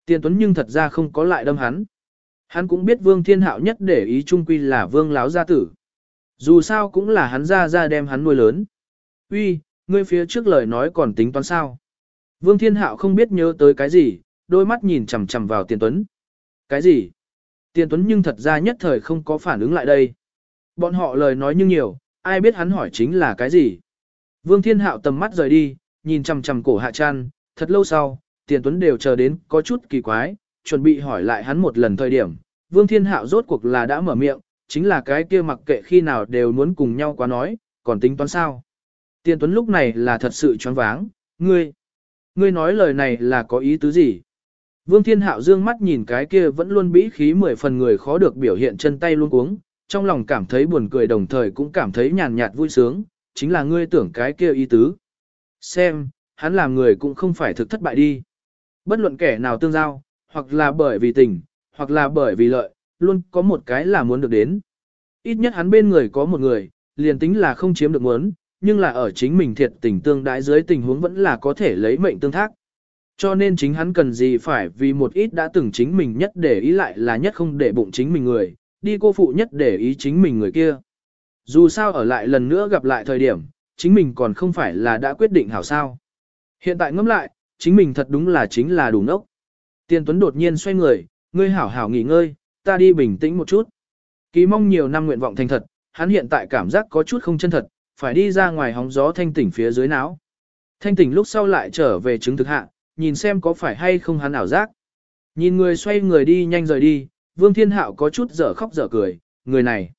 Tiền Tuấn nhưng thật ra không có lại đâm hắn. Hắn cũng biết Vương Thiên Hạo nhất để ý trung quy là Vương Láo gia tử. Dù sao cũng là hắn ra ra đem hắn nuôi lớn. Uy, ngươi phía trước lời nói còn tính toán sao? Vương Thiên Hạo không biết nhớ tới cái gì, đôi mắt nhìn chằm chằm vào Tiền Tuấn. Cái gì? Tiền Tuấn nhưng thật ra nhất thời không có phản ứng lại đây. Bọn họ lời nói như nhiều, ai biết hắn hỏi chính là cái gì? Vương Thiên Hạo tầm mắt rời đi, nhìn chằm chằm cổ Hạ Trăn, thật lâu sau, Tiền Tuấn đều chờ đến có chút kỳ quái, chuẩn bị hỏi lại hắn một lần thời điểm. Vương Thiên Hạo rốt cuộc là đã mở miệng, chính là cái kia mặc kệ khi nào đều muốn cùng nhau quá nói, còn tính toán sao? Tiền Tuấn lúc này là thật sự choáng váng, ngươi, ngươi nói lời này là có ý tứ gì? Vương Thiên Hạo dương mắt nhìn cái kia vẫn luôn bĩ khí mười phần người khó được biểu hiện chân tay luôn cuống, trong lòng cảm thấy buồn cười đồng thời cũng cảm thấy nhàn nhạt vui sướng, chính là ngươi tưởng cái kia ý tứ. Xem, hắn làm người cũng không phải thực thất bại đi. Bất luận kẻ nào tương giao, hoặc là bởi vì tình, hoặc là bởi vì lợi, luôn có một cái là muốn được đến. Ít nhất hắn bên người có một người, liền tính là không chiếm được muốn, nhưng là ở chính mình thiệt tình tương đãi dưới tình huống vẫn là có thể lấy mệnh tương thác. Cho nên chính hắn cần gì phải vì một ít đã từng chính mình nhất để ý lại là nhất không để bụng chính mình người, đi cô phụ nhất để ý chính mình người kia. Dù sao ở lại lần nữa gặp lại thời điểm, chính mình còn không phải là đã quyết định hảo sao. Hiện tại ngẫm lại, chính mình thật đúng là chính là đủ nốc. Tiên Tuấn đột nhiên xoay người, ngươi hảo hảo nghỉ ngơi, ta đi bình tĩnh một chút. Kỳ mong nhiều năm nguyện vọng thành thật, hắn hiện tại cảm giác có chút không chân thật, phải đi ra ngoài hóng gió thanh tỉnh phía dưới não. Thanh tỉnh lúc sau lại trở về chứng thực hạ, nhìn xem có phải hay không hắn ảo giác. Nhìn người xoay người đi nhanh rời đi, Vương Thiên Hạo có chút dở khóc dở cười, người này.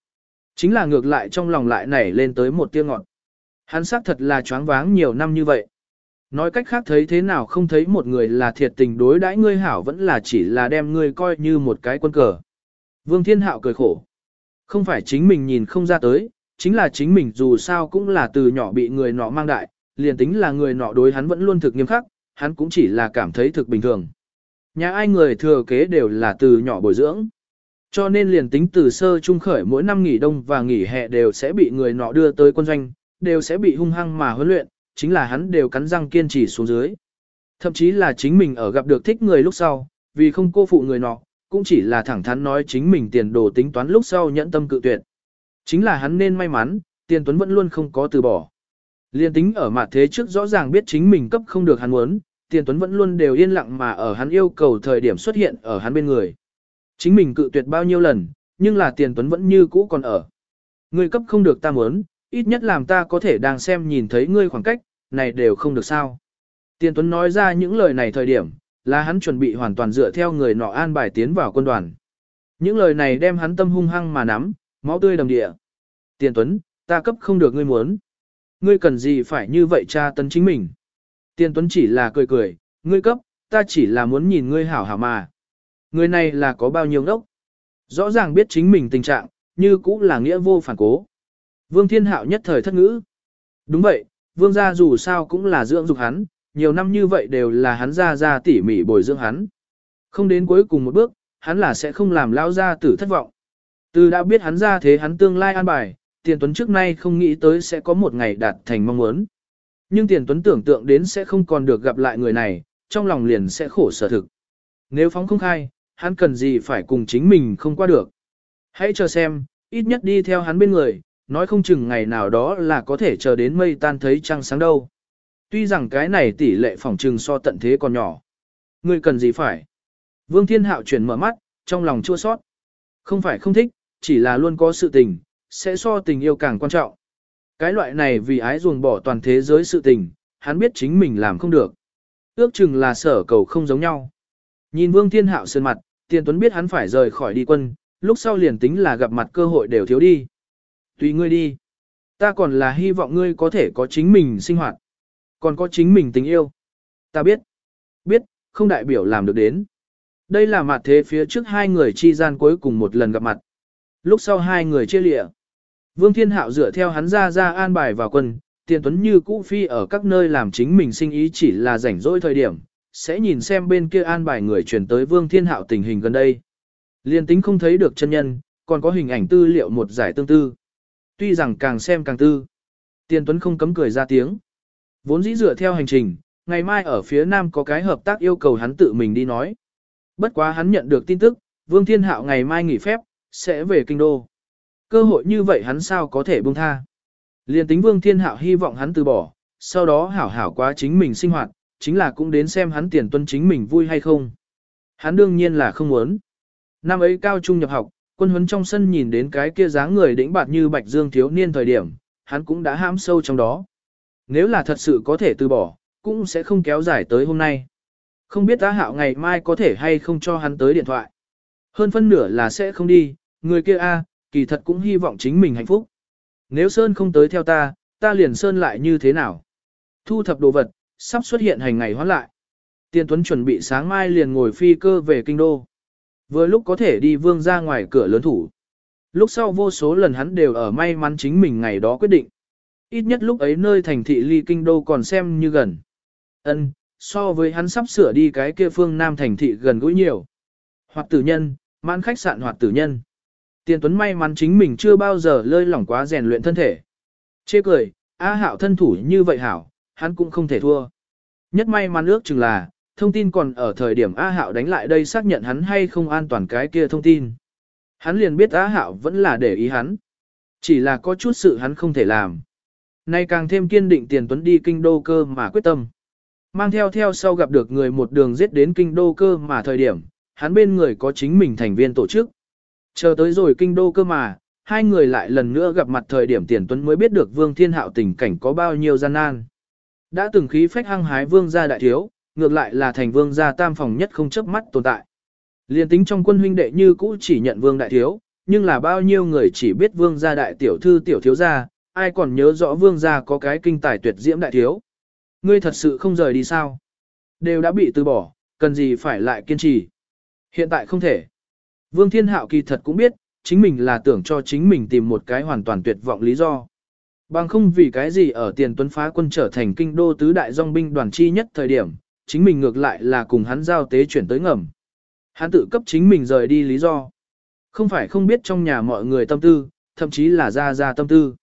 Chính là ngược lại trong lòng lại nảy lên tới một tia ngọn. Hắn xác thật là choáng váng nhiều năm như vậy. Nói cách khác thấy thế nào không thấy một người là thiệt tình đối đãi ngươi hảo vẫn là chỉ là đem ngươi coi như một cái quân cờ. Vương Thiên Hạo cười khổ. Không phải chính mình nhìn không ra tới, chính là chính mình dù sao cũng là từ nhỏ bị người nọ mang đại, liền tính là người nọ đối hắn vẫn luôn thực nghiêm khắc, hắn cũng chỉ là cảm thấy thực bình thường. Nhà ai người thừa kế đều là từ nhỏ bồi dưỡng. Cho nên liền tính từ sơ trung khởi mỗi năm nghỉ đông và nghỉ hè đều sẽ bị người nọ đưa tới quân doanh, đều sẽ bị hung hăng mà huấn luyện, chính là hắn đều cắn răng kiên trì xuống dưới. Thậm chí là chính mình ở gặp được thích người lúc sau, vì không cô phụ người nọ, cũng chỉ là thẳng thắn nói chính mình tiền đồ tính toán lúc sau nhẫn tâm cự tuyệt. Chính là hắn nên may mắn, tiền tuấn vẫn luôn không có từ bỏ. Liên tính ở mặt thế trước rõ ràng biết chính mình cấp không được hắn muốn, tiền tuấn vẫn luôn đều yên lặng mà ở hắn yêu cầu thời điểm xuất hiện ở hắn bên người. Chính mình cự tuyệt bao nhiêu lần, nhưng là tiền tuấn vẫn như cũ còn ở. Ngươi cấp không được ta muốn, ít nhất làm ta có thể đang xem nhìn thấy ngươi khoảng cách, này đều không được sao. Tiền tuấn nói ra những lời này thời điểm, là hắn chuẩn bị hoàn toàn dựa theo người nọ an bài tiến vào quân đoàn. Những lời này đem hắn tâm hung hăng mà nắm, máu tươi đầm địa. Tiền tuấn, ta cấp không được ngươi muốn. Ngươi cần gì phải như vậy cha tấn chính mình. Tiền tuấn chỉ là cười cười, ngươi cấp, ta chỉ là muốn nhìn ngươi hảo hảo mà. Người này là có bao nhiêu đốc. Rõ ràng biết chính mình tình trạng, như cũng là nghĩa vô phản cố. Vương Thiên Hạo nhất thời thất ngữ. Đúng vậy, Vương gia dù sao cũng là dưỡng dục hắn, nhiều năm như vậy đều là hắn ra ra tỉ mỉ bồi dưỡng hắn. Không đến cuối cùng một bước, hắn là sẽ không làm lão gia tử thất vọng. Từ đã biết hắn ra thế hắn tương lai an bài, tiền tuấn trước nay không nghĩ tới sẽ có một ngày đạt thành mong muốn. Nhưng tiền tuấn tưởng tượng đến sẽ không còn được gặp lại người này, trong lòng liền sẽ khổ sở thực. Nếu phóng không khai, hắn cần gì phải cùng chính mình không qua được. Hãy chờ xem, ít nhất đi theo hắn bên người, nói không chừng ngày nào đó là có thể chờ đến mây tan thấy trăng sáng đâu. Tuy rằng cái này tỷ lệ phỏng trừng so tận thế còn nhỏ. Ngươi cần gì phải? Vương Thiên Hạo chuyển mở mắt, trong lòng chua sót. Không phải không thích, chỉ là luôn có sự tình, sẽ so tình yêu càng quan trọng. Cái loại này vì ái ruồng bỏ toàn thế giới sự tình, hắn biết chính mình làm không được. Ước chừng là sở cầu không giống nhau. Nhìn Vương Thiên Hạo sơn mặt, Tiền Tuấn biết hắn phải rời khỏi đi quân, lúc sau liền tính là gặp mặt cơ hội đều thiếu đi. Tùy ngươi đi. Ta còn là hy vọng ngươi có thể có chính mình sinh hoạt. Còn có chính mình tình yêu. Ta biết. Biết, không đại biểu làm được đến. Đây là mặt thế phía trước hai người chi gian cuối cùng một lần gặp mặt. Lúc sau hai người chia lịa. Vương Thiên Hạo dựa theo hắn ra ra an bài vào quân, tiền tuấn như cũ phi ở các nơi làm chính mình sinh ý chỉ là rảnh rỗi thời điểm, sẽ nhìn xem bên kia an bài người truyền tới Vương Thiên Hạo tình hình gần đây. Liên tính không thấy được chân nhân, còn có hình ảnh tư liệu một giải tương tư. Tuy rằng càng xem càng tư. Tiền tuấn không cấm cười ra tiếng. Vốn dĩ dựa theo hành trình, ngày mai ở phía nam có cái hợp tác yêu cầu hắn tự mình đi nói. Bất quá hắn nhận được tin tức, Vương Thiên Hạo ngày mai nghỉ phép, sẽ về kinh đô. Cơ hội như vậy hắn sao có thể buông tha. Liên tính Vương Thiên Hạo hy vọng hắn từ bỏ, sau đó hảo hảo quá chính mình sinh hoạt, chính là cũng đến xem hắn tiền tuân chính mình vui hay không. Hắn đương nhiên là không muốn. Năm ấy cao trung nhập học, quân huấn trong sân nhìn đến cái kia dáng người đĩnh bạt như Bạch Dương thiếu niên thời điểm, hắn cũng đã ham sâu trong đó. Nếu là thật sự có thể từ bỏ, cũng sẽ không kéo dài tới hôm nay. Không biết tá hạo ngày mai có thể hay không cho hắn tới điện thoại. Hơn phân nửa là sẽ không đi, người kia a, kỳ thật cũng hy vọng chính mình hạnh phúc. Nếu Sơn không tới theo ta, ta liền Sơn lại như thế nào? Thu thập đồ vật, sắp xuất hiện hành ngày hoán lại. Tiên Tuấn chuẩn bị sáng mai liền ngồi phi cơ về kinh đô. Vừa lúc có thể đi vương ra ngoài cửa lớn thủ. Lúc sau vô số lần hắn đều ở may mắn chính mình ngày đó quyết định. Ít nhất lúc ấy nơi thành thị ly kinh đô còn xem như gần. Ân, so với hắn sắp sửa đi cái kia phương nam thành thị gần gũi nhiều. Hoặc tử nhân, mãn khách sạn hoặc tử nhân. Tiền Tuấn may mắn chính mình chưa bao giờ lơi lỏng quá rèn luyện thân thể. Chê cười, A Hạo thân thủ như vậy hảo, hắn cũng không thể thua. Nhất may mắn ước chừng là, thông tin còn ở thời điểm A Hạo đánh lại đây xác nhận hắn hay không an toàn cái kia thông tin. Hắn liền biết A Hạo vẫn là để ý hắn. Chỉ là có chút sự hắn không thể làm. Nay càng thêm kiên định tiền tuấn đi kinh đô cơ mà quyết tâm. Mang theo theo sau gặp được người một đường giết đến kinh đô cơ mà thời điểm, hắn bên người có chính mình thành viên tổ chức. Chờ tới rồi kinh đô cơ mà, hai người lại lần nữa gặp mặt thời điểm tiền tuấn mới biết được vương thiên hạo tình cảnh có bao nhiêu gian nan. Đã từng khí phách hăng hái vương gia đại thiếu, ngược lại là thành vương gia tam phòng nhất không chấp mắt tồn tại. Liên tính trong quân huynh đệ như cũ chỉ nhận vương đại thiếu, nhưng là bao nhiêu người chỉ biết vương gia đại tiểu thư tiểu thiếu gia, ai còn nhớ rõ vương gia có cái kinh tài tuyệt diễm đại thiếu. Ngươi thật sự không rời đi sao? Đều đã bị từ bỏ, cần gì phải lại kiên trì. Hiện tại không thể. Vương Thiên Hạo kỳ thật cũng biết, chính mình là tưởng cho chính mình tìm một cái hoàn toàn tuyệt vọng lý do. Bằng không vì cái gì ở tiền tuấn phá quân trở thành kinh đô tứ đại dòng binh đoàn chi nhất thời điểm, chính mình ngược lại là cùng hắn giao tế chuyển tới ngầm. Hắn tự cấp chính mình rời đi lý do. Không phải không biết trong nhà mọi người tâm tư, thậm chí là ra ra tâm tư.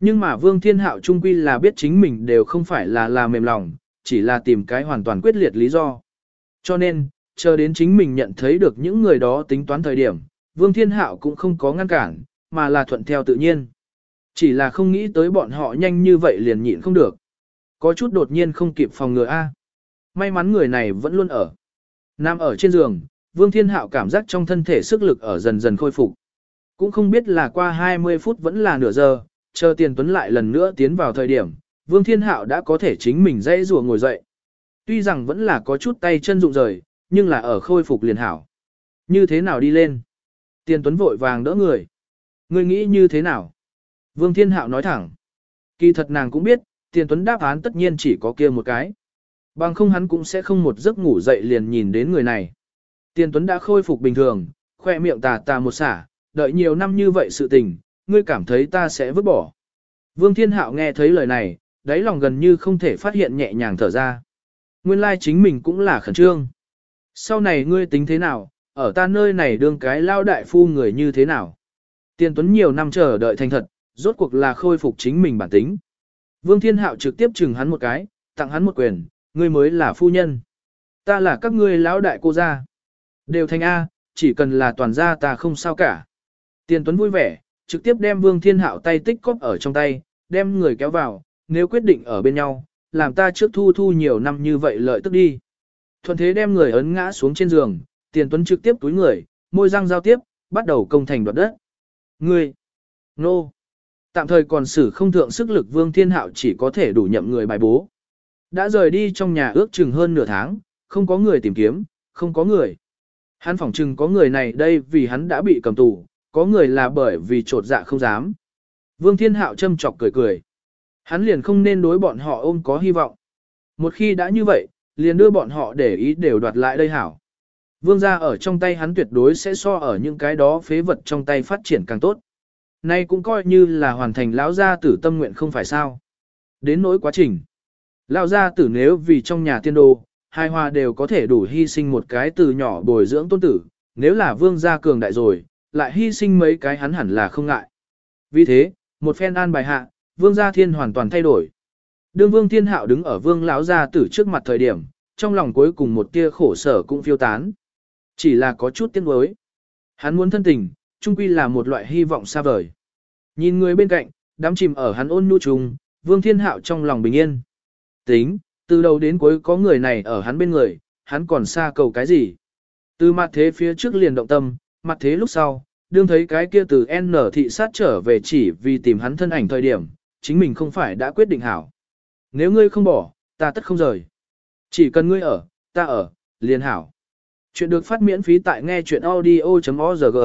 Nhưng mà Vương Thiên Hạo trung quy là biết chính mình đều không phải là là mềm lòng, chỉ là tìm cái hoàn toàn quyết liệt lý do. Cho nên, chờ đến chính mình nhận thấy được những người đó tính toán thời điểm, Vương Thiên Hạo cũng không có ngăn cản, mà là thuận theo tự nhiên. Chỉ là không nghĩ tới bọn họ nhanh như vậy liền nhịn không được. Có chút đột nhiên không kịp phòng ngừa A. May mắn người này vẫn luôn ở. Nam ở trên giường, Vương Thiên Hạo cảm giác trong thân thể sức lực ở dần dần khôi phục. Cũng không biết là qua 20 phút vẫn là nửa giờ, chờ tiền tuấn lại lần nữa tiến vào thời điểm, Vương Thiên Hạo đã có thể chính mình dãy rùa ngồi dậy. Tuy rằng vẫn là có chút tay chân rụng rời, nhưng là ở khôi phục liền hảo. Như thế nào đi lên? Tiền tuấn vội vàng đỡ người. Người nghĩ như thế nào? Vương Thiên Hạo nói thẳng. Kỳ thật nàng cũng biết, tiền tuấn đáp án tất nhiên chỉ có kia một cái. Bằng không hắn cũng sẽ không một giấc ngủ dậy liền nhìn đến người này. Tiền tuấn đã khôi phục bình thường, khoe miệng tà tà một xả, đợi nhiều năm như vậy sự tình, ngươi cảm thấy ta sẽ vứt bỏ. Vương Thiên Hạo nghe thấy lời này, đáy lòng gần như không thể phát hiện nhẹ nhàng thở ra. Nguyên lai chính mình cũng là khẩn trương. Sau này ngươi tính thế nào, ở ta nơi này đương cái lao đại phu người như thế nào. Tiền tuấn nhiều năm chờ đợi thành thật, rốt cuộc là khôi phục chính mình bản tính. Vương Thiên Hạo trực tiếp chừng hắn một cái, tặng hắn một quyền, ngươi mới là phu nhân. Ta là các ngươi lão đại cô gia. Đều thành A, chỉ cần là toàn gia ta không sao cả. Tiền Tuấn vui vẻ, trực tiếp đem Vương Thiên Hạo tay tích cóp ở trong tay, đem người kéo vào, nếu quyết định ở bên nhau, làm ta trước thu thu nhiều năm như vậy lợi tức đi. Thuận thế đem người ấn ngã xuống trên giường, Tiền Tuấn trực tiếp túi người, môi răng giao tiếp, bắt đầu công thành đoạt đất. Ngươi! Nô! Tạm thời còn xử không thượng sức lực Vương Thiên Hạo chỉ có thể đủ nhậm người bài bố. Đã rời đi trong nhà ước chừng hơn nửa tháng, không có người tìm kiếm, không có người. Hắn phỏng chừng có người này đây vì hắn đã bị cầm tù, có người là bởi vì trột dạ không dám. Vương Thiên Hạo châm chọc cười cười. Hắn liền không nên đối bọn họ ôm có hy vọng. Một khi đã như vậy, liền đưa bọn họ để ý đều đoạt lại đây hảo. Vương gia ở trong tay hắn tuyệt đối sẽ so ở những cái đó phế vật trong tay phát triển càng tốt. Nay cũng coi như là hoàn thành lão gia tử tâm nguyện không phải sao. Đến nỗi quá trình. Lão gia tử nếu vì trong nhà tiên đồ, hai hoa đều có thể đủ hy sinh một cái từ nhỏ bồi dưỡng tôn tử, nếu là vương gia cường đại rồi, lại hy sinh mấy cái hắn hẳn là không ngại. Vì thế, một phen an bài hạ, vương gia thiên hoàn toàn thay đổi. Đương vương thiên hạo đứng ở vương lão gia tử trước mặt thời điểm, trong lòng cuối cùng một tia khổ sở cũng phiêu tán. Chỉ là có chút tiếc nuối. Hắn muốn thân tình, chung quy là một loại hy vọng xa vời. Nhìn người bên cạnh, đám chìm ở hắn ôn nhu trùng, vương thiên hạo trong lòng bình yên. Tính, từ đầu đến cuối có người này ở hắn bên người, hắn còn xa cầu cái gì. Từ mặt thế phía trước liền động tâm, mặt thế lúc sau, đương thấy cái kia từ N thị sát trở về chỉ vì tìm hắn thân ảnh thời điểm, chính mình không phải đã quyết định hảo. Nếu ngươi không bỏ, ta tất không rời. Chỉ cần ngươi ở, ta ở, liền hảo. Chuyện được phát miễn phí tại nghe chuyện audio.org.